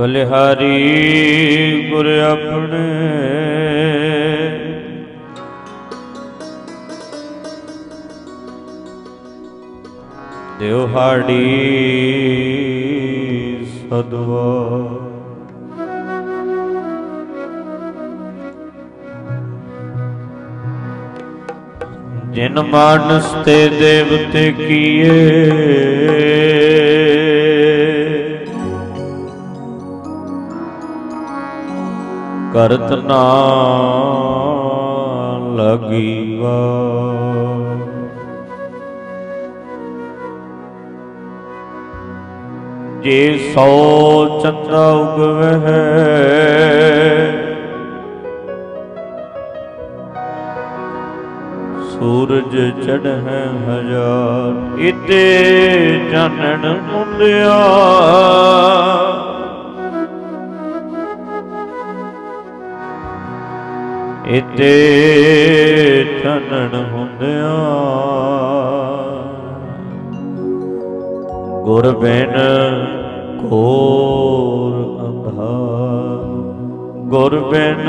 ਬਲਿਹਾਰੀ ਗੁਰ ਆਪਣੇ। ਦਿਵਹਾੜੀ ਸਦਵਾ। ਜਿਨ ਮਾਨਸ ਤੇ ਦੇਵਤੇ ਕੀਏ ਕਰਤ ਨਾ ਲਗੀਵਾ। ਜੇ ਸੋ ਚੰਦਰਾ ਉਗਵਹਿ ਸੂਰਜ ਚੜ੍ਹੈ ਹਜ਼ਾਰ ਇਤੇ ਜਾਣਨ ਮੁੰਦਿਆ ਇਤੇ ਚਾਨਣ ਹੁੰਦਿਆ ਗੁਰ ਬਿਨ ਘੋਰ ਅੰਧਾਰ ਗੁਰ ਬਿਨ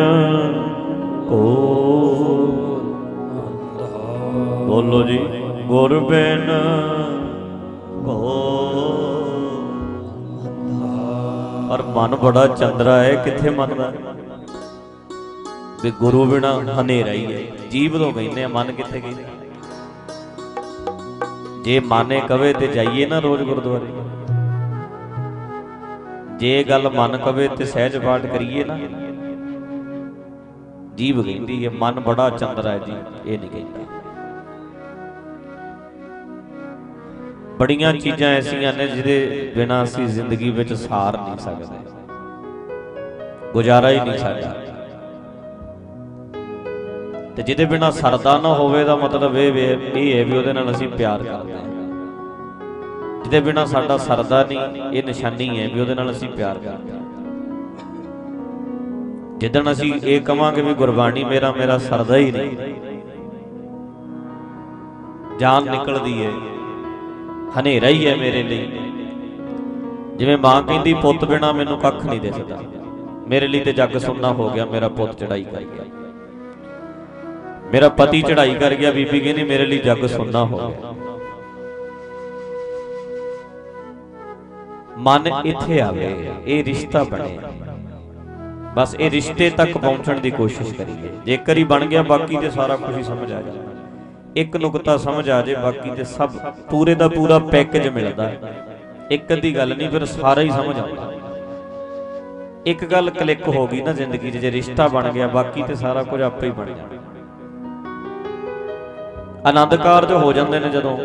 ਕੋ ਬੋਲੋ ਜੀ ਗੁਰ ਬਿਨ ਕੋ ਪਰ ਮਨ ਬੜਾ ਚੰਦਰਾ ਹੈ, ਕਿੱਥੇ ਮੰਨਦਾ ਵੀ ਗੁਰੂ ਬਿਨਾ ਹਨੇਰਾ ਹੀ ਹੈ। ਜੀਵ ਤੋਂ ਕਹਿੰਦੇ ਆ, ਮਨ ਕਿੱਥੇ ਗਈ? ਜੇ ਮਾਨੇ ਕਵੇ ਤੇ ਜਾਈਏ ਨਾ ਰੋਜ਼ ਗੁਰਦੁਆਰੇ। ਜੇ ਗੱਲ ਮਨ ਕਵੇ ਤੇ ਸਹਿਜ ਪਾਠ ਕਰੀਏ ਨਾ। ਜੀਵ ਕਹਿੰਦੀ ਹੈ, ਮਨ ਬੜਾ ਚੰਦਰਾ ਹੈ ਜੀ, ਇਹ ਨਹੀਂ ਕਹਿੰਦਾ। ਬੜੀਆਂ ਚੀਜ਼ਾਂ ਐਸੀਆਂ ਨੇ ਜਿਹਦੇ ਬਿਨਾਂ ਅਸੀਂ ਜ਼ਿੰਦਗੀ ਵਿੱਚ ਸਾਰ ਨਹੀਂ ਸਕਦੇ। ਗੁਜ਼ਾਰਾ ਹੀ ਨਹੀਂ ਸਾਡਾ। ਤੇ ਜਿਹਦੇ ਬਿਨਾ ਸਰਦਾ ਨਾ ਹੋਵੇ ਦਾ ਮਤਲਬ ਇਹ ਇਹ ਹੈ ਵੀ ਉਹਦੇ ਨਾਲ ਅਸੀਂ ਪਿਆਰ ਕਰਦੇ ਹਾਂ। ਜਿਹਦੇ ਬਿਨਾ ਸਾਡਾ ਸਰਦਾ ਨਹੀਂ, ਇਹ ਨਿਸ਼ਾਨੀ ਹੈ ਵੀ ਉਹਦੇ ਨਾਲ ਅਸੀਂ ਪਿਆਰ ਕਰਦੇ ਹਾਂ। ਜਿੱਦਣ ਅਸੀਂ ਇਹ ਕਵਾਂਗੇ ਵੀ ਗੁਰਬਾਣੀ ਮੇਰਾ ਮੇਰਾ ਸਰਦਾ ਹੀ ਨਹੀਂ, ਜਾਨ ਨਿਕਲਦੀ ਹੈ, ਹਨੇਰਾ ਹੀ ਹੈ ਮੇਰੇ ਲਈ। ਜਿਵੇਂ ਮਾਂ ਕਹਿੰਦੀ, ਪੁੱਤ ਬਿਨਾ ਮੈਨੂੰ ਕੱਖ ਨਹੀਂ ਦਿਸਦਾ। ਮੇਰੇ ਲਈ ਤੇ ਜੱਗ ਸੁੰਨਾ ਹੋ ਗਿਆ, ਮੇਰਾ ਪੁੱਤ ਚੜਾਈ ਕਰ ਗਿਆ। ਮੇਰਾ ਪਤੀ ਚੜਾਈ ਕਰ ਗਿਆ, ਬੀਬੀ ਕਹਿੰਦੀ ਮੇਰੇ ਲਈ ਜੱਗ ਸੁੰਨਾ ਹੋ ਗਿਆ। ਮਨ ਇੱਥੇ ਆਵੇ ਇਹ ਰਿਸ਼ਤਾ ਬਣੇ ਬਸ ਇਹ ਰਿਸ਼ਤੇ ਤੱਕ ਪਹੁੰਚਣ ਦੀ ਕੋਸ਼ਿਸ਼ ਕਰੀਏ। ਜੇਕਰ ਹੀ ਬਣ ਗਿਆ, ਬਾਕੀ ਤੇ ਸਾਰਾ ਕੁਝ ਹੀ ਸਮਝ ਆ ਜਾਂਦਾ ਇੱਕ ਨੁਕਤਾ ਸਮਝ ਆ ਜੇ ਬਾਕੀ ਤੇ ਸਭ ਪੂਰੇ ਦਾ ਪੂਰਾ ਪੈਕੇਜ ਮਿਲਦਾ। ਇੱਕ ਅੱਧੀ ਗੱਲ ਨਹੀਂ, ਫਿਰ ਸਾਰਾ ਹੀ ਸਮਝ ਆਉਂਦਾ। ਇੱਕ ਗੱਲ ਕਲਿੱਕ ਹੋ ਗਈ ਨਾ ਜ਼ਿੰਦਗੀ 'ਚ, ਜੇ ਰਿਸ਼ਤਾ ਬਣ ਗਿਆ, ਬਾਕੀ ਤੇ ਸਾਰਾ ਕੁਝ ਆਪੇ ਹੀ ਬਣ ਜਾਣਾ। ਆਨੰਦ ਕਾਰਜ ਹੋ ਜਾਂਦੇ ਨੇ ਜਦੋਂ।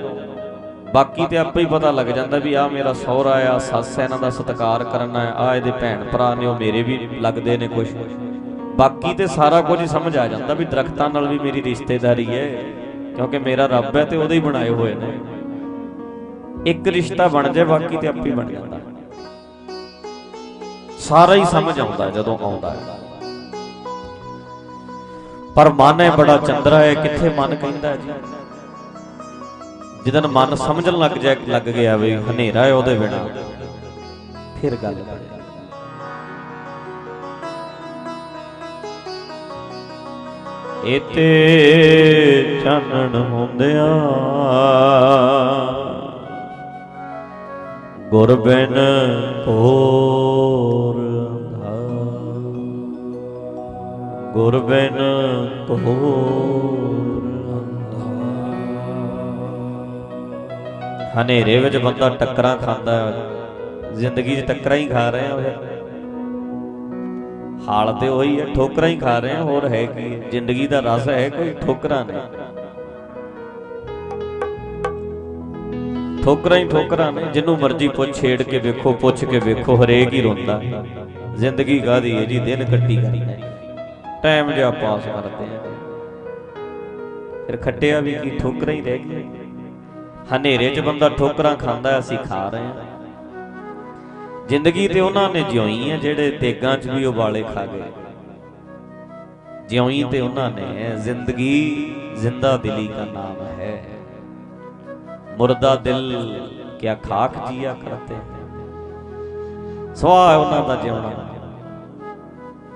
ਬਾਕੀ ਤੇ ਆਪੇ ਹੀ ਪਤਾ ਲੱਗ ਜਾਂਦਾ ਵੀ ਆ ਮੇਰਾ ਸਹੁਰਾ ਆ ਸੱਸ ਹੈ ਇਹਨਾਂ ਦਾ ਸਤਿਕਾਰ ਕਰਨਾ ਹੈ ਆ ਇਹਦੇ ਭੈਣ ਭਰਾ ਨੇ, ਉਹ ਮੇਰੇ ਵੀ ਲੱਗਦੇ ਨੇ ਕੁਝ ਬਾਕੀ ਤੇ ਸਾਰਾ ਕੁਝ ਹੀ ਸਮਝ ਆ ਜਾਂਦਾ ਵੀ ਦਰਖਤਾਂ ਨਾਲ ਵੀ ਮੇਰੀ ਰਿਸ਼ਤੇਦਾਰੀ ਹੈ, ਕਿਉਂਕਿ ਮੇਰਾ ਰੱਬ ਹੈ ਤੇ ਉਹਦੇ ਹੀ ਬਣਾਏ ਹੋਏ ਨੇ। ਇੱਕ ਰਿਸ਼ਤਾ ਬਣ ਜਾਏ, ਬਾਕੀ ਤੇ ਆਪੇ ਬਣ ਜਾਂਦਾ। ਸਾਰਾ ਹੀ ਸਮਝ ਆਉਂਦਾ ਜਦੋਂ ਆਉਂਦਾ ਹੈ। ਪਰ ਮਨ ਹੈ ਬੜਾ ਚੰਦਰਾ ਹੈ ਕਿੱਥੇ ਮਨ ਕਹਿੰਦਾ ਜੀ? ਜਿੱਦਨ ਮਨ ਸਮਝਣ ਲੱਗ ਜਾ ਲੱਗ ਗਿਆ ਵੀ ਹਨੇਰਾ ਹੈ ਉਹਦੇ ਬਿਨਾ। ਫਿਰ ਗੱਲ ਇਤੇ ਚਾਨਣ ਹੁੰਦਿਆਂ ਗੁਰ ਬਿਨ ਘੋਰ ਗੁਰ ਬਿਨ ਘੋਰ ਹਨੇਰੇ ਵਿੱਚ ਬੰਦਾ ਟੱਕਰਾਂ ਖਾਂਦਾ ਜ਼ਿੰਦਗੀ 'ਚ ਟੱਕਰਾਂ ਹੀ ਖਾ ਰਹੇ ਆ ਫਿਰ ਹਾਲ ਤੇ ਉਹੀ ਹੈ, ਠੋਕਰਾਂ ਹੀ ਖਾ ਰਹੇ ਆ, ਹੋਰ ਹੈ ਕੀ ਜ਼ਿੰਦਗੀ ਦਾ ਰਸ ਹੈ ਕੋਈ ਠੋਕਰਾਂ ਨੇ ਠੋਕਰਾਂ ਹੀ ਠੋਕਰਾਂ ਨੇ ਜਿੰਨੂੰ ਮਰਜ਼ੀ ਪੁੱਛ, ਛੇੜ ਕੇ ਵੇਖੋ, ਪੁੱਛ ਕੇ ਵੇਖੋ, ਹਰੇਕ ਹੀ ਰੋਂਦਾ। ਜ਼ਿੰਦਗੀ ਕਾਦੀ ਹੈ ਜੀ? ਦਿਨ ਕੱਟੀ ਕਰੀ ਟਾਈਮ ਜਿਹਾ ਪਾਸ ਕਰਦੇ ਆ ਫਿਰ ਖੱਟਿਆ ਵੀ ਕੀ ਠੋਕਰਾਂ ਹੀ ਰਹਿ ਗਈਆਂ। ਹਨੇਰੇ 'ਚ ਬੰਦਾ ਠੋਕਰਾਂ ਖਾਂਦਾ ਅਸੀਂ ਖਾ ਰਹੇ ਹਾਂ। ਜ਼ਿੰਦਗੀ ਤੇ ਉਹਨਾਂ ਨੇ ਜਿਉਈ ਹੈ ਜਿਹੜੇ ਤੇਗਾਂ 'ਚ ਵੀ ਉਬਾਲੇ ਖਾ ਗਏ। ਜਿਉਈ ਤੇ ਉਹਨਾਂ ਨੇ, ਜ਼ਿੰਦਗੀ ਜ਼ਿੰਦਾ ਦਿਲੀ ਦਾ ਨਾਮ ਹੈ। ਮੁਰਦਾ ਦਿਲ ਕਿਆ ਖਾਕ ਜੀਆ ਕਰਤੇ ਸਵਾਹ ਉਹਨਾਂ ਦਾ ਜਿਉਣਾ।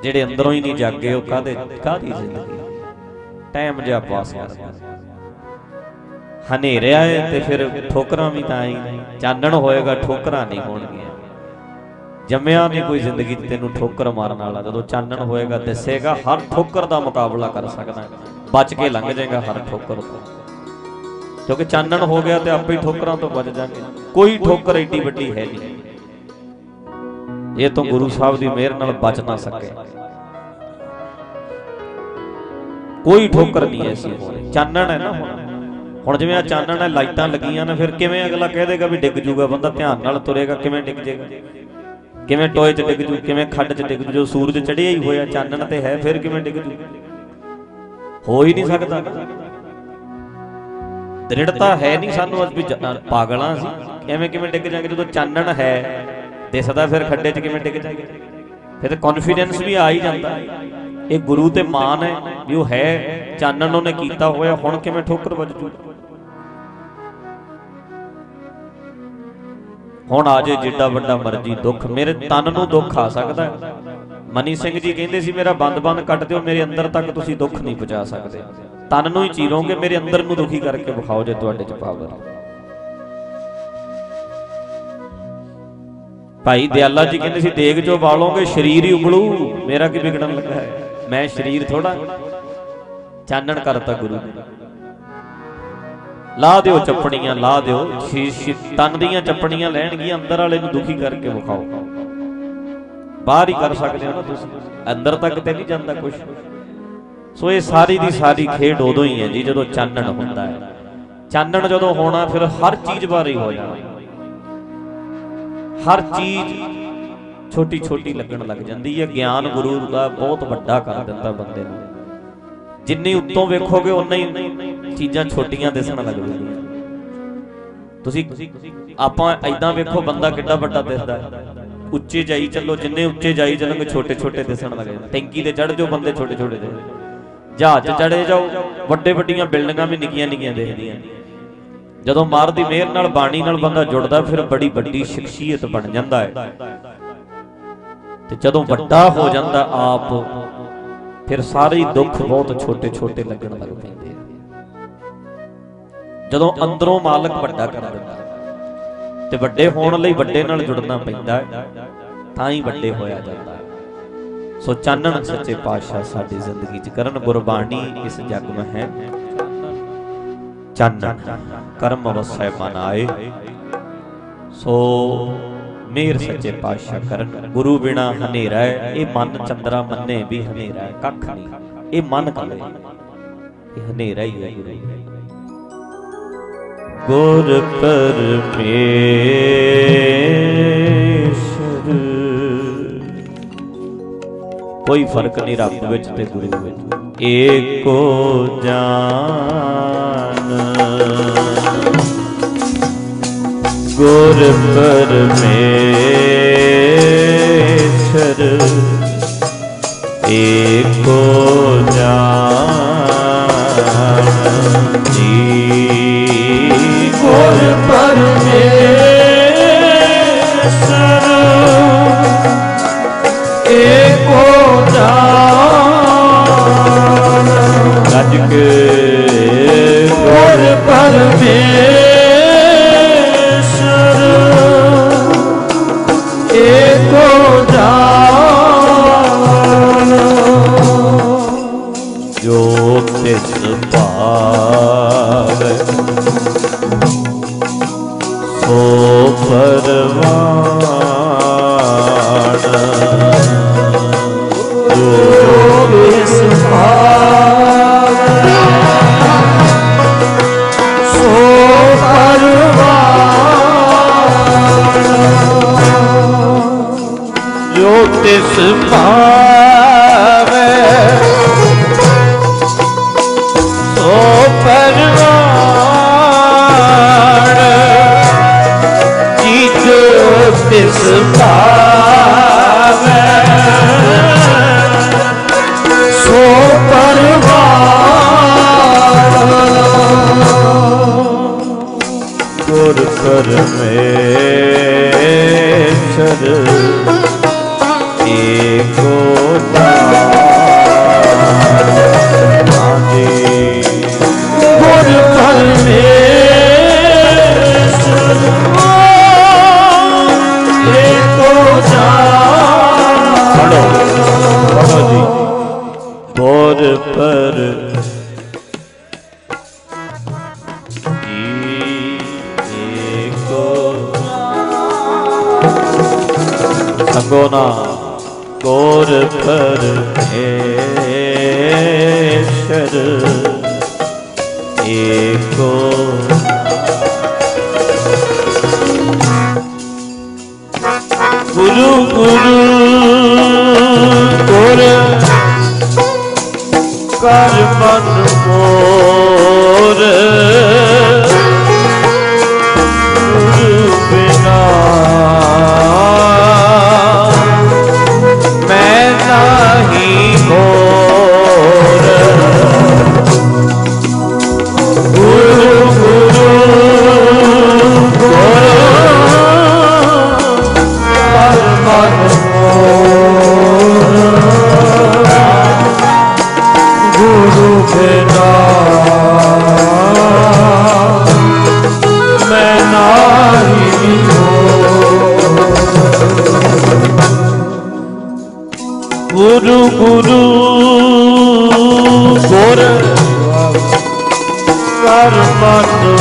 ਜਿਹੜੇ ਅੰਦਰੋਂ ਹੀ ਨਹੀਂ ਜਾਗੇ, ਉਹ ਕਾਹਦੇ ਕਾਹਦੀ ਜ਼ਿੰਦਗੀ? ਟਾਈਮ ਜਿਹਾ ਪਾਸ ਕਰਦੇ ਹਨੇਰਿਆ ਹੈ ਤੇ ਫਿਰ ਠੋਕਰਾਂ ਵੀ ਤਾਂ ਹੀ ਚਾਨਣ ਹੋਏਗਾ, ਠੋਕਰਾਂ ਨਹੀਂ ਹੋਣਗੀਆਂ। ਜੰਮਿਆ ਨਹੀਂ ਕੋਈ ਜ਼ਿੰਦਗੀ 'ਚ ਤੈਨੂੰ ਠੋਕਰ ਮਾਰਨ ਵਾਲਾ। ਜਦੋਂ ਚਾਨਣ ਹੋਏਗਾ, ਦਿਸੇਗਾ, ਹਰ ਠੋਕਰ ਦਾ ਮੁਕਾਬਲਾ ਕਰ ਸਕਦਾ। ਬਚ ਕੇ ਲੰਘ ਜਾਏਗਾ ਹਰ ਠੋਕਰ ਤੋਂ। ਕਿਉਂਕਿ ਚਾਨਣ ਹੋ ਗਿਆ ਤੇ ਆਪੇ ਹੀ ਠੋਕਰਾਂ ਤੋਂ ਬਚ ਜਾਗੇ ਕੋਈ ਠੋਕਰ ਐਡੀ ਵੱਡੀ ਹੈ ਨਹੀਂ। ਇਹ ਤੋਂ ਗੁਰੂ ਸਾਹਿਬ ਦੀ ਮਿਹਰ ਨਾਲ ਬਚ ਨਾ ਸਕੇ। ਕੋਈ ਠੋਕਰ ਨਹੀਂ ਐਸੀ ਹੋਣੀ ਚਾਨਣ ਹੈ ਨਾ ਹੁਣ। ਹੁਣ ਜਿਵੇਂ ਆ ਚਾਨਣ ਹੈ, ਲਾਈਟਾਂ ਲੱਗੀਆਂ ਨੇ, ਫਿਰ ਕਿਵੇਂ ਅਗਲਾ ਕਹਿ ਦੇਗਾ ਵੀ ਡਿੱਗ ਜੂਗਾ ਬੰਦਾ, ਧਿਆਨ ਨਾਲ ਤੁਰੇਗਾ, ਕਿਵੇਂ ਡਿੱਗ ਜਾਏਗਾ ਕਿਵੇਂ ਟੋਏ 'ਚ ਡਿੱਗ ਜੂ, ਕਿਵੇਂ ਖੱਡ 'ਚ ਡਿੱਗ ਜੂ, ਜੋ ਸੂਰਜ ਚੜਿਆ ਹੀ ਹੋਇਆ, ਚਾਨਣ ਤੇ ਹੈ, ਫਿਰ ਕਿਵੇਂ ਡਿੱਗ ਜੂ? ਹੋ ਹੀ ਨਹੀਂ ਸਕਦਾ। ਦ੍ਰਿੜਤਾ ਹੈ ਨਹੀਂ ਸਾਨੂੰ ਅੱਜ ਵੀ ਪਾਗਲਾਂ ਸੀ। ਐਵੇਂ ਕਿਵੇਂ ਡਿੱਗ ਜਾਗੇ ਜਦੋਂ ਚਾਨਣ ਹੈ? ਦਿਸਦਾ ਫਿਰ ਖੱਡੇ 'ਚ ਕਿਵੇਂ ਡਿੱਗ ਜਾਗੇ ਫਿਰ ਕੌਨਫੀਡੈਂਸ ਵੀ ਆ ਹੀ ਜਾਂਦਾ। ਇਹ ਗੁਰੂ ਤੇ ਮਾਨ ਹੈ, ਵੀ ਉਹ ਹੈ, ਚਾਨਣ ਉਹਨੇ ਕੀਤਾ ਹੋਇਆ, ਹੁਣ ਕਿਵੇਂ ਠੋਕਰ ਵੱਜ ਜੂ? ਹੁਣ ਆ ਜੇ ਜਿੱਡਾ ਵੱਡਾ ਮਰਜ਼ੀ ਦੁੱਖ, ਮੇਰੇ ਤਨ ਨੂੰ ਦੁੱਖ ਆ ਸਕਦਾ ਹੈ। ਮਨੀ ਸਿੰਘ ਜੀ ਕਹਿੰਦੇ ਸੀ, ਮੇਰਾ ਬੰਦ-ਬੰਦ ਕੱਟ ਦਿਓ, ਮੇਰੇ ਅੰਦਰ ਤੱਕ ਤੁਸੀਂ ਦੁੱਖ ਨਹੀਂ ਪਹੁੰਚਾ ਸਕਦੇ। ਤਨ ਨੂੰ ਹੀ ਚੀਰੋਗੇ, ਮੇਰੇ ਅੰਦਰ ਨੂੰ ਦੁਖੀ ਕਰਕੇ ਵਿਖਾਓ ਜੇ ਤੁਹਾਡੇ ਚ ਪਾਵਰ ਭਾਈ ਦਿਆਲਾ ਜੀ ਕਹਿੰਦੇ ਸੀ ਦੇਗ ਜੋ ਵਾਲੋਗੇ ਸਰੀਰ ਹੀ ਉਬਲੂ। ਮੇਰਾ ਕੀ ਵਿਗੜਨ ਲੱਗਾ ਹੈ? ਮੈਂ ਸਰੀਰ ਥੋੜਾ ਚਾਨਣ ਕਰਤਾ ਗੁਰੂ ਲਾ ਦਿਓ ਚੱਪਣੀਆਂ ਲਾ ਦਿਓ। ਸ਼ੀਸ਼ ਤਨ ਦੀਆਂ ਚੱਪਣੀਆਂ ਲੈਣਗੀਆਂ ਅੰਦਰ ਵਾਲੇ ਨੂੰ ਦੁਖੀ ਕਰਕੇ ਵਿਖਾਓ। ਬਾਹਰ ਹੀ ਕਰ ਸਕਦੇ ਹੋ ਨਾ ਤੁਸੀਂ। ਅੰਦਰ ਤੱਕ ਤੇ ਨਹੀਂ ਜਾਂਦਾ ਕੁਝ ਸੋ ਇਹ ਸਾਰੀ ਦੀ ਸਾਰੀ ਖੇਡ ਉਦੋਂ ਹੀ ਹੈ ਜੀ ਜਦੋਂ ਚਾਨਣ ਹੁੰਦਾ ਹੈ। ਚਾਨਣ ਜਦੋਂ ਹੋਣਾ ਫਿਰ ਹਰ ਚੀਜ਼ ਬਾਰੇ ਹੋ ਜਾਣਾ। ਹਰ ਚੀਜ਼ ਛੋਟੀ ਛੋਟੀ ਲੱਗਣ ਲੱਗ ਜਾਂਦੀ ਹੈ। ਗਿਆਨ ਗੁਰੂ ਦਾ ਬਹੁਤ ਵੱਡਾ ਕਰ ਦਿੰਦਾ ਬੰਦੇ ਨੂੰ। ਜਿੰਨੀ ਉੱਤੋਂ ਵੇਖੋਗੇ ਉਨਾ ਹੀ ਚੀਜ਼ਾਂ ਛੋਟੀਆਂ ਦਿਸਣ ਲੱਗ ਜਾਂਦੀਆਂ। ਤੁਸੀਂ ਆਪਾਂ ਐਦਾਂ ਵੇਖੋ, ਬੰਦਾ ਕਿੱਡਾ ਵੱਡਾ ਦਿਸਦਾ। ਹੈ ਉੱਚੇ ਜਾਈ ਚੱਲੋ, ਜਿੰਨੇ ਉੱਚੇ ਜਾਈ ਚੱਲੋਗੇ ਛੋਟੇ ਛੋਟੇ ਦਿਸਣ ਲੱਗ ਜਾਂਦੇ। ਟੈਂਕੀ ਤੇ ਚੜ ਜਾਓ ਬੰਦੇ ਛੋਟੇ ਛੋਟੇ ਦੇ। ਜਹਾਜ਼ ਚੜੇ ਜਾਓ, ਵੱਡੇ ਵੱਡੀਆਂ ਬਿਲਡਿੰਗਾਂ ਵੀ ਨਿੱਕੀਆਂ ਨਿੱਕੀਆਂ ਦਿਖਦੀਆਂ। ਜਦੋਂ ਮਾਰ ਦੀ ਮਿਹਰ ਨਾਲ, ਬਾਣੀ ਨਾਲ ਬੰਦਾ ਜੁੜਦਾ, ਫਿਰ ਬੜੀ ਵੱਡੀ ਸ਼ਖਸੀਅਤ ਬਣ ਜਾਂਦਾ ਹੈ। ਤੇ ਜਦੋਂ ਵੱਡਾ ਹੋ ਜਾਂਦਾ ਆਪ, ਫਿਰ ਸਾਰੇ ਦੁੱਖ ਬਹੁਤ ਛੋਟੇ ਛੋਟੇ ਲੱਗਣ ਲੱਗ ਪੈਂਦੇ ਆ। ਜਦੋਂ ਅੰਦਰੋਂ ਮਾਲਕ ਵੱਡਾ ਕਰ ਦਿੰਦਾ, ਤੇ ਵੱਡੇ ਹੋਣ ਲਈ ਵੱਡੇ ਨਾਲ ਜੁੜਨਾ ਪੈਂਦਾ ਹੈ, ਤਾਂ ਹੀ ਵੱਡੇ ਹੋਇਆ ਜਾਂਦਾ ਸੋ ਚਾਨਣ ਸੱਚੇ ਪਾਤਸ਼ਾਹ ਸਾਡੀ ਜ਼ਿੰਦਗੀ 'ਚ ਕਰਨ ਗੁਰਬਾਣੀ ਇਸ ਜਗ ਮਹਿ ਹੈ। ਚਾਨਣ ਕਰਮ ਵਸੈ ਮਨ ਆਏ। ਸੋ ਮੇਰ ਸੱਚੇ ਪਾਤਸ਼ਾਹ ਕਰਨ, ਗੁਰੂ ਬਿਨਾ ਹਨੇਰਾ ਹੈ। ਇਹ ਮਨ ਚੰਦਰਾ ਮੰਨੇ ਵੀ ਹਨੇਰਾ ਹੈ, ਕੱਖ ਨਹੀਂ। ਇਹ ਮਨ ਕਲੇ ਇਹ ਹਨੇਰਾ ਹੀ ਹੈ। ਗੁਰੂ ਗੁਰ ਪਰਮੇਸ਼ਰ ਕੋਈ ਫ਼ਰਕ ਨਹੀਂ ਰੱਬ ਵਿੱਚ ਤੇ ਗੁਰੂ ਵਿੱਚ। ਏਕੋ ਜਾਨ। ਗੁਰ ਪਰਮੇਸ਼ਰ। ਏਕੋ ਜਾਨ। ਜੀ ਗੁਰ ਪਰਮੇਸ਼ਰ। ਗੱਜ ਗੁਰ ਪਰਮੇਸ਼ਰ ਤਿਸ ਭਾਵੈ ਸੋ ਪਰਵਾਣ ਜੀਤ ਤਿਸ ਭਾਵੈ ਸੋ ਪਰਵਾਣ ਗੁਰ ਪਰਮੇਸ਼ਰ ਏਕੋ ਜੀ। ਬੋਰ ਪਰ ਸੰਗੋ ਨਾ ਗੋਰ ਪਰਮੇਸ਼ਰ ਏਕੋ ਮਨ ਮੋਰ। ਗੁਰੂ ਗੁਰੂ। ਗੁਰ ਕਰ ਮਨ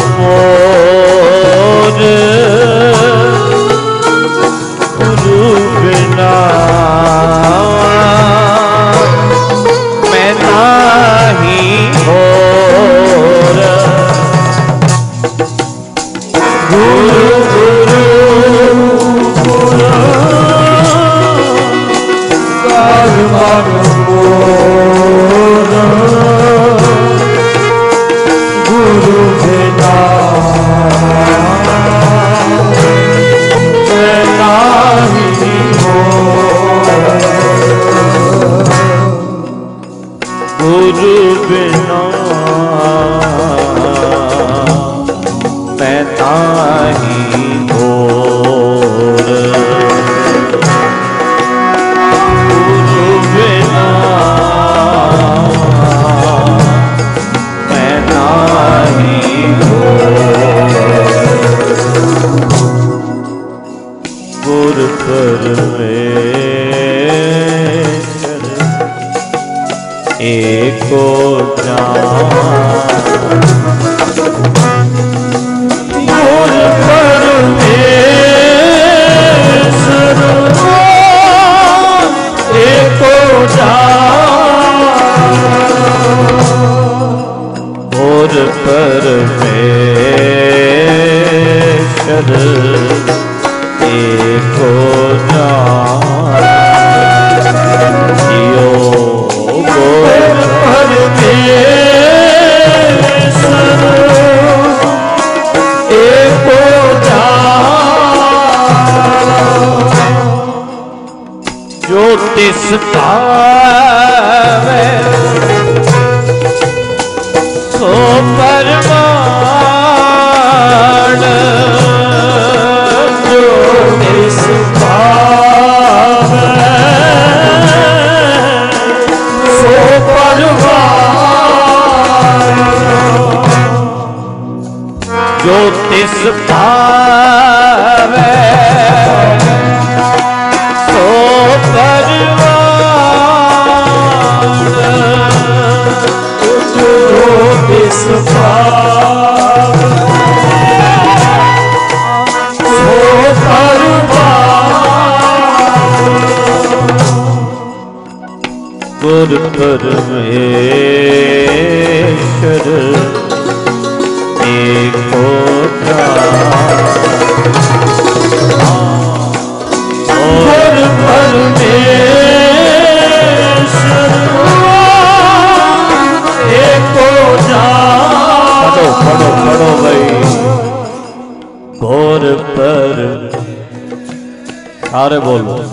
ਸਾਰੇ ਬੋਲੋ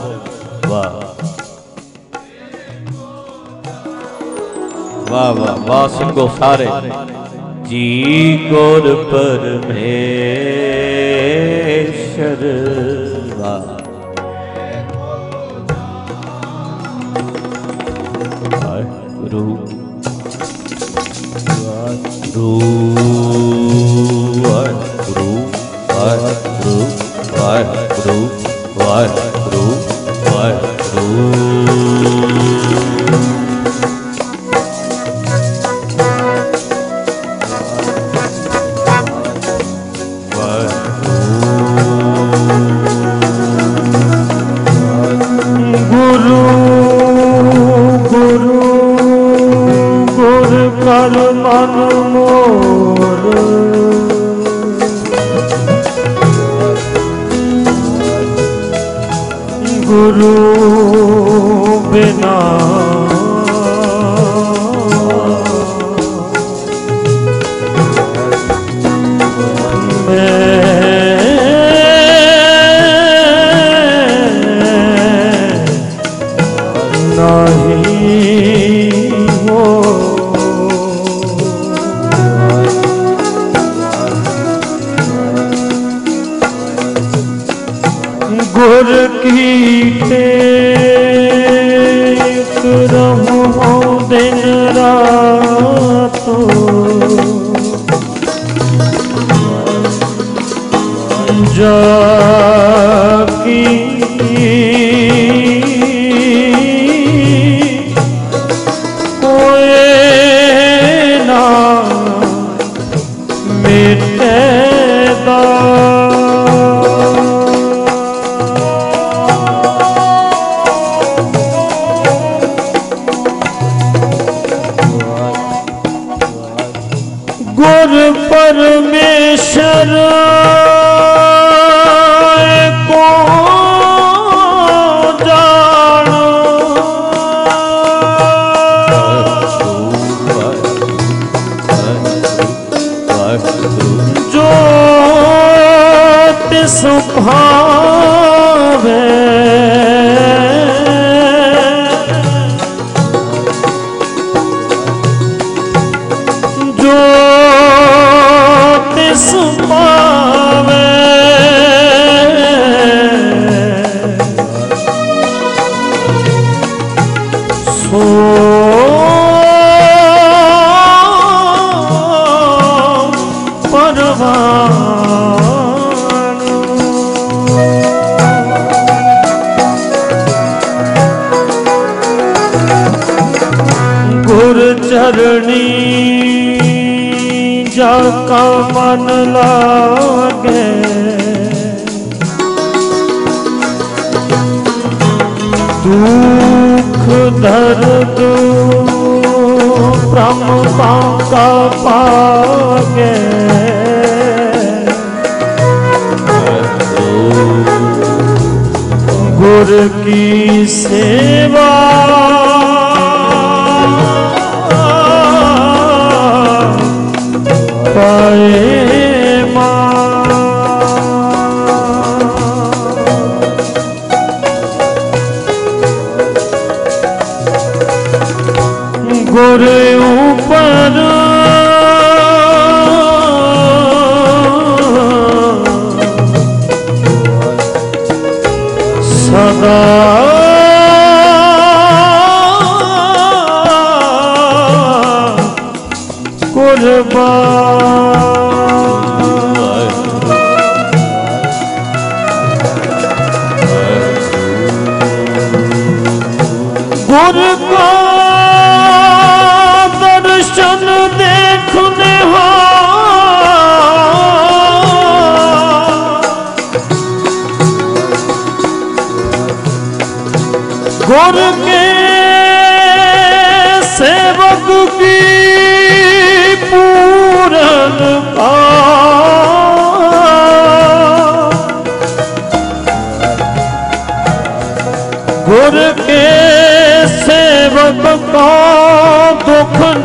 ਵਾਹ। ਵਾਹ ਵਾਹ ਵਾਹ ਸਿੰਘੋ ਸਾਰੇ। ਜੀ ਗੁਰ ਪਰਮੇਸ਼ਰ। ਪਾਗੇ ਗੁਰ ਕੀ ਸੇਵਾ? ਪਾਏ ਮਾ। ਗੁਰ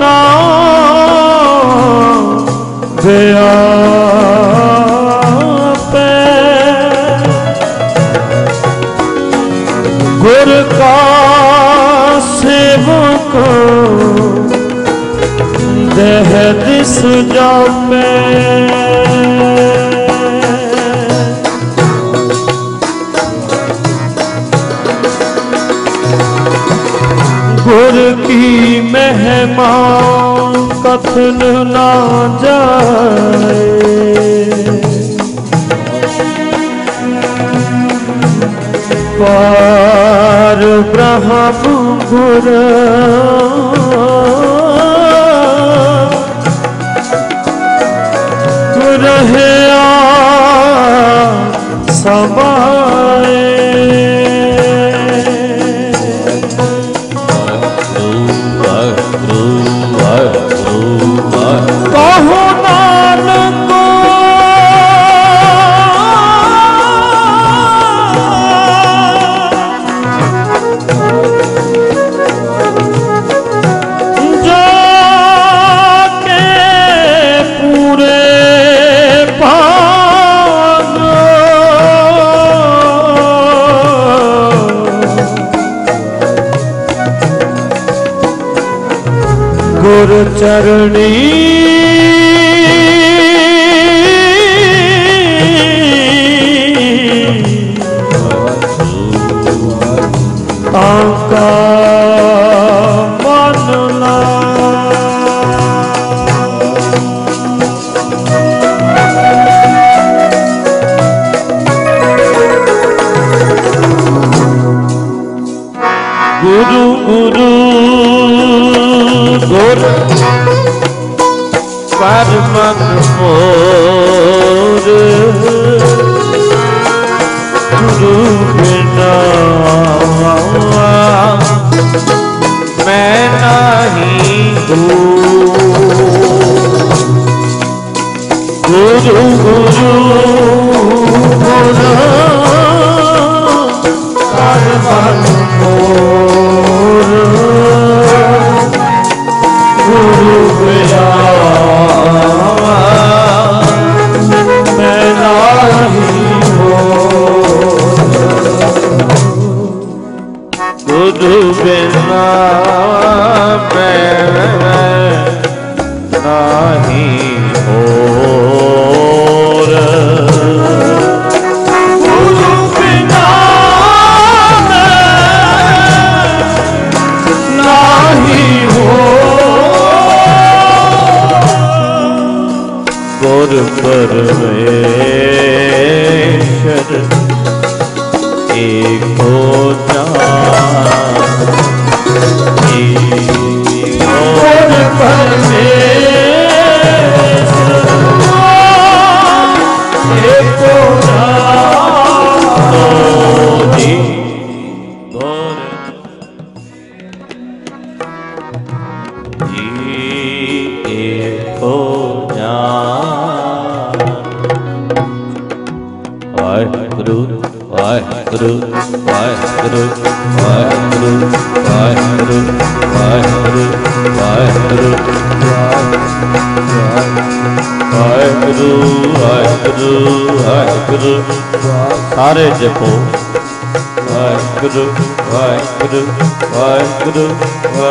ਨਾ ਦਿਆ गुर का सेवक दहदिस जाप ਮਾਂ ਕਥਨ ਨਾ ਜਾਏ। ਪਾਰ ਬ੍ਰਹਮ ਗੁਰ। ਗੁਰ ਹੈ ਆ ਸਭਾ ਚਰਣੀ ਮੈਂ ਨਹੀਂ ਗੁਰੂ ਗੁਰੂ ਗੁਰੂ ਕਰ ਮਨ ਸਤਿਗੁਰ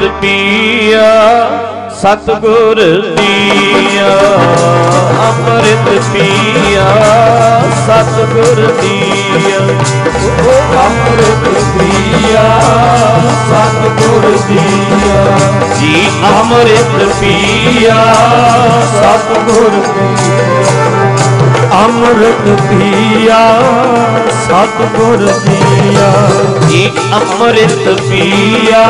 ਅੰਮ੍ਰਿਤ ਪੀਆ ਸਤਗੁਰ ਦੀਆ, ਅੰਮ੍ਰਿਤ ਪੀਆ, ਸਤਿਗੁਰ ਦੀਆ। ਉਹ ਅੰਮ੍ਰਿਤ ਪੀਆ, ਸਤਿਗੁਰ ਦੀਆ। ਜੀ ਅੰਮ੍ਰਿਤ ਪੀਆ, ਸਤਿਗੁਰ ਅੰਮ੍ਰਿਤ ਪੀਆ ਸਤਿਗੁਰ ਦੀਆ। ਜੀ ਅੰਮ੍ਰਿਤ ਪੀਆ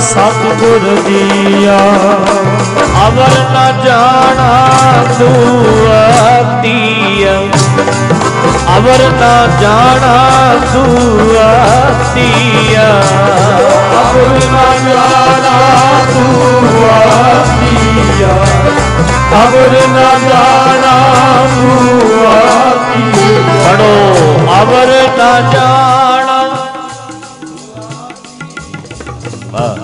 ਸਤਿਗੁਰ ਦੀਆ। ਅਵਰ ਨ ਜਾਣਾ ਦੁਆਤੀਆ ਅਵਰ ਨ ਜਾਣਾ ਦੁਆਤੀਆ ਅਬਰ ਨਾ ਜਾਣਾ ਤੂੰ ਆਤੀਆ ਨਾ ਜਾਣਾ ਤੂੰ ਆਤੀਆ ਪੜੋ ਅਵਰ ਨ ਜਾਣਾ। ਵਾਹ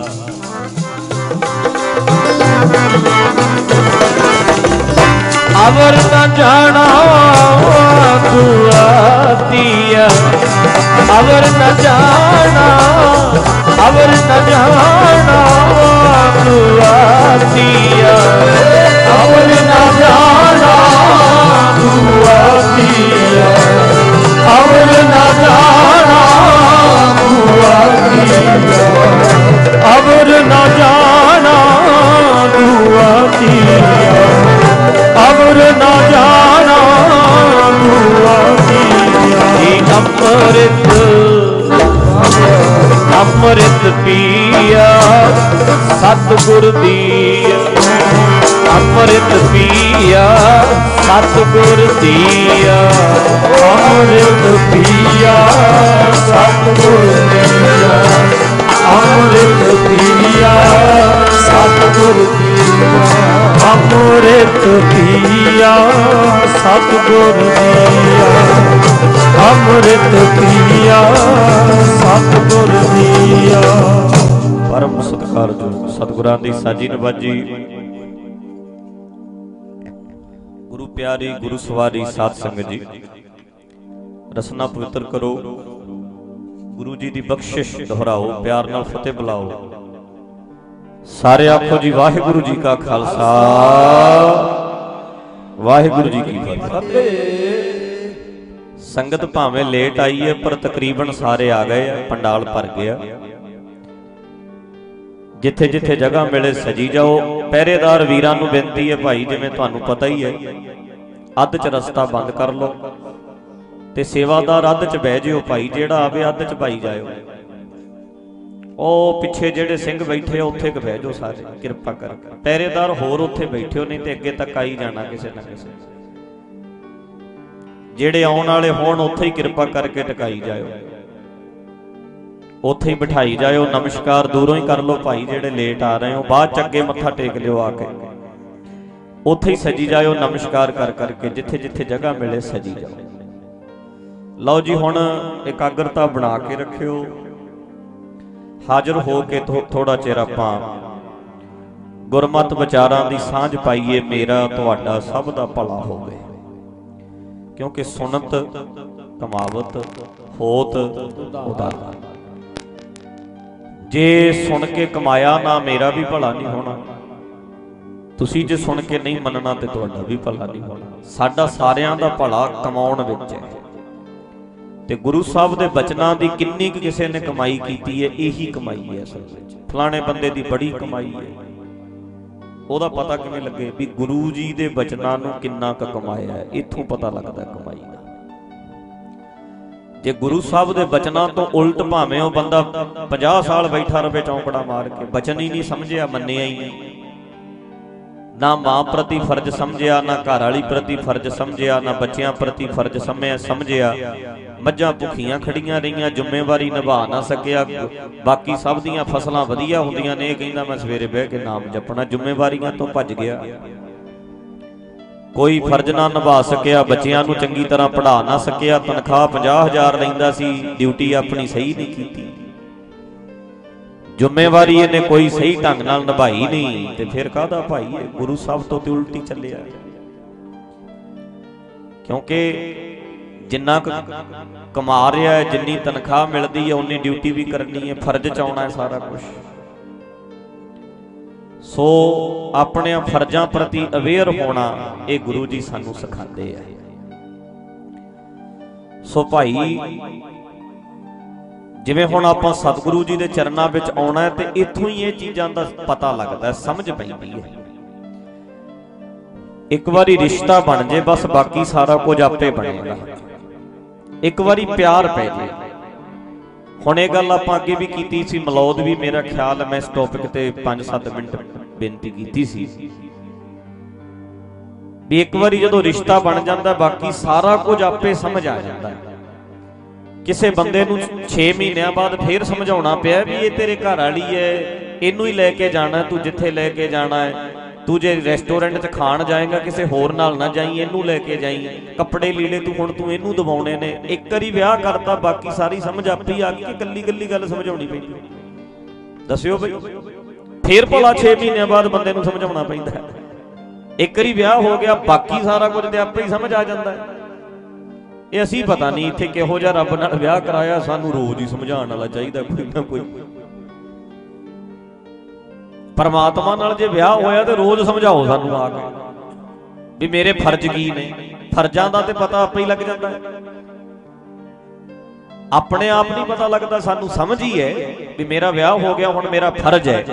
ਅਵਰ ਨ ਜਾਣਾ ਦੁਆਤੀਆ ਅਵਰ ਨ ਜਾਣਾ, ਅਵਰ ਨਾ ਜਾਣਾ ਦੁਆਤੀਆ ਅਬਰ ਨਾ ਜਾਣਾ ਤੂੰ ਆਤੀਆ ਅਬਰ ਨਾ ਜਾਣਾ ਤੂੰ ਆਤੀਆ ਅਬਰ ਨਾ ਜਾਣਾ ਤੂੰ ਆਤੀਆ ਅਬਰ ਨਾ ਜਾਣਾ ਤੂੰ ਆਤੀਆ ਜੀ ਅੰਮ੍ਰਿਤ ਅੰਮ੍ਰਿਤ ਪੀਆ, ਸਤਿਗੁਰ ਦੀਆ। ਅੰਮ੍ਰਿਤ ਪੀਆ, ਸਤਿਗੁਰ ਦੀਆ। ਅੰਮ੍ਰਿਤ ਪੀਆ, ਸਤਿਗੁਰ ਦੀਆ। ਅੰਮ੍ਰਿਤ ਪੀਆ, ਸਤਿਗੁਰ ਦੀਆ। ਅੰਮ੍ਰਿਤ ਪੀਆ, ਸਤਿਗੁਰ ਦੀਆ। ਅੰਮ੍ਰਿਤ ਪੀਆ, ਸਤਿਗੁਰ ਦੀਆ। ਪਰਮ ਸਤਿਕਾਰਯੋਗ ਸਤਿਗੁਰਾਂ ਦੀ ਸਾਜੀ ਨਵਾਜੀ ਪਿਆਰੀ ਗੁਰੂ ਸਵਾਰੀ, ਸਾਧ ਸੰਗਤ ਜੀ। ਰਸਨਾ ਪਵਿੱਤਰ ਕਰੋ। ਗੁਰੂ ਜੀ ਦੀ ਬਖਸ਼ਿਸ਼ ਦੁਹਰਾਓ, ਪਿਆਰ ਨਾਲ ਫਤਿਹ ਬੁਲਾਓ। ਸਾਰੇ ਆਖੋ ਜੀ, ਵਾਹਿਗੁਰੂ ਜੀ ਕਾ ਖਾਲਸਾ। ਵਾਹਿਗੁਰੂ ਜੀ ਕੀ ਫਤਿਹ। ਸੰਗਤ ਭਾਵੇਂ ਲੇਟ ਆਈ ਹੈ, ਪਰ ਤਕਰੀਬਨ ਸਾਰੇ ਆ ਗਏ ਆ, ਪੰਡਾਲ ਭਰ ਗਿਆ ਜਿੱਥੇ ਜਿੱਥੇ ਜਗ੍ਹਾ ਮਿਲੇ, ਸਜੀ ਜਾਓ। ਪਹਿਰੇਦਾਰ ਵੀਰਾਂ ਨੂੰ ਬੇਨਤੀ ਹੈ, ਭਾਈ, ਜਿਵੇਂ ਤੁਹਾਨੂੰ ਪਤਾ ਹੀ ਹੈ ਅੱਧ ਚ ਰਸਤਾ ਬੰਦ ਕਰ ਲਓ ਤੇ ਸੇਵਾਦਾਰ ਅੱਧ ਚ ਬਹਿ ਜਿਓ ਭਾਈ, ਜਿਹੜਾ ਆਵੇ ਅੱਧ ਚ ਭਾਈ ਜਾਇਓ। ਉਹ ਪਿੱਛੇ ਜਿਹੜੇ ਸਿੰਘ ਬੈਠੇ ਆ, ਉੱਥੇ ਕ ਬਹਿ ਜਾਓ ਸਾਰੇ, ਕਿਰਪਾ ਕਰਕੇ। ਪਹਿਰੇਦਾਰ ਹੋਰ ਉੱਥੇ ਬੈਠਿਓ ਨਹੀਂ ਤੇ ਅੱਗੇ ਤੱਕ ਆਈ ਜਾਣਾ ਕਿਸੇ ਨਾ ਕਿਸੇ। ਜਿਹੜੇ ਆਉਣ ਵਾਲੇ ਹੋਣ, ਉੱਥੇ ਹੀ ਕਿਰਪਾ ਕਰਕੇ ਟਿਕਾਈ ਜਾਇਓ। ਉੱਥੇ ਹੀ ਬਿਠਾਈ ਜਾਇਓ, ਨਮਸਕਾਰ ਦੂਰੋਂ ਹੀ ਕਰ ਲਓ ਭਾਈ, ਜਿਹੜੇ ਲੇਟ ਆ ਰਹੇ ਹੋ, ਬਾਅਦ ਚ ਅੱਗੇ ਮੱਥਾ ਟੇਕ ਲਿਓ ਆ ਕੇ। ਉੱਥੇ ਹੀ ਸਜੀ ਜਾਇਓ, ਨਮਸਕਾਰ ਕਰ ਕਰਕੇ ਜਿੱਥੇ ਜਿੱਥੇ ਜਗ੍ਹਾ ਮਿਲੇ ਸਜੀ ਜਾਓ। ਲਓ ਜੀ, ਹੁਣ ਇਕਾਗਰਤਾ ਬਣਾ ਕੇ ਰੱਖਿਓ। ਹਾਜ਼ਰ ਹੋ ਕੇ ਥੋੜਾ ਚਿਰ ਆਪਾਂ ਗੁਰਮਤ ਵਿਚਾਰਾਂ ਦੀ ਸਾਂਝ ਪਾਈਏ, ਮੇਰਾ ਤੁਹਾਡਾ ਸਭ ਦਾ ਭਲਾ ਹੋਵੇ। ਕਿਉਂਕਿ ਸੁਨਤ, ਕਮਾਵਤ, ਹੋਤ, ਉਦਾਰ। ਜੇ ਸੁਣ ਕੇ ਕਮਾਇਆ ਨਾ, ਮੇਰਾ ਵੀ ਭਲਾ ਨਹੀਂ ਹੋਣਾ। ਤੁਸੀਂ ਜੇ ਸੁਣ ਕੇ ਨਹੀਂ ਮੰਨਣਾ ਤੇ ਤੁਹਾਡਾ ਵੀ ਭਲਾ ਨਹੀਂ ਹੋਣਾ। ਸਾਡਾ ਸਾਰਿਆਂ ਦਾ ਭਲਾ ਕਮਾਉਣ ਵਿੱਚ ਹੈ। ਤੇ ਗੁਰੂ ਸਾਹਿਬ ਦੇ ਬਚਨਾਂ ਦੀ ਕਿੰਨੀ ਕੁ ਕਿਸੇ ਨੇ ਕਮਾਈ ਕੀਤੀ ਹੈ, ਇਹੀ ਕਮਾਈ ਹੈ ਅਸਲ ਵਿੱਚ। ਫਲਾਣੇ ਬੰਦੇ ਦੀ ਬੜੀ ਕਮਾਈ ਹੈ। ਉਹਦਾ ਪਤਾ ਕਿਵੇਂ ਲੱਗੇ ਵੀ ਗੁਰੂ ਜੀ ਦੇ ਬਚਨਾਂ ਨੂੰ ਕਿੰਨਾ ਕੁ ਕਮਾਇਆ ਹੈ, ਇੱਥੋਂ ਪਤਾ ਲੱਗਦਾ ਕਮਾਈ ਦਾ। ਜੇ ਗੁਰੂ ਸਾਹਿਬ ਦੇ ਬਚਨਾਂ ਤੋਂ ਉਲਟ ਭਾਵੇਂ ਉਹ ਬੰਦਾ 50 ਸਾਲ ਬੈਠਾ ਰਵੇ ਚੌਂਕੜਾ ਮਾਰ ਕੇ, ਬਚਨ ਹੀ ਨਹੀਂ ਸਮਝਿਆ, ਮੰਨਿਆ ਹੀ ਨਹੀਂ। ਨਾ ਮਾਂ ਪ੍ਰਤੀ ਫਰਜ਼ ਸਮਝਿਆ, ਨਾ ਘਰ ਵਾਲੀ ਪ੍ਰਤੀ ਫਰਜ਼ ਸਮਝਿਆ, ਨਾ ਬੱਚਿਆਂ ਪ੍ਰਤੀ ਫਰਜ਼ ਸਮਝਿਆ ਸਮਝਿਆ। ਮੱਝਾਂ ਭੁੱਖੀਆਂ ਖੜੀਆਂ ਰਹੀਆਂ, ਜ਼ਿੰਮੇਵਾਰੀ ਨਿਭਾ ਨਾ ਸਕਿਆ। ਬਾਕੀ ਸਭ ਦੀਆਂ ਫਸਲਾਂ ਵਧੀਆ ਹੁੰਦੀਆਂ ਨੇ, ਇਹ ਕਹਿੰਦਾ ਮੈਂ ਸਵੇਰੇ ਬਹਿ ਕੇ ਨਾਮ ਜਪਣਾ, ਜ਼ਿੰਮੇਵਾਰੀਆਂ ਤੋਂ ਭੱਜ ਗਿਆ। ਕੋਈ ਫਰਜ਼ ਨਾ ਨਿਭਾ ਸਕਿਆ, ਬੱਚਿਆਂ ਨੂੰ ਚੰਗੀ ਤਰ੍ਹਾਂ ਪੜ੍ਹਾ ਨਾ ਸਕਿਆ, ਤਨਖਾਹ 50000 ਲੈਂਦਾ ਸੀ, ਡਿਊਟੀ ਆਪਣੀ ਸਹੀ ਨਹੀਂ ਕੀਤੀ। ਜ਼ਿੰਮੇਵਾਰੀ ਇਹਨੇ ਕੋਈ ਸਹੀ ਢੰਗ ਨਾਲ ਨਿਭਾਈ ਨਹੀਂ, ਤੇ ਫਿਰ ਕਾਹਦਾ ਭਾਈ ਇਹ ਗੁਰੂ ਸਾਹਿਬ ਤੋਂ ਤੇ ਉਲਟੀ ਚੱਲਿਆ? ਕਿਉਂਕਿ ਜਿੰਨਾ ਕਮਾ ਰਿਹਾ ਹੈ, ਜਿੰਨੀ ਤਨਖਾਹ ਮਿਲਦੀ ਹੈ, ਉਨੀ ਡਿਊਟੀ ਵੀ ਕਰਨੀ ਹੈ, ਫਰਜ਼ ਚ ਆਉਣਾ ਹੈ ਸਾਰਾ ਕੁਝ ਸੋ ਆਪਣੇ ਫਰਜ਼ਾਂ ਪ੍ਰਤੀ ਅਵੇਅਰ ਹੋਣਾ ਇਹ ਗੁਰੂ ਜੀ ਸਾਨੂੰ ਸਿਖਾਉਂਦੇ ਆ। ਸੋ ਭਾਈ ਜਿਵੇਂ ਹੁਣ ਆਪਾਂ ਸਤਿਗੁਰੂ ਜੀ ਦੇ ਚਰਨਾਂ ਵਿੱਚ ਆਉਣਾ ਹੈ ਤੇ ਇੱਥੋਂ ਹੀ ਇਹ ਚੀਜ਼ਾਂ ਦਾ ਪਤਾ ਲੱਗਦਾ ਸਮਝ ਪੈਂਦੀ ਹੈ। ਇੱਕ ਵਾਰੀ ਰਿਸ਼ਤਾ ਬਣ ਜੇ, ਬਸ ਬਾਕੀ ਸਾਰਾ ਕੁਝ ਆਪੇ ਬਣੇਗਾ ਇੱਕ ਵਾਰੀ ਪਿਆਰ ਪੈ ਜੇ। ਹੁਣ ਇਹ ਗੱਲ ਆਪਾਂ ਅੱਗੇ ਵੀ ਕੀਤੀ ਸੀ, ਮਲੌਦ ਵੀ ਮੇਰਾ ਖਿਆਲ ਮੈਂ ਇਸ ਟੌਪਿਕ ਤੇ 5-7 ਮਿੰਟ ਬੇਨਤੀ ਕੀਤੀ ਸੀ। ਵੀ ਇੱਕ ਵਾਰੀ ਜਦੋਂ ਰਿਸ਼ਤਾ ਬਣ ਜਾਂਦਾ, ਬਾਕੀ ਸਾਰਾ ਕੁਝ ਆਪੇ ਸਮਝ ਆ ਜਾਂਦਾ ਹੈ। ਕਿਸੇ ਬੰਦੇ ਨੂੰ 6 ਮਹੀਨਿਆਂ ਬਾਅਦ ਫੇਰ ਸਮਝਾਉਣਾ ਪਿਆ ਵੀ ਇਹ ਤੇਰੇ ਘਰ ਵਾਲੀ ਹੈ ਇਹਨੂੰ ਹੀ ਲੈ ਕੇ ਜਾਣਾ, ਤੂੰ ਜਿੱਥੇ ਲੈ ਕੇ ਜਾਣਾ ਹੈ ਤੂੰ ਜੇ ਰੈਸਟੋਰੈਂਟ 'ਚ ਖਾਣ ਜਾਏਗਾ, ਕਿਸੇ ਹੋਰ ਨਾਲ ਨਾ ਜਾਈ, ਇਹਨੂੰ ਲੈ ਕੇ ਜਾਈ। ਕੱਪੜੇ ਲੀੜੇ ਤੂੰ ਹੁਣ ਤੂੰ ਇਹਨੂੰ ਦਵਾਉਣੇ ਨੇ। ਇੱਕ ਵਾਰੀ ਵਿਆਹ ਕਰਤਾ, ਬਾਕੀ ਸਾਰੀ ਸਮਝ ਆਪੇ ਹੀ ਆ ਗਈ ਕਿ ਕੱਲੀ ਕੱਲੀ ਗੱਲ ਸਮਝਾਉਣੀ ਪੈਂਦੀ। ਦੱਸਿਓ ਬਈ। ਫੇਰ ਭਲਾ 6 ਮਹੀਨਿਆਂ ਬਾਅਦ ਬੰਦੇ ਨੂੰ ਸਮਝਾਉਣਾ ਪੈਂਦਾ। ਇੱਕ ਵਾਰੀ ਵਿਆਹ ਹੋ ਗਿਆ, ਬਾਕੀ ਸਾਰਾ ਕੁਝ ਤੇ ਆਪੇ ਹੀ ਸਮਝ ਆ ਜਾਂਦਾ। ਹੈ ਇਹ ਅਸੀਂ ਪਤਾ ਨਹੀਂ ਇੱਥੇ ਕਿਹੋ ਜਿਹਾ ਰੱਬ ਨਾਲ ਵਿਆਹ ਕਰਾਇਆ ਸਾਨੂੰ ਰੋਜ਼ ਹੀ ਸਮਝਾਉਣ ਵਾਲਾ ਚਾਹੀਦਾ ਕੋਈ ਨਾ ਕੋਈ। ਪਰਮਾਤਮਾ ਨਾਲ ਜੇ ਵਿਆਹ ਹੋਇਆ ਤੇ ਰੋਜ਼ ਸਮਝਾਓ ਸਾਨੂੰ ਆ ਕੇ ਵੀ ਮੇਰੇ ਫਰਜ਼ ਕੀ ਨੇ। ਫਰਜ਼ਾਂ ਦਾ ਤੇ ਪਤਾ ਆਪੇ ਹੀ ਲੱਗ ਜਾਂਦਾ ਹੈ। ਆਪਣੇ ਆਪ ਨਹੀਂ ਪਤਾ ਲੱਗਦਾ ਸਾਨੂੰ ਸਮਝ ਹੀ ਹੈ ਵੀ ਮੇਰਾ ਵਿਆਹ ਹੋ ਗਿਆ ਹੁਣ ਮੇਰਾ ਫਰਜ਼ ਹੈ।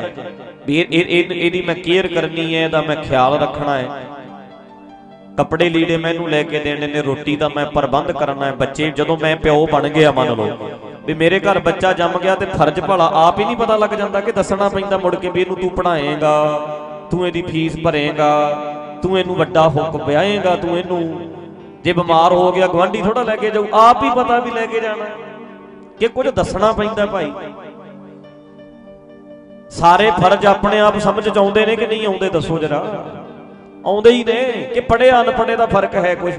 ਵੀ ਇਹ- ਇਹ- ਇਹ- ਇਹਦੀ ਮੈਂ ਕੇਅਰ ਕਰਨੀ ਹੈ ਇਹਦਾ ਮੈਂ ਖਿਆਲ ਰੱਖਣਾ ਹੈ। ਕੱਪੜੇ ਲੀੜੇ ਮੈਨੂੰ ਲੈ ਕੇ ਦੇਣੇ ਨੇ, ਰੋਟੀ ਦਾ ਮੈਂ ਪ੍ਰਬੰਧ ਕਰਨਾ ਹੈ ਬੱਚੇ, ਜਦੋਂ ਮੈਂ ਪਿਓ ਬਣ ਗਿਆ ਮੰਨ ਲਓ, ਵੀ ਮੇਰੇ ਘਰ ਬੱਚਾ ਜੰਮ ਗਿਆ ਤੇ ਫਰਜ਼ ਭਲਾ ਆਪ ਹੀ ਨਹੀਂ ਪਤਾ ਲੱਗ ਜਾਂਦਾ ਕਿ ਦੱਸਣਾ ਪੈਂਦਾ ਮੁੜ ਕੇ ਵੀ ਇਹਨੂੰ ਤੂੰ ਪੜ੍ਹਾਏਗਾ, ਤੂੰ ਇਹਦੀ ਫੀਸ ਭਰੇਗਾ, ਤੂੰ ਇਹਨੂੰ ਵੱਡਾ ਹੁੱਕ ਵਿਆਹੇਗਾ, ਤੂੰ ਇਹਨੂੰ ਜੇ ਬਿਮਾਰ ਹੋ ਗਿਆ ਗਵਾਂਢੀ ਥੋੜਾ ਲੈ ਕੇ ਜਾਊ, ਆਪ ਹੀ ਪਤਾ ਵੀ ਲੈ ਕੇ ਜਾਣਾ ਕਿ ਕੁਝ ਦੱਸਣਾ ਪੈਂਦਾ ਭਾਈ। ਸਾਰੇ ਫਰਜ਼ ਆਪਣੇ ਆਪ ਸਮਝ ਚ ਆਉਂਦੇ ਨੇ ਕਿ ਨਹੀਂ ਆਉਂਦੇ, ਦੱਸੋ ਜਰਾ। ਆਉਂਦੇ ਹੀ ਨੇ ਕਿ ਪੜਿਆ ਅਨਪੜ੍ਹੇ ਦਾ ਫ਼ਰਕ ਹੈ ਕੁਝ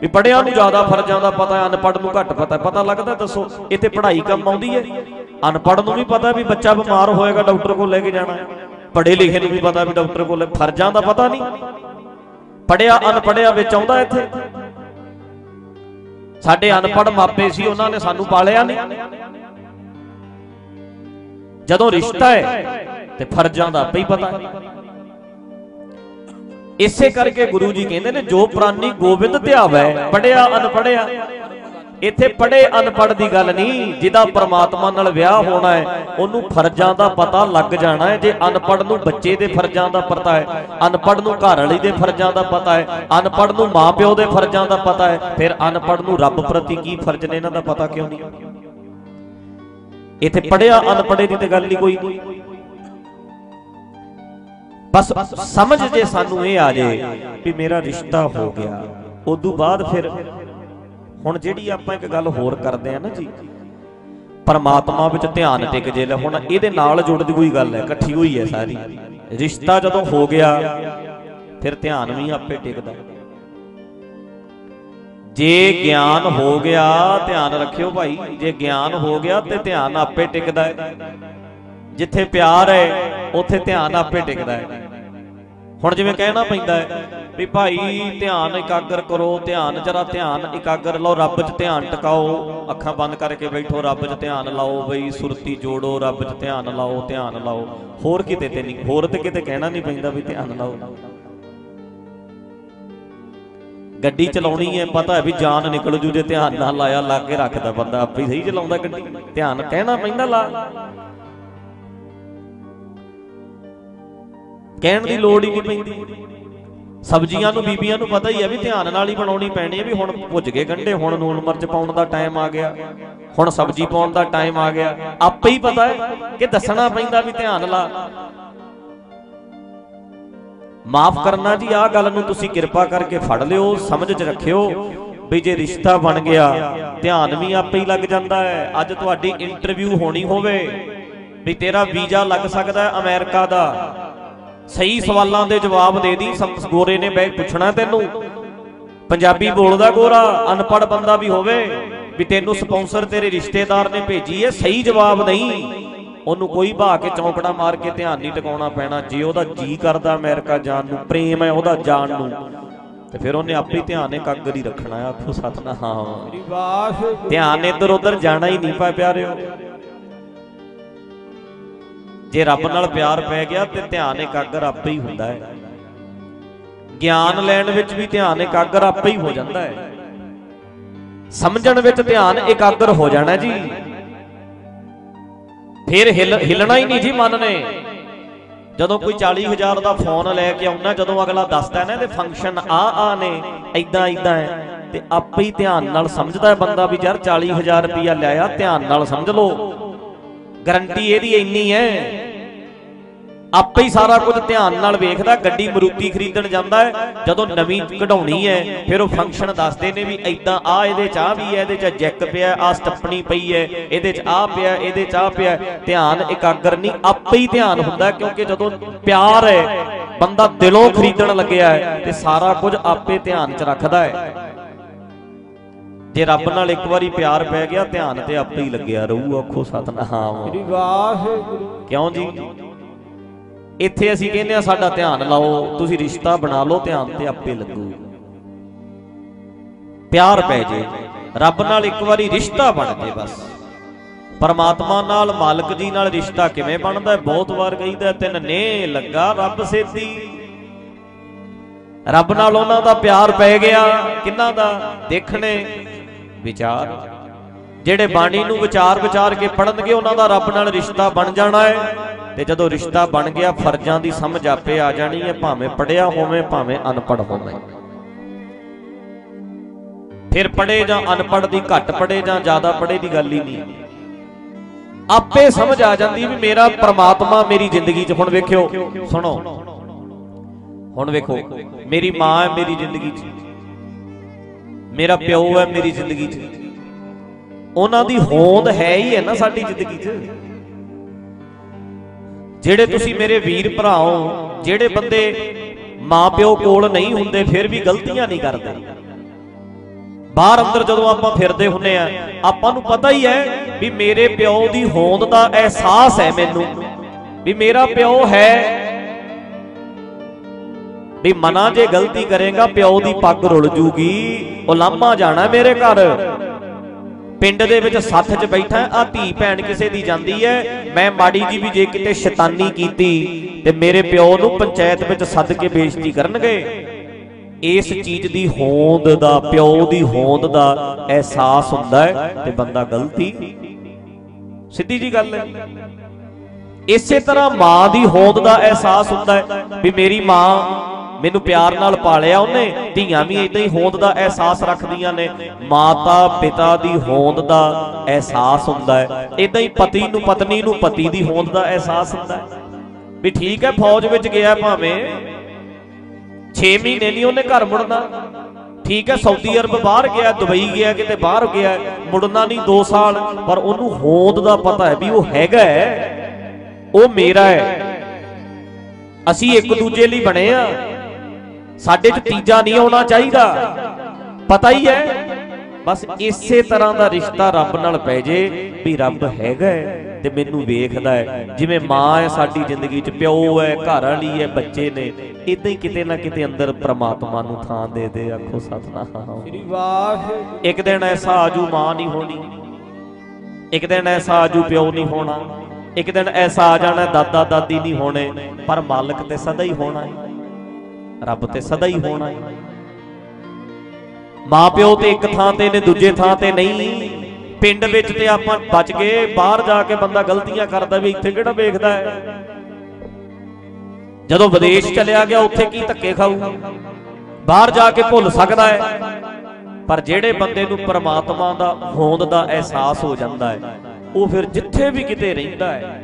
ਵੀ ਪੜਿਆ ਨੂੰ ਜ਼ਿਆਦਾ ਫਰਜ਼ਾਂ ਦਾ ਪਤਾ ਹੈ, ਅਨਪੜ੍ਹ ਨੂੰ ਘੱਟ ਪਤਾ ਪਤਾ ਲੱਗਦਾ ਦੱਸੋ, ਇੱਥੇ ਪੜ੍ਹਾਈ ਕੰਮ ਆਉਂਦੀ ਹੈ? ਅਨਪੜ੍ਹ ਨੂੰ ਵੀ ਪਤਾ ਵੀ ਬੱਚਾ ਬਿਮਾਰ ਹੋਏਗਾ, ਡਾਕਟਰ ਕੋਲ ਲੈ ਕੇ ਜਾਣਾ ਹੈ। ਪੜ੍ਹੇ ਲਿਖੇ ਨੂੰ ਵੀ ਪਤਾ ਵੀ ਡਾਕਟਰ ਕੋਲ ਫਰਜ਼ਾਂ ਦਾ ਪਤਾ ਨਹੀਂ। ਪੜਿਆ ਅਨਪੜਿਆ ਵਿੱਚ ਆਉਂਦਾ ਇੱਥੇ। ਸਾਡੇ ਅਨਪੜ੍ਹ ਮਾਪੇ ਸੀ, ਉਹਨਾਂ ਨੇ ਸਾਨੂੰ ਪਾਲਿਆ ਨਹੀਂ। ਜਦੋਂ ਰਿਸ਼ਤਾ ਹੈ, ਤੇ ਫਰਜ਼ਾਂ ਦਾ ਆਪੇ ਹੀ ਪਤਾ ਹੈ। ਇਸੇ ਕਰਕੇ ਗੁਰੂ ਜੀ ਕਹਿੰਦੇ ਨੇ, ਜੋ ਪ੍ਰਾਨੀ ਗੋਬਿੰਦ ਧਿਆਵੈ ਪੜਿਆ ਅਨਪੜਿਆ ਇੱਥੇ ਪੜੇ ਅਨਪੜ ਦੀ ਗੱਲ ਨਹੀਂ, ਜਿਹਦਾ ਪ੍ਰਮਾਤਮਾ ਨਾਲ ਵਿਆਹ ਹੋਣਾ ਹੈ, ਉਹਨੂੰ ਫਰਜ਼ਾਂ ਦਾ ਪਤਾ ਲੱਗ ਜਾਣਾ ਹੈ, ਜੇ ਅਨਪੜ ਨੂੰ ਬੱਚੇ ਦੇ ਫਰਜ਼ਾਂ ਦਾ ਪਤਾ ਹੈ ਅਨਪੜ ਨੂੰ ਘਰ ਵਾਲੀ ਦੇ ਫਰਜ਼ਾਂ ਦਾ ਪਤਾ ਹੈ ਅਨਪੜ ਨੂੰ ਮਾਪਿਓ ਦੇ ਫਰਜ਼ਾਂ ਦਾ ਪਤਾ ਹੈ, ਫਿਰ ਅਨਪੜ ਨੂੰ ਰੱਬ ਪ੍ਰਤੀ ਕੀ ਫਰਜ਼ ਨੇ ਇਹਨਾਂ ਦਾ ਪਤਾ ਕਿਉਂ ਨਹੀਂ? ਇੱਥੇ ਪੜਿਆ ਅਨਪੜੇ ਦੀ ਤੇ ਗੱਲ ਨਹੀਂ ਕੋਈ ਬਸ ਸਮਝ ਜੇ ਸਾਨੂੰ ਇਹ ਆ ਜੇ ਵੀ ਮੇਰਾ ਰਿਸ਼ਤਾ ਹੋ ਗਿਆ, ਉਦੋਂ ਬਾਅਦ ਫਿਰ ਹੁਣ ਜਿਹੜੀ ਆਪਾਂ ਇੱਕ ਗੱਲ ਹੋਰ ਕਰਦੇ ਆ ਨਾ ਜੀ, ਪਰਮਾਤਮਾ ਵਿੱਚ ਧਿਆਨ ਟਿਕ ਜੇ ਲੈ, ਹੁਣ ਇਹਦੇ ਨਾਲ ਜੁੜਦੀ ਕੋਈ ਗੱਲ ਹੈ, ਇਕੱਠੀ ਹੋਈ ਹੈ ਸਾਰੀ। ਰਿਸ਼ਤਾ ਜਦੋਂ ਹੋ ਗਿਆ, ਫਿਰ ਧਿਆਨ ਵੀ ਆਪੇ ਟਿਕਦਾ। ਜੇ ਗਿਆਨ ਹੋ ਗਿਆ, ਧਿਆਨ ਰੱਖਿਓ ਭਾਈ, ਜੇ ਗਿਆਨ ਹੋ ਗਿਆ ਤੇ ਧਿਆਨ ਆਪੇ ਟਿਕਦਾ ਹੈ। ਜਿੱਥੇ ਪਿਆਰ ਹੈ, ਉੱਥੇ ਧਿਆਨ ਆਪੇ ਟਿਕਦਾ ਹੈ। ਹੁਣ ਜਿਵੇਂ ਕਹਿਣਾ ਪੈਂਦਾ ਹੈ ਵੀ ਭਾਈ, ਧਿਆਨ ਇਕਾਗਰ ਕਰੋ, ਧਿਆਨ ਜਰਾ ਧਿਆਨ ਇਕਾਗਰ ਲਓ, ਰੱਬ 'ਚ ਧਿਆਨ ਟਿਕਾਓ। ਅੱਖਾਂ ਬੰਦ ਕਰਕੇ ਬੈਠੋ, ਰੱਬ 'ਚ ਧਿਆਨ ਲਾਓ ਬਈ, ਸੁਰਤੀ ਜੋੜੋ, ਰੱਬ 'ਚ ਧਿਆਨ ਲਾਓ ਧਿਆਨ ਲਾਓ। ਹੋਰ ਕਿਤੇ ਤੇ ਨਹੀਂ, ਹੋਰ ਤੇ ਕਿਤੇ ਕਹਿਣਾ ਨਹੀਂ ਪੈਂਦਾ ਵੀ ਧਿਆਨ ਲਾਓ। ਗੱਡੀ ਚਲਾਉਣੀ ਹੈ, ਪਤਾ ਹੈ ਵੀ ਜਾਨ ਨਿਕਲ ਜੂ ਜੇ ਧਿਆਨ ਨਾ ਲਾਇਆ ਲਾ ਕੇ ਰੱਖਦਾ ਬੰਦਾ, ਆਪੇ ਸਹੀ ਚਲਾਉਂਦਾ ਗੱਡੀ। ਧਿਆਨ ਕਹਿਣਾ ਪੈਂਦਾ ਲਾ। ਕਹਿਣ ਦੀ ਲੋੜ ਹੀ ਨਹੀਂ ਪੈਂਦੀ। ਸਬਜ਼ੀਆਂ ਨੂੰ ਬੀਬੀਆਂ ਨੂੰ ਪਤਾ ਹੀ ਹੈ ਵੀ ਧਿਆਨ ਨਾਲ ਹੀ ਬਣਾਉਣੀ ਪੈਣੀ ਹੈ ਵੀ ਹੁਣ ਭੁੱਜ ਗਏ ਗੰਢੇ, ਹੁਣ ਨੂਨ ਮਿਰਚ ਪਾਉਣ ਦਾ ਟਾਈਮ ਆ ਗਿਆ, ਹੁਣ ਸਬਜ਼ੀ ਪਾਉਣ ਦਾ ਟਾਈਮ ਆ ਗਿਆ। ਆਪੇ ਹੀ ਪਤਾ ਹੈ ਕਿ ਦੱਸਣਾ ਪੈਂਦਾ ਵੀ ਧਿਆਨ ਲਾ। ਮਾਫ ਕਰਨਾ ਜੀ, ਆਹ ਗੱਲ ਨੂੰ ਤੁਸੀਂ ਕਿਰਪਾ ਕਰਕੇ ਫੜ ਲਿਓ, ਸਮਝ 'ਚ ਰੱਖਿਓ ਵੀ ਜੇ ਰਿਸ਼ਤਾ ਬਣ ਗਿਆ, ਧਿਆਨ ਵੀ ਆਪੇ ਹੀ ਲੱਗ ਜਾਂਦਾ ਹੈ। ਅੱਜ ਤੁਹਾਡੀ ਇੰਟਰਵਿਊ ਹੋਣੀ ਹੋਵੇ, ਵੀ ਤੇਰਾ ਵੀਜ਼ਾ ਲੱਗ ਸਕਦਾ ਹੈ ਅਮਰੀਕਾ ਦਾ। ਸਹੀ ਸਵਾਲਾਂ ਦੇ ਜਵਾਬ ਦੇ ਦੀ ਗੋਰੇ ਨੇ ਬੈ ਪੁੱਛਣਾ ਤੈਨੂੰ। ਪੰਜਾਬੀ ਬੋਲਦਾ ਗੋਰਾ ਅਨਪੜ ਬੰਦਾ ਵੀ ਹੋਵੇ ਵੀ ਤੈਨੂੰ ਸਪਾਂਸਰ ਤੇਰੇ ਰਿਸ਼ਤੇਦਾਰ ਨੇ ਭੇਜੀ ਹੈ ਸਹੀ ਜਵਾਬ ਨਹੀਂ। ਉਹਨੂੰ ਕੋਈ ਭਾ ਕੇ ਚੌਂਕੜਾ ਮਾਰ ਕੇ ਧਿਆਨ ਨਹੀਂ ਟਿਕਾਉਣਾ ਪੈਣਾ ਜੇ ਉਹਦਾ ਜੀ ਕਰਦਾ ਅਮਰੀਕਾ ਜਾਣ ਨੂੰ ਪ੍ਰੇਮ ਹੈ ਉਹਦਾ ਜਾਣ ਨੂੰ ਤੇ ਫਿਰ ਉਹਨੇ ਆਪੇ ਧਿਆਨ ਇਕਾਗਰ ਹੀ ਰੱਖਣਾ ਹੈ ਆਖੋ ਸਤਨਾਮ। ਧਿਆਨ ਇੱਧਰ ਉੱਧਰ ਜਾਣਾ ਹੀ ਨਹੀਂ ਪਾ ਪਿਆਰਿਓ। ਜੇ ਰੱਬ ਨਾਲ ਪਿਆਰ ਪੈ ਗਿਆ ਤੇ ਧਿਆਨ ਇਕਾਗਰ ਆਪੇ ਹੀ ਹੁੰਦਾ ਹੈ। ਗਿਆਨ ਲੈਣ ਵਿੱਚ ਵੀ ਧਿਆਨ ਇਕਾਗਰ ਆਪੇ ਹੀ ਹੋ ਜਾਂਦਾ ਹੈ। ਸਮਝਣ ਵਿੱਚ ਧਿਆਨ ਇਕਾਗਰ ਹੋ ਜਾਣਾ ਜੀ। ਫਿਰ ਹਿੱਲ, ਹਿੱਲਣਾ ਹੀ ਨਹੀਂ ਜੀ ਮਨ ਨੇ। ਜਦੋਂ ਕੋਈ 40000 ਦਾ ਫੋਨ ਲੈ ਕੇ ਆਉਣਾ ਜਦੋਂ ਅਗਲਾ ਦੱਸਦਾ ਨਾ ਤੇ ਫੰਕਸ਼ਨ ਆ ਆ ਨੇ ਐਦਾਂ ਐਦਾਂ ਹੈ, ਤੇ ਆਪੇ ਹੀ ਧਿਆਨ ਨਾਲ ਸਮਝਦਾ ਹੈ ਬੰਦਾ ਵੀ ਯਾਰ 40000 ਰੁਪਇਆ ਲਿਆਇਆ, ਧਿਆਨ ਨਾਲ ਸਮਝ ਲਓ। ਗਰੰਟੀ ਇਹਦੀ ਇੰਨੀ ਹੈ। ਆਪੇ ਹੀ ਸਾਰਾ ਕੁਝ ਧਿਆਨ ਨਾਲ ਵੇਖਦਾ ਗੱਡੀ ਮਰੂਤੀ ਖਰੀਦਣ ਜਾਂਦਾ ਹੈ। ਜਦੋਂ ਨਵੀਂ ਕਢਾਉਣੀ ਹੈ ਫਿਰ ਉਹ ਫੰਕਸ਼ਨ ਦੱਸਦੇ ਨੇ ਵੀ ਐਦਾਂ ਆ ਇਹਦੇ ਚ ਆ ਵੀ ਹੈ ਇਹਦੇ ਚ ਜੈਕ ਪਿਆ ਆ ਸਟੱਪਣੀ ਪਈ ਹੈ ਇਹਦੇ ਚ ਆ ਪਿਆ ਇਹਦੇ ਚ ਆ ਪਿਆ। ਧਿਆਨ ਇਕਾਗਰ ਨਹੀਂ ਆਪੇ ਹੀ ਧਿਆਨ ਹੁੰਦਾ ਕਿਉਂਕਿ ਜਦੋਂ ਪਿਆਰ ਹੈ ਬੰਦਾ ਦਿਲੋਂ ਖਰੀਦਣ ਲੱਗਿਆ ਹੈ ਤੇ ਸਾਰਾ ਕੁਝ ਆਪੇ ਧਿਆਨ ਚ ਰੱਖਦਾ ਹੈ। ਜੇ ਰੱਬ ਨਾਲ ਇੱਕ ਵਾਰੀ ਪਿਆਰ ਪੈ ਗਿਆ ਧਿਆਨ ਤੇ ਆਪੇ ਹੀ ਲੱਗਿਆ ਰਹੂ ਆਖੋ ਸਤਨਾਮ। ਸ੍ਰੀ ਵਾਹਿਗੁਰੂ। ਕਿਉਂ ਜੀ? ਇੱਥੇ ਅਸੀਂ ਕਹਿੰਦੇ ਆ ਸਾਡਾ ਧਿਆਨ ਲਾਓ, ਤੁਸੀਂ ਰਿਸ਼ਤਾ ਬਣਾ ਲਓ, ਧਿਆਨ ਤੇ ਆਪੇ ਲੱਗੂ। ਪਿਆਰ ਪੈ ਜੇ, ਰੱਬ ਨਾਲ ਇੱਕ ਵਾਰੀ ਰਿਸ਼ਤਾ ਬਣ ਜੇ ਬਸ। ਪਰਮਾਤਮਾ ਨਾਲ, ਮਾਲਕ ਜੀ ਨਾਲ ਰਿਸ਼ਤਾ ਕਿਵੇਂ ਬਣਦਾ ਬਹੁਤ ਵਾਰ ਕਹੀਦਾ ਤਿੰਨ ਨੇ ਲੱਗਾ ਰੱਬ ਸੇਤੀ। ਰੱਬ ਨਾਲ ਉਹਨਾਂ ਦਾ ਪਿਆਰ ਪੈ ਗਿਆ, ਕਿੰਨਾ ਦਾ? ਦੇਖਣੇ, ਵਿਚਾਰ। ਜਿਹੜੇ ਬਾਣੀ ਨੂੰ ਵਿਚਾਰ ਵਿਚਾਰ ਕੇ ਪੜਨਗੇ ਉਹਨਾਂ ਦਾ ਰੱਬ ਨਾਲ ਰਿਸ਼ਤਾ ਬਣ ਜਾਣਾ ਹੈ। ਤੇ ਜਦੋਂ ਰਿਸ਼ਤਾ ਬਣ ਗਿਆ, ਫਰਜ਼ਾਂ ਦੀ ਸਮਝ ਆਪੇ ਆ ਜਾਣੀ ਹੈ, ਭਾਵੇਂ ਪੜਿਆ ਹੋਵੇ, ਭਾਵੇਂ ਅਨਪੜ ਹੋਵੇ। ਫਿਰ ਪੜੇ ਜਾਂ ਅਨਪੜ ਦੀ ਘੱਟ ਪੜੇ ਜਾਂ ਜ਼ਿਆਦਾ ਪੜੇ ਦੀ ਗੱਲ ਹੀ ਨਹੀਂ। ਆਪੇ ਸਮਝ ਆ ਜਾਂਦੀ ਵੀ ਮੇਰਾ ਪ੍ਰਮਾਤਮਾ ਮੇਰੀ ਜ਼ਿੰਦਗੀ 'ਚ, ਹੁਣ ਵੇਖਿਓ, ਸੁਣੋ। ਹੁਣ ਵੇਖੋ, ਮੇਰੀ ਮਾਂ ਹੈ ਮੇਰੀ ਜ਼ਿੰਦਗੀ 'ਚ। ਮੇਰਾ ਪਿਓ ਹੈ ਮੇਰੀ ਜ਼ਿੰਦਗੀ 'ਚ। ਉਹਨਾਂ ਦੀ ਹੋਂਦ ਹੈ ਹੀ ਹੈ ਨਾ ਸਾਡੀ ਜ਼ਿੰਦਗੀ 'ਚ। ਜਿਹੜੇ ਤੁਸੀਂ ਮੇਰੇ ਵੀਰ ਭਰਾਓ, ਜਿਹੜੇ ਬੰਦੇ ਮਾਪਿਓ ਕੋਲ ਨਹੀਂ ਹੁੰਦੇ, ਫਿਰ ਵੀ ਗਲਤੀਆਂ ਨਹੀਂ ਕਰਦੇ। ਬਾਹਰ ਅੰਦਰ ਜਦੋਂ ਆਪਾਂ ਫਿਰਦੇ ਹੁੰਨੇ ਆ, ਆਪਾਂ ਨੂੰ ਪਤਾ ਹੀ ਹੈ ਵੀ ਮੇਰੇ ਪਿਓ ਦੀ ਹੋਂਦ ਦਾ ਅਹਿਸਾਸ ਹੈ ਮੈਨੂੰ, ਵੀ ਮੇਰਾ ਪਿਓ ਹੈ ਵੀ ਮਨਾ ਜੇ ਗਲਤੀ ਕਰੇਗਾ, ਪਿਓ ਦੀ ਪੱਗ ਰੁਲ ਜੂਗੀ ਉਲਾਮਾ ਜਾਣਾ ਮੇਰੇ ਘਰ। ਪਿੰਡ ਦੇ ਵਿੱਚ ਸੱਥ 'ਚ ਬੈਠਾ ਆ ਧੀ ਭੈਣ ਕਿਸੇ ਦੀ ਜਾਂਦੀ ਹੈ। ਮੈਂ ਮਾੜੀ ਜੀ ਵੀ ਜੇ ਕਿਤੇ ਸ਼ੈਤਾਨੀ ਕੀਤੀ, ਤੇ ਮੇਰੇ ਪਿਓ ਨੂੰ ਪੰਚਾਇਤ ਵਿੱਚ ਸੱਦ ਕੇ ਬੇਇੱਜ਼ਤੀ ਕਰਨਗੇ। ਇਸ ਚੀਜ਼ ਦੀ ਹੋਂਦ ਦਾ, ਪਿਓ ਦੀ ਹੋਂਦ ਦਾ ਅਹਿਸਾਸ ਹੁੰਦਾ ਹੈ, ਤੇ ਬੰਦਾ ਗਲਤੀ। ਸਿੱਧੀ ਜੀ ਗੱਲ ਹੈ। ਇਸੇ ਤਰ੍ਹਾਂ ਮਾਂ ਦੀ ਹੋਂਦ ਦਾ ਅਹਿਸਾਸ ਹੁੰਦਾ ਹੈ ਵੀ ਮੇਰੀ ਮਾਂ ਮੈਨੂੰ ਪਿਆਰ ਨਾਲ ਪਾਲਿਆ ਉਹਨੇ, ਧੀਆਂ ਵੀ ਇਦਾਂ ਹੀ ਹੋਂਦ ਦਾ ਅਹਿਸਾਸ ਰੱਖਦੀਆਂ ਨੇ। ਮਾਤਾ ਪਿਤਾ ਦੀ ਹੋਂਦ ਦਾ ਅਹਿਸਾਸ ਹੁੰਦਾ ਹੈ। ਇਦਾਂ ਹੀ ਪਤੀ ਨੂੰ ਪਤਨੀ ਨੂੰ ਪਤੀ ਦੀ ਹੋਂਦ ਦਾ ਅਹਿਸਾਸ ਹੁੰਦਾ ਹੈ। ਵੀ ਠੀਕ ਹੈ, ਫੌਜ ਵਿੱਚ ਗਿਆ ਭਾਵੇਂ। 6 ਮਹੀਨੇ ਨਹੀਂ ਉਹਨੇ ਘਰ ਮੁੜਨਾ। ਠੀਕ ਹੈ, ਸਾਊਦੀ ਅਰਬ ਬਾਹਰ ਗਿਆ, ਦੁਬਈ ਗਿਆ, ਕਿਤੇ ਬਾਹਰ ਗਿਆ, ਮੁੜਨਾ ਨਹੀਂ 2 ਸਾਲ। ਪਰ ਉਹਨੂੰ ਹੋਂਦ ਦਾ ਪਤਾ ਹੈ ਵੀ ਉਹ ਹੈਗਾ ਹੈ। ਉਹ ਮੇਰਾ ਹੈ। ਅਸੀਂ ਇੱਕ ਦੂਜੇ ਲਈ ਬਣੇ ਆ ਸਾਡੇ 'ਚ ਤੀਜਾ ਨਹੀਂ ਆਉਣਾ ਚਾਹੀਦਾ। ਪਤਾ ਹੀ ਹੈ। ਬਸ ਇਸੇ ਤਰ੍ਹਾਂ ਦਾ ਰਿਸ਼ਤਾ ਰੱਬ ਨਾਲ ਪੈ ਜੇ ਵੀ ਰੱਬ ਹੈਗਾ ਤੇ ਮੈਨੂੰ ਵੇਖਦਾ ਹੈ। ਜਿਵੇਂ ਮਾਂ ਹੈ ਸਾਡੀ ਜ਼ਿੰਦਗੀ 'ਚ ਪਿਓ ਹੈ ਘਰ ਵਾਲੀ ਹੈ ਬੱਚੇ ਨੇ ਇਦਾਂ ਹੀ ਕਿਤੇ ਨਾ ਕਿਤੇ ਅੰਦਰ ਪ੍ਰਮਾਤਮਾ ਨੂੰ ਥਾਂ ਦੇ ਦੇ ਆਖੋ ਸਤਨਾਮ। ਸ੍ਰੀ ਵਾਹਿਗੁਰੂ। ਇੱਕ ਦਿਨ ਐਸਾ ਆਜੂ ਮਾਂ ਨਹੀਂ ਹੋਣੀ ਇੱਕ ਦਿਨ ਐਸਾ ਆਜੂ ਪਿਓ ਨਹੀਂ ਹੋਣਾ ਇੱਕ ਦਿਨ ਐਸਾ ਆ ਜਾਣਾ ਦਾਦਾ ਦਾਦੀ ਨਹੀਂ ਹੋਣੇ ਪਰ ਮਾਲਕ ਤੇ ਸਦਾ ਹੀ ਹੋਣਾ ਹੈ। ਰੱਬ ਤੇ ਸਦਾ ਹੀ ਹੋਣਾ ਹੈ ਮਾਂ ਪਿਓ ਤੇ ਇੱਕ ਥਾਂ ਤੇ ਨੇ, ਦੂਜੇ ਥਾਂ ਤੇ ਨਹੀਂ। ਪਿੰਡ ਵਿੱਚ ਤੇ ਆਪਾਂ ਬਚ ਗਏ, ਬਾਹਰ ਜਾ ਕੇ ਬੰਦਾ ਗਲਤੀਆਂ ਕਰਦਾ ਵੀ ਇੱਥੇ ਕਿਹੜਾ ਵੇਖਦਾ ਹੈ ਜਦੋਂ ਵਿਦੇਸ਼ ਚਲਿਆ ਗਿਆ, ਉੱਥੇ ਕੀ ਧੱਕੇ ਖਾਊ? ਬਾਹਰ ਜਾ ਕੇ ਭੁੱਲ ਸਕਦਾ ਹੈ ਪਰ ਜਿਹੜੇ ਬੰਦੇ ਨੂੰ ਪਰਮਾਤਮਾ ਦਾ, ਹੋਂਦ ਦਾ ਅਹਿਸਾਸ ਹੋ ਜਾਂਦਾ ਹੈ ਉਹ ਫਿਰ ਜਿੱਥੇ ਵੀ ਕਿਤੇ ਰਹਿੰਦਾ ਹੈ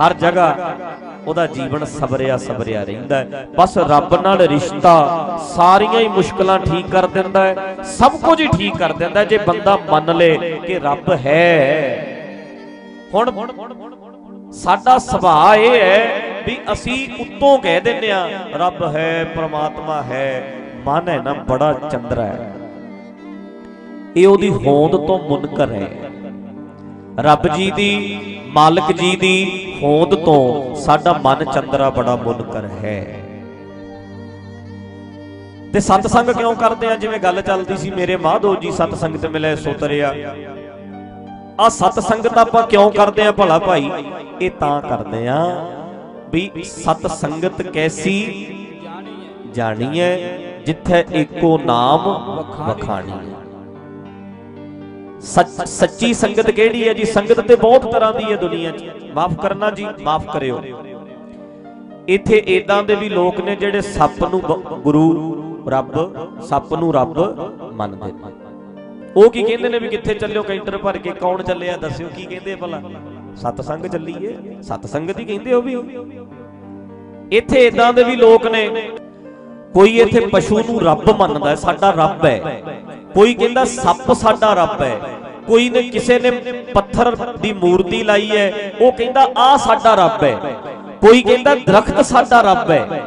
ਹਰ ਜਗ੍ਹਾ ਉਹਦਾ ਜੀਵਨ ਸਬਰਿਆ ਸਬਰਿਆ ਰਹਿੰਦਾ ਹੈ। ਬਸ ਰੱਬ ਨਾਲ ਰਿਸ਼ਤਾ ਸਾਰੀਆਂ ਹੀ ਮੁਸ਼ਕਲਾਂ ਠੀਕ ਕਰ ਦਿੰਦਾ ਹੈ। ਸਭ ਕੁਝ ਹੀ ਠੀਕ ਕਰ ਦਿੰਦਾ ਜੇ ਬੰਦਾ ਮੰਨ ਲੇ ਕਿ ਰੱਬ ਹੈ। ਹੁਣ ਸਾਡਾ ਸੁਭਾਅ ਇਹ ਹੈ ਵੀ ਅਸੀਂ ਉੱਤੋਂ ਕਹਿ ਦਿੰਨੇ ਆ ਰੱਬ ਹੈ, ਪ੍ਰਮਾਤਮਾ ਹੈ, ਮਨ ਹੈ ਨਾ ਬੜਾ ਚੰਦਰਾ ਹੈ। ਇਹ ਉਹਦੀ ਹੋਂਦ ਤੋਂ ਮੁਨਕਰ ਹੈ। ਰੱਬ ਜੀ ਦੀ ਮਾਲਕ ਜੀ ਦੀ ਹੋਂਦ ਤੋਂ ਸਾਡਾ ਮਨ ਚੰਦਰਾ ਬੜਾ ਮੁਨਕਰ ਹੈ। ਤੇ ਸਤਸੰਗ ਕਿਉਂ ਕਰਦੇ ਆ? ਜਿਵੇਂ ਗੱਲ ਚੱਲਦੀ ਸੀ, ਮੇਰੇ ਮਾਧੋ ਜੀ ਸਤਸੰਗ ਤੇ ਮਿਲੇ, ਸੁਤਰਿਆ। ਆ ਸਤ ਸੰਗਤ ਆਪਾਂ ਕਿਉਂ ਕਰਦੇ ਆ ਭਲਾ ਭਾਈ? ਇਹ ਤਾਂ ਕਰਦੇ ਆ ਵੀ ਸਤ ਸੰਗਤ ਕੈਸੀ ਜਾਣੀ ਹੈ, ਜਿੱਥੇ ਏਕੋ ਨਾਮ ਵਖਾਣੀ ਹੈ। ਸੱਚੀ ਸੰਗਤ ਕਿਹੜੀ ਹੈ ਜੀ? ਸੰਗਤ ਤੇ ਬਹੁਤ ਤਰ੍ਹਾਂ ਦੀ ਹੈ ਦੁਨੀਆ 'ਚ। ਮਾਫ ਕਰਨਾ ਜੀ, ਮਾਫ ਕਰਿਓ। ਇੱਥੇ ਇਦਾਂ ਦੇ ਵੀ ਲੋਕ ਨੇ ਜਿਹੜੇ ਸੱਪ ਨੂੰ ਗੁਰੂ, ਰੱਬ, ਸੱਪ ਨੂੰ ਰੱਬ ਮੰਨਦੇ ਨੇ। ਉਹ ਕੀ ਕਹਿੰਦੇ ਨੇ ਵੀ ਕਿੱਥੇ ਚੱਲਿਓ, ਕੈਂਟਰ ਭਰ ਕੇ ਕੌਣ ਚੱਲਿਆ, ਦੱਸਿਓ ਕੀ ਕਹਿੰਦੇ ਭਲਾ? ਸਤਸੰਗ ਚੱਲੀਏ ਸਤਸੰਗ ਹੀ ਕਹਿੰਦੇ ਉਹ ਵੀ। ਇੱਥੇ ਇਦਾਂ ਦੇ ਵੀ ਲੋਕ ਨੇ ਕੋਈ ਇੱਥੇ ਪਸ਼ੂ ਨੂੰ ਰੱਬ ਮੰਨਦਾ ਹੈ, ਸਾਡਾ ਰੱਬ ਹੈ। ਕੋਈ ਕਹਿੰਦਾ ਸੱਪ ਸਾਡਾ ਰੱਬ ਹੈ। ਕੋਈ ਨੇ ਕਿਸੇ ਨੇ ਪੱਥਰ ਦੀ ਮੂਰਤੀ ਲਾਈ ਹੈ, ਉਹ ਕਹਿੰਦਾ ਆ ਸਾਡਾ ਰੱਬ ਹੈ। ਕੋਈ ਕਹਿੰਦਾ ਦਰਖਤ ਸਾਡਾ ਰੱਬ ਹੈ।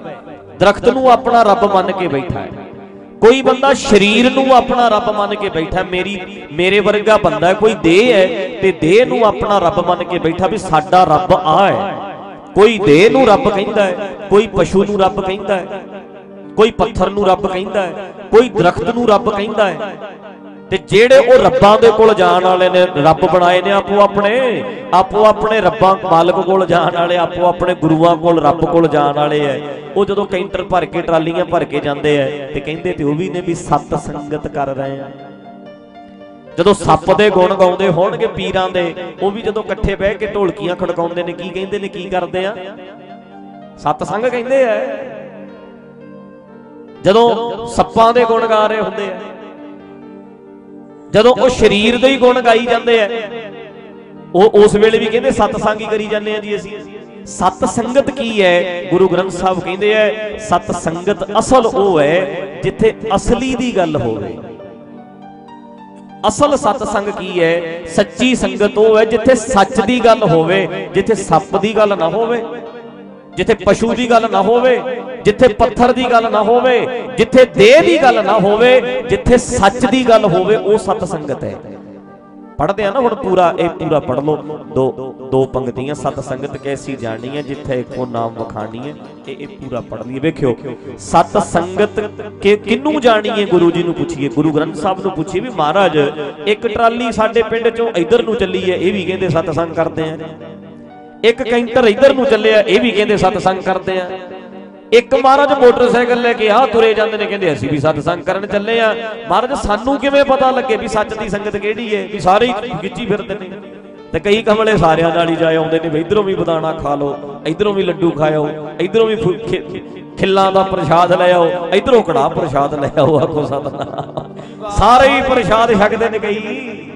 ਦਰਖਤ ਨੂੰ ਆਪਣਾ ਰੱਬ ਮੰਨ ਕੇ ਬੈਠਾ ਹੈ। ਕੋਈ ਬੰਦਾ ਸਰੀਰ ਨੂੰ ਆਪਣਾ ਰੱਬ ਮੰਨ ਕੇ ਬੈਠਾ ਮੇਰੀ, ਮੇਰੇ ਵਰਗਾ ਬੰਦਾ ਕੋਈ ਦੇਹ ਹੈ ਤੇ ਦੇਹ ਨੂੰ ਆਪਣਾ ਰੱਬ ਮੰਨ ਕੇ ਬੈਠਾ ਵੀ ਸਾਡਾ ਰੱਬ ਆ ਹੈ। ਕੋਈ ਦੇਹ ਨੂੰ ਰੱਬ ਕਹਿੰਦਾ ਹੈ, ਕੋਈ ਪਸ਼ੂ ਨੂੰ ਰੱਬ ਕਹਿੰਦਾ ਹੈ। ਕੋਈ ਪੱਥਰ ਨੂੰ ਰੱਬ ਕਹਿੰਦਾ ਹੈ, ਕੋਈ ਦਰਖਤ ਨੂੰ ਰੱਬ ਕਹਿੰਦਾ ਹੈ, ਤੇ ਜਿਹੜੇ ਉਹ ਰੱਬਾਂ ਦੇ ਕੋਲ ਜਾਣ ਵਾਲੇ ਨੇ, ਰੱਬ ਬਣਾਏ ਨੇ ਆਪੋ ਆਪਣੇ ਆਪੋ ਆਪਣੇ ਰੱਬਾਂ ਮਾਲਕ ਕੋਲ ਜਾਣ ਵਾਲੇ, ਆਪੋ ਆਪਣੇ ਗੁਰੂਆਂ ਕੋਲ ਰੱਬ ਕੋਲ ਜਾਣ ਵਾਲੇ ਐ ਉਹ ਜਦੋਂ ਕੈਂਟਰ ਭਰ ਕੇ, ਟਰਾਲੀਆਂ ਭਰ ਕੇ ਜਾਂਦੇ ਐ ਤੇ ਕਹਿੰਦੇ ਤੇ ਉਹ ਵੀ ਨੇ ਵੀ ਸਤ ਸੰਗਤ ਕਰ ਰਹੇ ਆ। ਜਦੋਂ ਸੱਪ ਦੇ ਗੁਣ ਗਾਉਂਦੇ ਹੋਣਗੇ ਪੀਰਾਂ ਦੇ, ਉਹ ਵੀ ਜਦੋਂ ਇਕੱਠੇ ਬਹਿ ਕੇ ਢੋਲਕੀਆਂ ਖੜਕਾਉਂਦੇ ਨੇ, ਕੀ ਕਹਿੰਦੇ ਨੇ, ਕੀ ਕਰਦੇ ਆ? ਸਤ ਸੰਗ ਕਹਿੰਦੇ ਐ ਜਦੋਂ ਸੱਪਾਂ ਦੇ ਗੁਣ ਗਾ ਰਹੇ ਹੁੰਦੇ ਆ ਜਦੋਂ ਉਹ ਸਰੀਰ ਦੇ ਹੀ ਗੁਣ ਗਾਈ ਜਾਂਦੇ ਆ ਉਹ ਉਸ ਵੇਲੇ ਵੀ ਕਹਿੰਦੇ ਸਤ ਸੰਗ ਹੀ ਕਰੀ ਜਾਂਦੇ ਆ ਜੀ ਅਸੀਂ। ਸਤ ਸੰਗਤ ਕੀ ਹੈ? ਗੁਰੂ ਗ੍ਰੰਥ ਸਾਹਿਬ ਕਹਿੰਦੇ ਆ ਸਤ ਸੰਗਤ ਅਸਲ ਉਹ ਹੈ ਜਿੱਥੇ ਅਸਲੀ ਦੀ ਗੱਲ ਹੋਵੇ। ਅਸਲ ਸਤ ਸੰਗ ਕੀ ਹੈ? ਸੱਚੀ ਸੰਗਤ ਉਹ ਹੈ ਜਿੱਥੇ ਸੱਚ ਦੀ ਗੱਲ ਹੋਵੇ ਜਿੱਥੇ ਸੱਪ ਦੀ ਗੱਲ ਨਾ ਹੋਵੇ। ਜਿੱਥੇ ਪਸ਼ੂ ਦੀ ਗੱਲ ਨਾ ਹੋਵੇ, ਜਿੱਥੇ ਪੱਥਰ ਦੀ ਗੱਲ ਨਾ ਹੋਵੇ, ਜਿੱਥੇ ਦੇਹ ਦੀ ਗੱਲ ਨਾ ਹੋਵੇ, ਜਿੱਥੇ ਸੱਚ ਦੀ ਗੱਲ ਹੋਵੇ, ਉਹ ਸਤ ਸੰਗਤ ਹੈ। ਪੜਦੇ ਆ ਨਾ ਹੁਣ ਪੂਰਾ, ਇਹ ਪੂਰਾ ਪੜ ਲਓ। ਦੋ ਦੋ ਪੰਕਤੀਆਂ ਸਤ ਸੰਗਤ ਕੈਸੀ ਜਾਣੀ ਹੈ ਜਿੱਥੇ ਇੱਕੋ ਨਾਮ ਵਖਾਣੀ ਹੈ, ਇਹ ਇਹ ਪੂਰਾ ਪੜ ਲਈਏ। ਵੇਖਿਓ, ਸਤ ਸੰਗਤ ਕਿ ਕਿੰਨੂੰ ਜਾਣੀ ਹੈ ਗੁਰੂ ਜੀ ਨੂੰ ਪੁੱਛੀਏ, ਗੁਰੂ ਗ੍ਰੰਥ ਸਾਹਿਬ ਨੂੰ ਪੁੱਛੀਏ ਵੀ ਮਹਾਰਾਜ, ਇੱਕ ਟਰਾਲੀ ਸਾਡੇ ਪਿੰਡ ਚੋਂ ਇੱਧਰ ਨੂੰ ਚੱਲੀ ਹੈ, ਇਹ ਵੀ ਕਹਿੰਦੇ ਸਤ ਸੰਗ ਕਰਦੇ ਆ। ਇੱਕ ਕੈਂਟਰ ਇੱਧਰ ਨੂੰ ਚੱਲਿਆ, ਇਹ ਵੀ ਕਹਿੰਦੇ ਸਤਸੰਗ ਕਰਦੇ ਆ। ਇੱਕ ਮਹਾਰਾਜ ਮੋਟਰਸਾਈਕਲ ਲੈ ਕੇ ਆ ਤੁਰੇ ਜਾਂਦੇ ਨੇ, ਕਹਿੰਦੇ ਅਸੀਂ ਵੀ ਸਤਸੰਗ ਕਰਨ ਚੱਲੇ ਆ। ਮਹਾਰਾਜ, ਸਾਨੂੰ ਕਿਵੇਂ ਪਤਾ ਲੱਗੇ ਵੀ ਸੱਚ ਦੀ ਸੰਗਤ ਕਿਹੜੀ ਹੈ ਵੀ ਸਾਰੇ ਹੀ ਫਿਰਦੇ ਨੇ। ਤੇ ਕਈ ਕਮਲੇ ਸਾਰਿਆਂ ਨਾਲ ਹੀ ਜਾਏ ਆਉਂਦੇ ਨੇ ਵੀ ਇਧਰੋਂ ਵੀ ਬਦਾਣਾ ਖਾ ਲਓ, ਇਧਰੋਂ ਵੀ ਲੱਡੂ ਖਾਓ ਇਧਰੋਂ ਵੀ ਫੁ- ਖਿੱਲਾਂ ਦਾ ਪ੍ਰਸ਼ਾਦ ਲੈ ਆਓ, ਇਧਰੋਂ ਕੜਾਹ ਪ੍ਰਸ਼ਾਦ ਲੈ ਆਓ, ਆਖੋ ਸਤਨਾਮ। ਸਾਰੇ ਹੀ ਪ੍ਰਸ਼ਾਦ ਛਕਦੇ ਨੇ ਕਈ।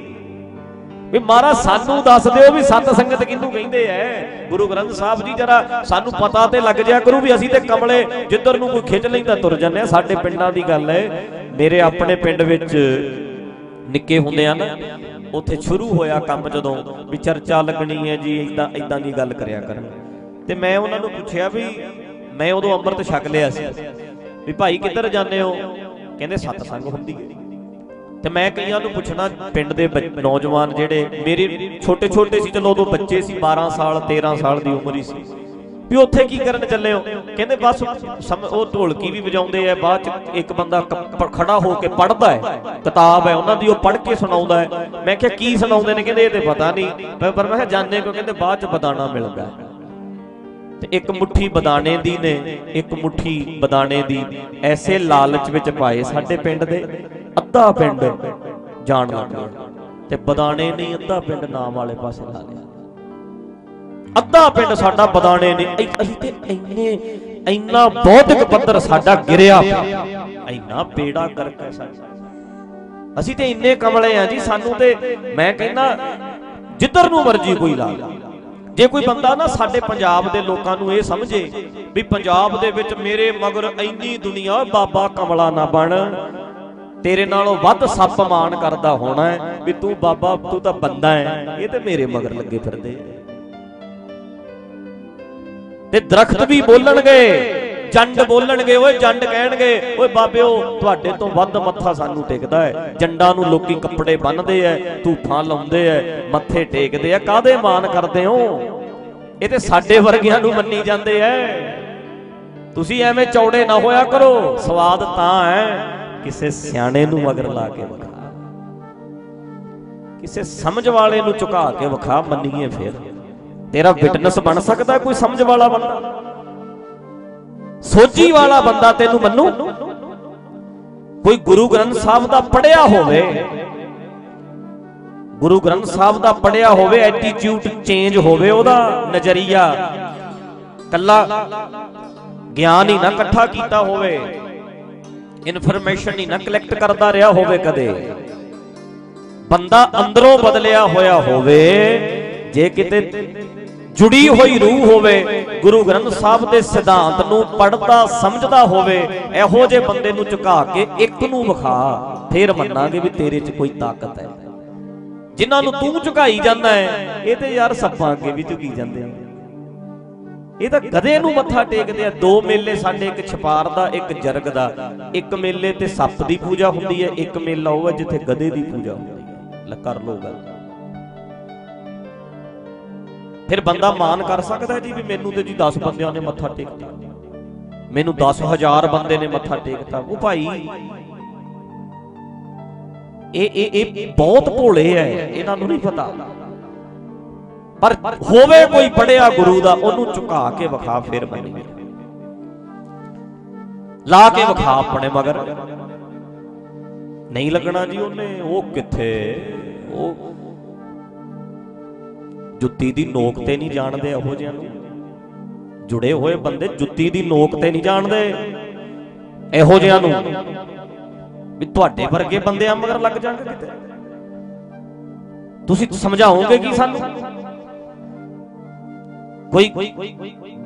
ਵੀ ਮਹਾਰਾਜ ਸਾਨੂੰ ਦੱਸ ਦਿਓ ਵੀ ਸਤ ਸੰਗਤ ਕਿਹਨੂੰ ਕਹਿੰਦੇ ਐ। ਗੁਰੂ ਗ੍ਰੰਥ ਸਾਹਿਬ ਜੀ ਜਰਾ ਸਾਨੂੰ ਪਤਾ ਤੇ ਲੱਗ ਜਾਇਆ ਕਰੂ ਵੀ ਅਸੀਂ ਤੇ ਕਮਲੇ ਜਿੱਧਰ ਨੂੰ ਕੋਈ ਖਿੱਚ ਲੈਂਦਾ ਤੁਰ ਜਾਂਦੇ ਆ। ਸਾਡੇ ਪਿੰਡਾਂ ਦੀ ਗੱਲ ਐ। ਮੇਰੇ ਆਪਣੇ ਪਿੰਡ ਵਿੱਚ ਨਿੱਕੇ ਹੁੰਦੇ ਆ ਨਾ, ਉੱਥੇ ਸ਼ੁਰੂ ਹੋਇਆ ਕੰਮ ਜਦੋਂ ਵੀ ਚਰਚਾ ਲੱਗਣੀ ਹੈ ਜੀ ਇਦਾਂ ਇਦਾਂ ਦੀ ਗੱਲ ਕਰਿਆ ਕਰਨ। ਤੇ ਮੈਂ ਉਹਨਾਂ ਨੂੰ ਪੁੱਛਿਆ ਵੀ ਮੈਂ ਉਦੋਂ ਅੰਮ੍ਰਿਤ ਛਕ ਲਿਆ ਸੀ। ਵੀ ਭਾਈ ਕਿੱਧਰ ਜਾਂਦੇ ਹੋ? ਕਹਿੰਦੇ ਸਤਸੰਗ ਹੁੰਦੀ ਹੈ ਤੇ ਮੈਂ ਕਈਆਂ ਨੂੰ ਪੁੱਛਣਾ, ਪਿੰਡ ਦੇ ਨੌਜਵਾਨ ਜਿਹੜੇ, ਮੇਰੇ ਛੋਟੇ ਛੋਟੇ ਸੀ, ਚਲੋ ਉਦੋਂ ਬੱਚੇ ਸੀ 12 ਸਾਲ 13 ਸਾਲ ਦੀ ਉਮਰ ਹੀ ਸੀ। ਵੀ ਉੱਥੇ ਕੀ ਕਰਨ ਚੱਲੇ ਹੋ? ਕਹਿੰਦੇ ਬਸ ਉਹ ਢੋਲਕੀ ਵੀ ਵਜਾਉਂਦੇ ਆ, ਬਾਅਦ ਚ ਇੱਕ ਬੰਦਾ ਖੜਾ ਹੋ ਕੇ ਪੜਦਾ ਹੈ, ਕਿਤਾਬ ਹੈ, ਉਹਨਾਂ ਦੀ ਉਹ ਪੜ੍ਹ ਕੇ ਸੁਣਾਉਂਦਾ ਹੈ। ਮੈਂ ਕਿਹਾ, ਕੀ ਸੁਣਾਉਂਦੇ ਨੇ? ਕਹਿੰਦੇ, ਇਹ ਤੇ ਪਤਾ ਨਹੀਂ। ਪਰ ਮੈਂ ਕਿਹਾ, ਜਾਣਦੇ ਕੋ ਕਹਿੰਦੇ, ਬਾਅਦ ਚ ਬਦਾਨਾ ਮਿਲਦਾ ਤੇ ਇੱਕ ਮੁਠੀ ਬਦਾਣੇ ਦੀ ਨੇ, ਇੱਕ ਮੁਠੀ ਬਦਾਣੇ ਦੀ। ਐਸੇ ਲਾਲਚ ਵਿੱਚ ਪਾਏ ਸਾਡੇ ਪਿੰਡ ਦੇ। ਅੱਧਾ ਪਿੰਡ ਜਾਣ ਲੱਗ ਗਿਆ ਤੇ ਬਦਾਣੇ ਨਹੀਂ ਅੱਧਾ ਪਿੰਡ ਨਾਮ ਵਾਲੇ ਪਾਸੇ ਲਾ ਲਿਆ। ਅੱਧਾ ਪਿੰਡ ਸਾਡਾ ਬਦਾਣੇ ਨੇ ਅਸੀਂ ਤੇ ਇੰਨੇ, ਇੰਨਾ ਬੌਧਿਕ ਪੱਧਰ ਸਾਡਾ ਗਿਰਿਆ ਇੰਨਾ ਬੇੜਾ ਗਰਕ ਸਾਡਾ। ਅਸੀਂ ਤੇ ਇੰਨੇ ਕਮਲੇ ਆ ਜੀ, ਸਾਨੂੰ ਤੇ ਮੈਂ ਕਹਿੰਦਾ, ਜਿੱਧਰ ਨੂੰ ਮਰਜ਼ੀ ਕੋਈ ਲਾ ਲੇ। ਜੇ ਕੋਈ ਬੰਦਾ ਨਾ ਸਾਡੇ ਪੰਜਾਬ ਦੇ ਲੋਕਾਂ ਨੂੰ ਇਹ ਸਮਝੇ ਵੀ ਪੰਜਾਬ ਦੇ ਵਿੱਚ ਮੇਰੇ ਮਗਰ ਇੰਨੀ ਦੁਨੀਆ, ਬਾਬਾ ਕਮਲਾ ਨਾ ਬਣ। ਤੇਰੇ ਨਾਲੋਂ ਵੱਧ ਸੱਪ ਮਾਨ ਕਰਦਾ ਹੋਣਾ ਹੈ ਵੀ ਤੂੰ ਬਾਬਾ ਤੂੰ ਤਾਂ ਬੰਦਾ ਹੈ। ਇਹ ਤੇ ਮੇਰੇ ਮਗਰ ਲੱਗੇ ਫਿਰਦੇ ਤੇ ਦਰਖਤ ਵੀ ਬੋਲਣਗੇ। ਜੰਡ ਬੋਲਣਗੇ। ਓਏ ਜੰਡ ਕਹਿਣਗੇ। ਓਏ ਬਾਬਿਓ ਤੁਹਾਡੇ ਤੋਂ ਵੱਧ ਮੱਥਾ ਸਾਨੂੰ ਟੇਕਦਾ ਹੈ। ਜੰਡਾਂ ਨੂੰ ਲੋਕੀ ਕੱਪੜੇ ਬੰਨਦੇ ਐ ਧੂਫਾਂ ਲਾਉਂਦੇ ਐ ਮੱਥੇ ਟੇਕਦੇ ਐ ਕਾਦੇ ਮਾਨ ਕਰਦੇ ਹੋ? ਇਹ ਤੇ ਸਾਡੇ ਵਰਗਿਆਂ ਨੂੰ ਮੰਨੀ ਜਾਂਦੇ ਐ। ਤੁਸੀਂ ਐਵੇਂ ਚੌੜੇ ਨਾ ਹੋਇਆ ਕਰੋ। ਸਵਾਦ ਤਾਂ ਹੈ। ਕਿਸੇ ਸਿਆਣੇ ਨੂੰ ਮਗਰ ਲਾ ਕੇ ਵਿਖਾ। ਕਿਸੇ ਸਮਝ ਵਾਲੇ ਨੂੰ ਝੁਕਾ ਕੇ ਵਿਖਾ, ਮੰਨੀਏ ਫਿਰ। ਤੇਰਾ ਵਿਟਨੈਸ ਬਣ ਸਕਦਾ, ਕੋਈ ਸਮਝ ਵਾਲਾ ਬੰਦਾ? ਸੋਝੀ ਵਾਲਾ ਬੰਦਾ ਤੈਨੂੰ ਮੰਨੂ? ਕੋਈ ਗੁਰੂ ਗ੍ਰੰਥ ਸਾਹਿਬ ਦਾ ਪੜਿਆ ਹੋਵੇ? ਗੁਰੂ ਗ੍ਰੰਥ ਸਾਹਿਬ ਦਾ ਪੜਿਆ ਹੋਵੇ ਐਟੀਟਿਊਡ ਚੇਂਜ ਹੋਵੇ, ਉਹਦਾ ਨਜ਼ਰੀਆ ਕੱਲਾ ਗਿਆਨ ਹੀ ਨਾ ਇਕੱਠਾ ਕੀਤਾ ਹੋਵੇ। ਇਨਫੋਰਮੇਸ਼ਨ ਹੀ ਨਾ ਕਲੈਕਟ ਕਰਦਾ ਰਿਹਾ ਹੋਵੇ ਕਦੇ। ਬੰਦਾ ਅੰਦਰੋਂ ਬਦਲਿਆ ਹੋਇਆ ਹੋਵੇ, ਜੇ ਕਿਤੇ ਜੁੜੀ ਹੋਈ ਰੂਹ ਹੋਵੇ, ਗੁਰੂ ਗ੍ਰੰਥ ਸਾਹਿਬ ਦੇ ਸਿਧਾਂਤ ਨੂੰ ਪੜਦਾ ਸਮਝਦਾ ਹੋਵੇ, ਇਹੋ ਜਿਹੇ ਬੰਦੇ ਨੂੰ ਝੁਕਾ ਕੇ ਇੱਕ ਨੂੰ ਵਿਖਾ, ਫੇਰ ਮੰਨਾਂਗੇ ਵੀ ਤੇਰੇ 'ਚ ਕੋਈ ਤਾਕਤ ਹੈ। ਜਿਨ੍ਹਾਂ ਨੂੰ ਤੂੰ ਝੁਕਾਈ ਜਾਂਦਾ ਹੈ, ਇਹ ਤੇ ਯਾਰ ਸੱਪਾਂ ਅੱਗੇ ਵੀ ਝੁਕੀ ਜਾਂਦੇ ਆ। ਇਹ ਤਾਂ ਗਧੇ ਨੂੰ ਮੱਥਾ ਟੇਕਦੇ ਆ। ਦੋ ਮੇਲੇ ਸਾਡੇ ਇੱਕ ਛਪਾਰ ਦਾ, ਇੱਕ ਜਰਗ ਦਾ। ਇੱਕ ਮੇਲੇ ਤੇ ਸੱਪ ਦੀ ਪੂਜਾ ਹੁੰਦੀ ਹੈ, ਇੱਕ ਮੇਲਾ ਉਹ ਹੈ ਜਿੱਥੇ ਗਧੇ ਦੀ ਪੂਜਾ ਹੁੰਦੀ ਹੈ। ਲੈ ਕਰ ਲੋ ਗੱਲ। ਫਿਰ ਬੰਦਾ ਮਾਨ ਕਰ ਸਕਦਾ ਜੀ ਵੀ ਮੈਨੂੰ ਤੇ ਜੀ 10 ਬੰਦਿਆਂ ਨੇ ਮੱਥਾ ਟੇਕਤਾ। ਮੈਨੂੰ 10000 ਬੰਦੇ ਨੇ ਮੱਥਾ ਟੇਕਤਾ। ਉਹ ਭਾਈ, ਇਹ ਇਹ ਇਹ ਬਹੁਤ ਭੋਲੇ ਐ ਇਹਨਾਂ ਨੂੰ ਨਹੀਂ ਪਤਾ। ਪਰ ਹੋਵੇ ਕੋਈ ਪੜਿਆ ਗੁਰੂ ਦਾ, ਉਹਨੂੰ ਝੁਕਾ ਕੇ ਵਿਖਾ ਫਿਰ ਮੰਨੀਏ ਲਾ ਕੇ ਵਿਖਾ ਆਪਣੇ ਮਗਰ। ਨਹੀਂ ਲੱਗਣਾ ਜੀ ਉਹਨੇ, ਉਹ ਕਿੱਥੇ? ਉਹ ਜੁੱਤੀ ਦੀ ਨੋਕ ਤੇ ਨਹੀਂ ਜਾਣਦੇ ਇਹੋ ਜਿਹਾਂ ਨੂੰ। ਜੁੜੇ ਹੋਏ ਬੰਦੇ ਜੁੱਤੀ ਦੀ ਨੋਕ ਤੇ ਨਹੀਂ ਜਾਣਦੇ ਇਹੋ ਜਿਹਾਂ ਨੂੰ। ਵੀ ਤੁਹਾਡੇ ਵਰਗੇ ਬੰਦਿਆਂ ਮਗਰ ਲੱਗ ਜਾਣਗੇ ਕਿਤੇ। ਤੁਸੀਂ ਸਮਝਾਓਗੇ ਕੀ ਸਾਨੂੰ? ਕੋਈ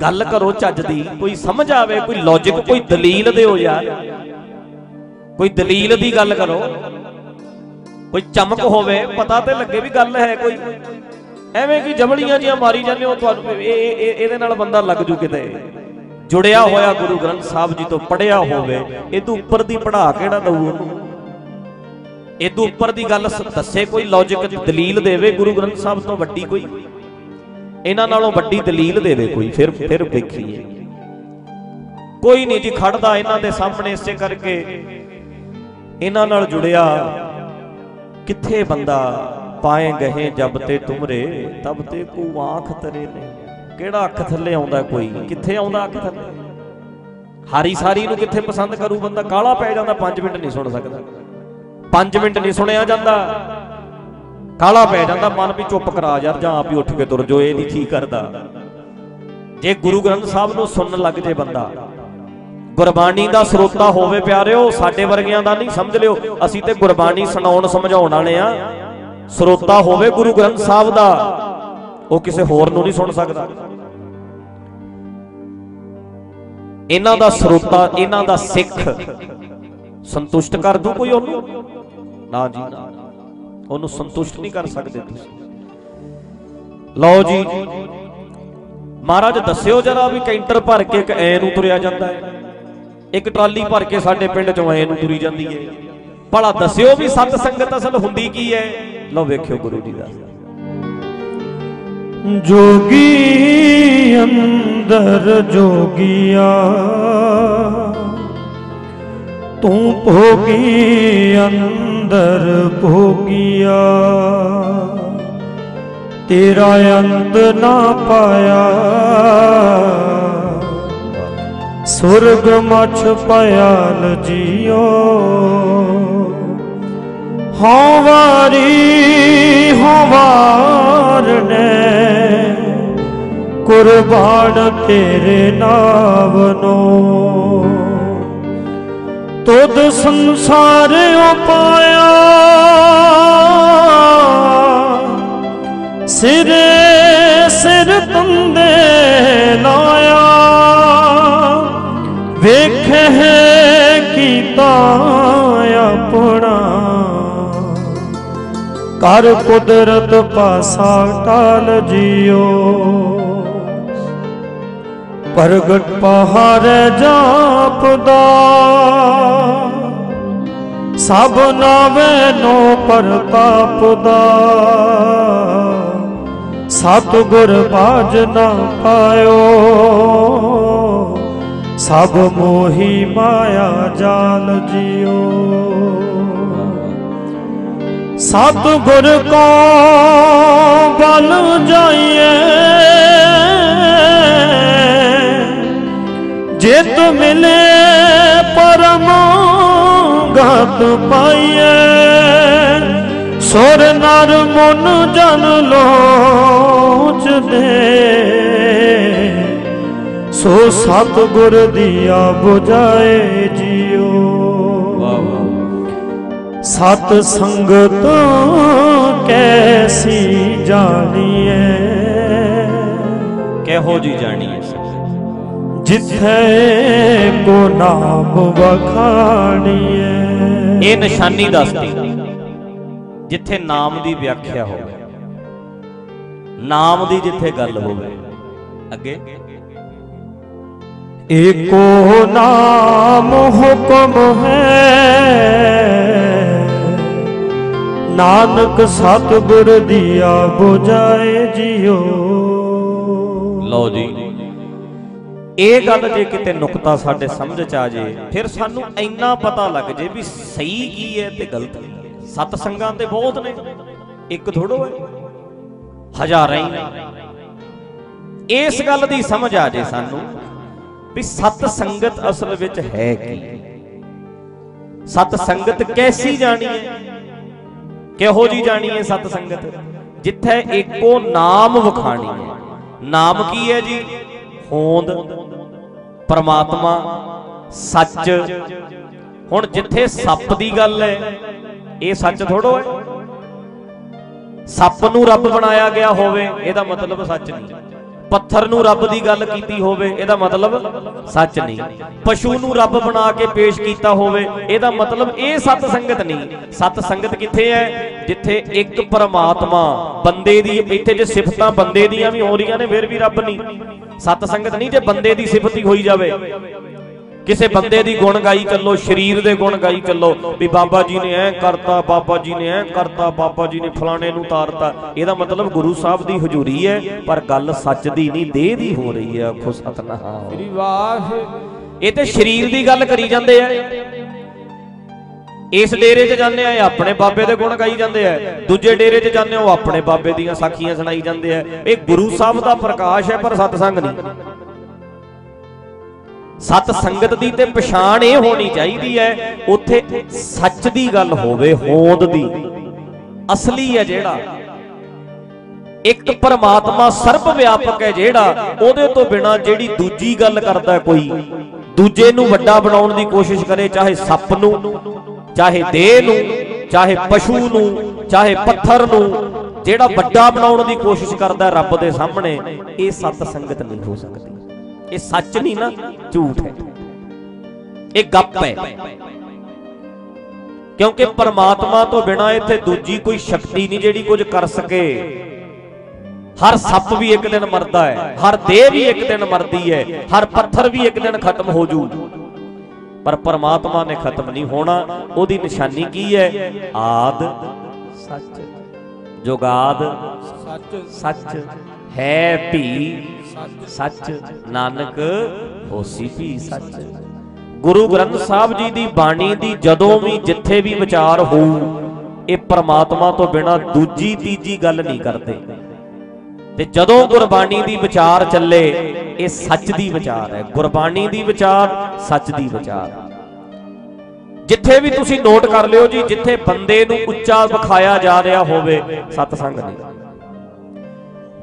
ਗੱਲ ਕਰੋ ਚੱਜ ਦੀ, ਕੋਈ ਸਮਝ ਆਵੇ, ਕੋਈ ਲੌਜੀਕ ਕੋਈ ਦਲੀਲ ਦਿਓ ਯਾਰ। ਕੋਈ ਦਲੀਲ ਦੀ ਗੱਲ ਕਰੋ। ਕੋਈ ਚਮਕ ਹੋਵੇ, ਪਤਾ ਤੇ ਲੱਗੇ ਵੀ ਗੱਲ ਹੈ ਕੋਈ। ਐਵੇਂ ਕਿ ਜਮਲੀਆਂ ਜੀਆਂ ਮਾਰੀ ਜਾਂਦੇ ਹੋ ਤੁਹਾਨੂੰ ਇਹ ਇਹਦੇ ਨਾਲ ਬੰਦਾ ਲੱਗ ਜੂ ਕਿਤੇ। ਜੁੜਿਆ ਹੋਇਆ ਗੁਰੂ ਗ੍ਰੰਥ ਸਾਹਿਬ ਜੀ ਤੋਂ ਪੜਿਆ ਹੋਵੇ ਇਹ ਤੋਂ ਉੱਪਰ ਦੀ ਪੜਾ ਕਿਹੜਾ ਦਊ ਉਹਨੂੰ? ਇਹ ਤੋਂ ਉੱਪਰ ਦੀ ਗੱਲ ਦੱਸੇ ਕੋਈ ਲੌਜੀਕ ਦਲੀਲ ਦੇਵੇ ਗੁਰੂ ਗ੍ਰੰਥ ਸਾਹਿਬ ਤੋਂ ਵੱਡੀ ਕੋਈ? ਇਹਨਾਂ ਨਾਲੋਂ ਵੱਡੀ ਦਲੀਲ ਦੇਵੇ ਕੋਈ, ਫਿਰ ਫਿਰ ਵੇਖੀਏ ਕੋਈ ਨਹੀਂ ਜੀ ਖੜਦਾ ਇਹਨਾਂ ਦੇ ਸਾਹਮਣੇ ਇਸੇ ਕਰਕੇ। ਇਹਨਾਂ ਨਾਲ ਜੁੜਿਆ ਕਿੱਥੇ ਬੰਦਾ? ਪਾਏ ਗਏ ਜਬ ਤੇ ਤੁਮਰੇ, ਤਬ ਤੇ ਕੋ ਆਂਖ ਤਰੇ ਨੇ। ਕਿਹੜਾ ਅੱਖ ਥੱਲੇ ਆਉਂਦਾ ਕੋਈ? ਕਿੱਥੇ ਆਉਂਦਾ ਅੱਖ ਥੱਲੇ? ਹਾਰੀ ਸਾਰੀ ਨੂੰ ਕਿੱਥੇ ਪਸੰਦ ਕਰੂ ਬੰਦਾ? ਕਾਲਾ ਪੈ ਜਾਂਦਾ 5 ਮਿੰਟ ਨਹੀਂ ਸੁਣ ਸਕਦਾ। 5 ਮਿੰਟ ਨਹੀਂ ਸੁਣਿਆ ਜਾਂਦਾ। ਕਾਲਾ ਪੈ ਜਾਂਦਾ, ਮਨ ਵੀ ਚੁੱਪ ਕਰਾ ਯਾਰ, ਜਾਂ ਆਪ ਹੀ ਉੱਠ ਕੇ ਤੁਰ ਜੋ ਇਹ ਨਹੀਂ ਠੀਕ ਕਰਦਾ। ਜੇ ਗੁਰੂ ਗ੍ਰੰਥ ਸਾਹਿਬ ਨੂੰ ਸੁਣਨ ਲੱਗ ਜੇ ਬੰਦਾ, ਗੁਰਬਾਣੀ ਦਾ ਸਰੋਤਾ ਹੋਵੇ ਪਿਆਰਿਓ, ਸਾਡੇ ਵਰਗਿਆਂ ਦਾ ਨਹੀਂ, ਸਮਝ ਲਿਓ, ਅਸੀਂ ਤੇ ਗੁਰਬਾਣੀ ਸੁਣਾਉਣ, ਸਮਝਾਉਣ ਵਾਲੇ ਆ। ਸਰੋਤਾ ਹੋਵੇ ਗੁਰੂ ਗ੍ਰੰਥ ਸਾਹਿਬ ਦਾ, ਉਹ ਕਿਸੇ ਹੋਰ ਨੂੰ ਨਹੀਂ ਸੁਣ ਸਕਦਾ। ਇਹਨਾਂ ਦਾ ਸਰੋਤਾ, ਇਹਨਾਂ ਦਾ ਸਿੱਖ ਸੰਤੁਸ਼ਟ ਕਰ ਦੂ ਕੋਈ ਉਹਨੂੰ? ਨਾ ਜੀ ਉਹਨੂੰ ਸੰਤੁਸ਼ਟ ਨਹੀਂ ਕਰ ਸਕਦੇ ਤੁਸੀਂ। ਲਓ ਜੀ, ਮਹਾਰਾਜ ਦੱਸਿਓ ਜਰਾ ਵੀ ਕੈਂਟਰ ਭਰ ਕੇ ਇੱਕ ਐ ਨੂੰ ਤੁਰਿਆ ਜਾਂਦਾ ਹੈ। ਇੱਕ ਟਰਾਲੀ ਭਰ ਕੇ ਸਾਡੇ ਪਿੰਡ ਚੋਂ ਐ ਨੂੰ ਤੁਰੀ ਜਾਂਦੀ ਹੈ। ਭਲਾ ਦੱਸਿਓ ਵੀ ਸਤ ਸੰਗਤ ਅਸਲ ਹੁੰਦੀ ਕੀ ਹੈ। ਲਓ ਵੇਖਿਓ ਗੁਰੂ ਜੀ ਦਾ। ਜੋਗੀ ਅੰਦਰ ਜੋਗੀਆ, ਤੂੰ ਭੋਗੀ ਅੰਦਰ ਅੰਦਰ ਭੋਗਿਆ ਤੇਰਾ ਅੰਤ ਨਾ ਪਾਇਆ। ਸੁਰਗ ਮਛ ਪਿਆਲ ਜੀਓ। ਹਉ ਵਾਰੀ, ਹਉ ਵਾਰ ਨੇ, ਕੁਰਬਾਨ ਤੇਰੇ ਨਾਮ ਨੂੰ। ਤੁਧ ਸੰਸਾਰ ਉਪਾਇਆ ਸਿਰੇ ਸਿਰ ਤੰਦੇ ਲਾਇਆ। ਵੇਖੇ ਕੀਤਾ ਆਪਣਾ। ਕਰ ਕੁਦਰਤ ਪਾਸਾ ਟਾਲ ਜਿਓ। ਪ੍ਰਗਟ ਪਹਾੜੇ ਜਾਪਦਾ। ਸਭ ਨਾਵੇ ਨੋ ਪ੍ਰਤਾਪ ਦਾ ਸਤ ਗੁਰ ਬਾਜ ਨਾ ਪਾਇਓ। ਸਭ ਮੋਹੀ ਮਾਇਆ ਜਾਲ ਜਿਓ। ਸਤਿਗੁਰ ਕੋ ਬਲ ਜਾਈਏ। ਜਿਤ ਮਿਲੇ ਪਰਮ ਗਤ ਪਾਈਏ ਸੁਰ ਨਰ ਮਨ ਜਨ ਲੋਚ ਦੇ ਸੋ ਸਤਿਗੁਰ ਦੀਆ 부ਝਾਏ ਜਿਉ ਸਤ ਸੰਗਤ ਕੈਸੀ ਜਾਣੀਏ ਕਿਹੋ ਜੀ ਜਾਣੀ ਹੈ ਜਿੱਥੇ ਕੋ ਨਾਮ ਵਖਾਣੀਏ ਇਹ ਨਿਸ਼ਾਨੀ ਦੱਸਦੀ ਜਿੱਥੇ ਨਾਮ ਦੀ ਵਿਆਖਿਆ ਹੋਵੇ ਨਾਮ ਦੀ ਜਿੱਥੇ ਗੱਲ ਹੋਵੇ। ਅੱਗੇ। ਏਕੋ ਨਾਮ ਹੁਕਮ ਹੈ। ਨਾਨਕ ਸਤਿਗੁਰ ਦੀਆ 부ਝਾਏ ਜਿਉ। ਲਓ ਜੀ। ਇਹ ਗੱਲ ਜੇ ਕਿਤੇ ਨੁਕਤਾ ਸਾਡੇ ਸਮਝ ਚ ਆ ਜੇ, ਫਿਰ ਸਾਨੂੰ ਇੰਨਾ ਪਤਾ ਲੱਗ ਜੇ ਵੀ ਸਹੀ ਕੀ ਹੈ ਤੇ ਗਲਤ ਕੀ ਸਤ ਸੰਗਾਂ ਤੇ ਬਹੁਤ ਨੇ, ਇੱਕ ਥੋੜੋ ਹੈ, ਹਜ਼ਾਰਾਂ ਹੀ ਇਸ ਗੱਲ ਦੀ ਸਮਝ ਆ ਜੇ ਸਾਨੂੰ ਵੀ ਸਤ ਸੰਗਤ ਅਸਲ ਵਿੱਚ ਹੈ ਕੀ। ਸਤ ਸੰਗਤ ਕੈਸੀ ਜਾਣੀ ਹੈ? ਕਿਹੋ ਜੀ ਜਾਣੀ ਹੈ ਸਤ ਸੰਗਤ? ਜਿੱਥੇ ਏਕੋ ਨਾਮ ਵਖਾਣੀ ਹੈ। ਨਾਮ ਕੀ ਹੈ ਜੀ? ਹੋਂਦ, ਪਰਮਾਤਮਾ, ਸੱਚ। ਹੁਣ ਜਿੱਥੇ ਸੱਪ ਦੀ ਗੱਲ ਹੈ, ਇਹ ਸੱਚ ਥੋੜੋ ਹੈ। ਸੱਪ ਨੂੰ ਰੱਬ ਬਣਾਇਆ ਗਿਆ ਹੋਵੇ, ਇਹਦਾ ਮਤਲਬ ਸੱਚ ਨਹੀਂ। ਪੱਥਰ ਨੂੰ ਰੱਬ ਦੀ ਗੱਲ ਕੀਤੀ ਹੋਵੇ, ਇਹਦਾ ਮਤਲਬ ਸੱਚ ਨਹੀਂ। ਪਸ਼ੂ ਨੂੰ ਰੱਬ ਬਣਾ ਕੇ ਪੇਸ਼ ਕੀਤਾ ਹੋਵੇ, ਇਹਦਾ ਮਤਲਬ ਇਹ ਸਤ ਸੰਗਤ ਨਹੀਂ। ਸਤ ਸੰਗਤ ਕਿੱਥੇ ਹੈ ਜਿੱਥੇ ਇੱਕ ਪਰਮਾਤਮਾ ਬੰਦੇ ਦੀ, ਇੱਥੇ ਜੇ ਸਿਫਤਾਂ ਬੰਦੇ ਦੀਆਂ ਵੀ ਹੋ ਰਹੀਆਂ ਨੇ, ਫਿਰ ਵੀ ਰੱਬ ਨਹੀਂ। ਸਤ ਸੰਗਤ ਨਹੀਂ, ਜੇ ਬੰਦੇ ਦੀ ਸਿਫਤ ਹੀ ਹੋਈ ਜਾਵੇ। ਕਿਸੇ ਬੰਦੇ ਦੀ ਗੁਣ ਗਾਈ ਚੱਲੋ ਸਰੀਰ ਦੇ ਗੁਣ ਗਾਈ ਚੱਲੋ ਵੀ ਬਾਬਾ ਜੀ ਨੇ ਐ ਕਰਤਾ ਬਾਬਾ ਜੀ ਨੇ ਐ ਕਰਤਾ ਬਾਬਾ ਜੀ ਨੇ ਫਲਾਣੇ ਨੂੰ ਤਾਰਤਾ। ਇਹਦਾ ਮਤਲਬ ਗੁਰੂ ਸਾਹਿਬ ਦੀ ਹਜ਼ੂਰੀ ਹੈ ਪਰ ਗੱਲ ਸੱਚ ਦੀ ਨਹੀਂ ਦੇਹ ਦੀ ਹੋ ਰਹੀ ਹੈ ਆਖੋ ਸਤਨਾਮ। ਸ੍ਰੀ ਵਾਹ ਇਹ ਤੇ ਸਰੀਰ ਦੀ ਗੱਲ ਕਰੀ ਜਾਂਦੇ ਆ। ਇਸ ਡੇਰੇ 'ਚ ਜਾਂਦੇ ਆ ਆਪਣੇ ਬਾਬੇ ਦੇ ਗੁਣ ਗਾਈ ਜਾਂਦੇ ਆ। ਦੂਜੇ ਡੇਰੇ 'ਚ ਜਾਂਦੇ ਉਹ ਆਪਣੇ ਬਾਬੇ ਦੀਆਂ ਸਾਖੀਆਂ ਸੁਣਾਈ ਜਾਂਦੇ ਆ। ਇਹ ਗੁਰੂ ਸਾਹਿਬ ਦਾ ਪ੍ਰਕਾਸ਼ ਹੈ ਪਰ ਸਤਸੰਗ ਨਹੀਂ। ਸਤ ਸੰਗਤ ਦੀ ਤੇ ਪਛਾਣ ਇਹ ਹੋਣੀ ਚਾਹੀਦੀ ਹੈ, ਉੱਥੇ ਸੱਚ ਦੀ ਗੱਲ ਹੋਵੇ, ਹੋਂਦ ਦੀ। ਅਸਲੀ ਹੈ ਜਿਹੜਾ। ਇੱਕ ਪਰਮਾਤਮਾ ਸਰਬ ਵਿਆਪਕ ਹੈ ਜਿਹੜਾ, ਉਹਦੇ ਤੋਂ ਬਿਨਾ ਜਿਹੜੀ ਦੂਜੀ ਗੱਲ ਕਰਦਾ ਕੋਈ, ਦੂਜੇ ਨੂੰ ਵੱਡਾ ਬਣਾਉਣ ਦੀ ਕੋਸ਼ਿਸ਼ ਕਰੇ, ਚਾਹੇ ਸੱਪ ਨੂੰ, ਚਾਹੇ ਦੇਹ ਨੂੰ, ਚਾਹੇ ਪਸ਼ੂ ਨੂੰ, ਚਾਹੇ ਪੱਥਰ ਨੂੰ, ਜਿਹੜਾ ਵੱਡਾ ਬਣਾਉਣ ਦੀ ਕੋਸ਼ਿਸ਼ ਕਰਦਾ ਰੱਬ ਦੇ ਸਾਹਮਣੇ, ਇਹ ਸਤ ਸੰਗਤ ਨਹੀਂ ਹੋ ਸਕਦੀ। ਇਹ ਸੱਚ ਨਹੀਂ ਨਾ ਝੂਠ ਹੈ। ਇਹ ਗੱਪ ਹੈ। ਕਿਉਂਕਿ ਪਰਮਾਤਮਾ ਤੋਂ ਬਿਨਾ ਇੱਥੇ ਦੂਜੀ ਕੋਈ ਸ਼ਕਤੀ ਨਹੀਂ ਜਿਹੜੀ ਕੁਝ ਕਰ ਸਕੇ। ਹਰ ਸੱਪ ਵੀ ਇੱਕ ਦਿਨ ਮਰਦਾ ਹੈ ਹਰ ਦੇਹ ਵੀ ਇੱਕ ਦਿਨ ਮਰਦੀ ਹੈ ਹਰ ਪੱਥਰ ਵੀ ਇੱਕ ਦਿਨ ਖਤਮ ਹੋ ਜੂ। ਪਰ ਪਰਮਾਤਮਾ ਨੇ ਖਤਮ ਨਹੀਂ ਹੋਣਾ ਉਹਦੀ ਨਿਸ਼ਾਨੀ ਕੀ ਹੈ? ਆਦ। ਸੱਚ। ਜੁਗਾਦ। ਸੱਚ। ਸੱਚ ਹੈ ਭੀ। ਸੱਚ ਨਾਨਕ ਹੋਸੀ ਭੀ ਸੱਚ। ਗੁਰੂ ਗ੍ਰੰਥ ਸਾਹਿਬ ਜੀ ਦੀ ਬਾਣੀ ਦੀ ਜਦੋਂ ਵੀ ਜਿੱਥੇ ਵੀ ਵਿਚਾਰ ਹੋਊ, ਇਹ ਪ੍ਰਮਾਤਮਾ ਤੋਂ ਬਿਨਾ ਦੂਜੀ ਤੀਜੀ ਗੱਲ ਨਹੀਂ ਕਰਦੇ। ਤੇ ਜਦੋਂ ਗੁਰਬਾਣੀ ਦੀ ਵਿਚਾਰ ਚੱਲੇ, ਇਹ ਸੱਚ ਦੀ ਵਿਚਾਰ ਹੈ। ਗੁਰਬਾਣੀ ਦੀ ਵਿਚਾਰ ਸੱਚ ਦੀ ਵਿਚਾਰ। ਜਿੱਥੇ ਵੀ ਤੁਸੀਂ ਨੋਟ ਕਰ ਲਿਓ ਜੀ, ਜਿੱਥੇ ਬੰਦੇ ਨੂੰ ਉੱਚਾ ਵਿਖਾਇਆ ਜਾ ਰਿਹਾ ਹੋਵੇ, ਸਤਸੰਗ ਨਹੀਂ।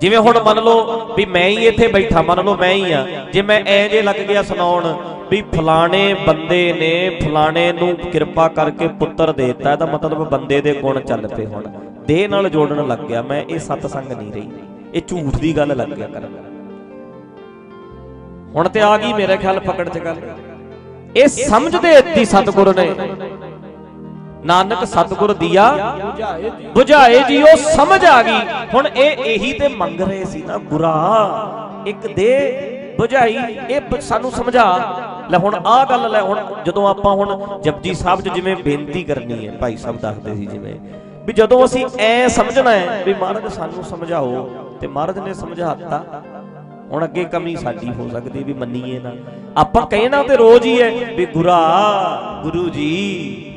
ਜਿਵੇਂ ਹੁਣ ਮੰਨ ਲਓ ਵੀ ਮੈਂ ਹੀ ਇੱਥੇ ਬੈਠਾ, ਮੰਨ ਲਓ ਮੈਂ ਹੀ ਆ, ਜੇ ਮੈਂ ਐ ਜੇ ਲੱਗ ਗਿਆ ਸੁਣਾਉਣ ਵੀ ਫਲਾਣੇ ਬੰਦੇ ਨੇ ਫਲਾਣੇ ਨੂੰ ਕਿਰਪਾ ਕਰਕੇ ਪੁੱਤਰ ਦੇਤਾ, ਇਹਦਾ ਮਤਲਬ ਬੰਦੇ ਦੇ ਗੁਣ ਚੱਲ ਪਏ ਹੁਣ। ਦੇਹ ਨਾਲ ਜੋੜਨ ਲੱਗ ਗਿਆ ਮੈਂ, ਇਹ ਸਤਸੰਗ ਨਹੀਂ ਰਹੀ। ਇਹ ਝੂਠ ਦੀ ਗੱਲ ਲੱਗ ਗਿਆ ਕਰਨ। ਹੁਣ ਤੇ ਆ ਗਈ ਮੇਰੇ ਖਿਆਲ ਫਕੜ ਚ ਗੱਲ। ਇਹ ਸਮਝਦੇ ਇੱਦੀ ਸਤਿਗੁਰ ਨੇ। ਨਾਨਕ ਸਤਿਗੁਰ ਦੀਆ। ਬੁਝਾਏ ਜੀ ਉਹ ਸਮਝ ਆ ਗਈ। ਹੁਣ ਇਹ ਇਹੀ ਤੇ ਮੰਗ ਰਹੇ ਸੀ ਨਾ ਗੁਰਾ ਇੱਕ ਦੇ ਬੁਝਾਈ ਇਹ ਸਾਨੂੰ ਸਮਝਾ। ਲੈ ਹੁਣ ਆਹ ਗੱਲ ਲੈ ਹੁਣ ਜਦੋਂ ਆਪਾਂ ਹੁਣ ਜਪਜੀ ਸਾਹਿਬ 'ਚ ਜਿਵੇਂ ਬੇਨਤੀ ਕਰਨੀ ਹੈ ਭਾਈ ਸਾਹਿਬ ਦੱਸਦੇ ਸੀ ਜਿਵੇਂ ਵੀ ਜਦੋਂ ਅਸੀਂ ਐ ਸਮਝਣਾ ਹੈ ਵੀ ਮਹਾਰਾਜ ਸਾਨੂੰ ਸਮਝਾਓ ਤੇ ਮਹਾਰਾਜ ਨੇ ਸਮਝਾਤਾ ਹੁਣ ਅੱਗੇ ਕਮੀ ਸਾਡੀ ਹੋ ਸਕਦੀ ਵੀ ਮੰਨੀਏ ਨਾ। ਆਪਾਂ ਕਹਿਣਾ ਤੇ ਰੋਜ਼ ਹੀ ਹੈ ਵੀ ਗੁਰਾ ਗੁਰੂ ਜੀ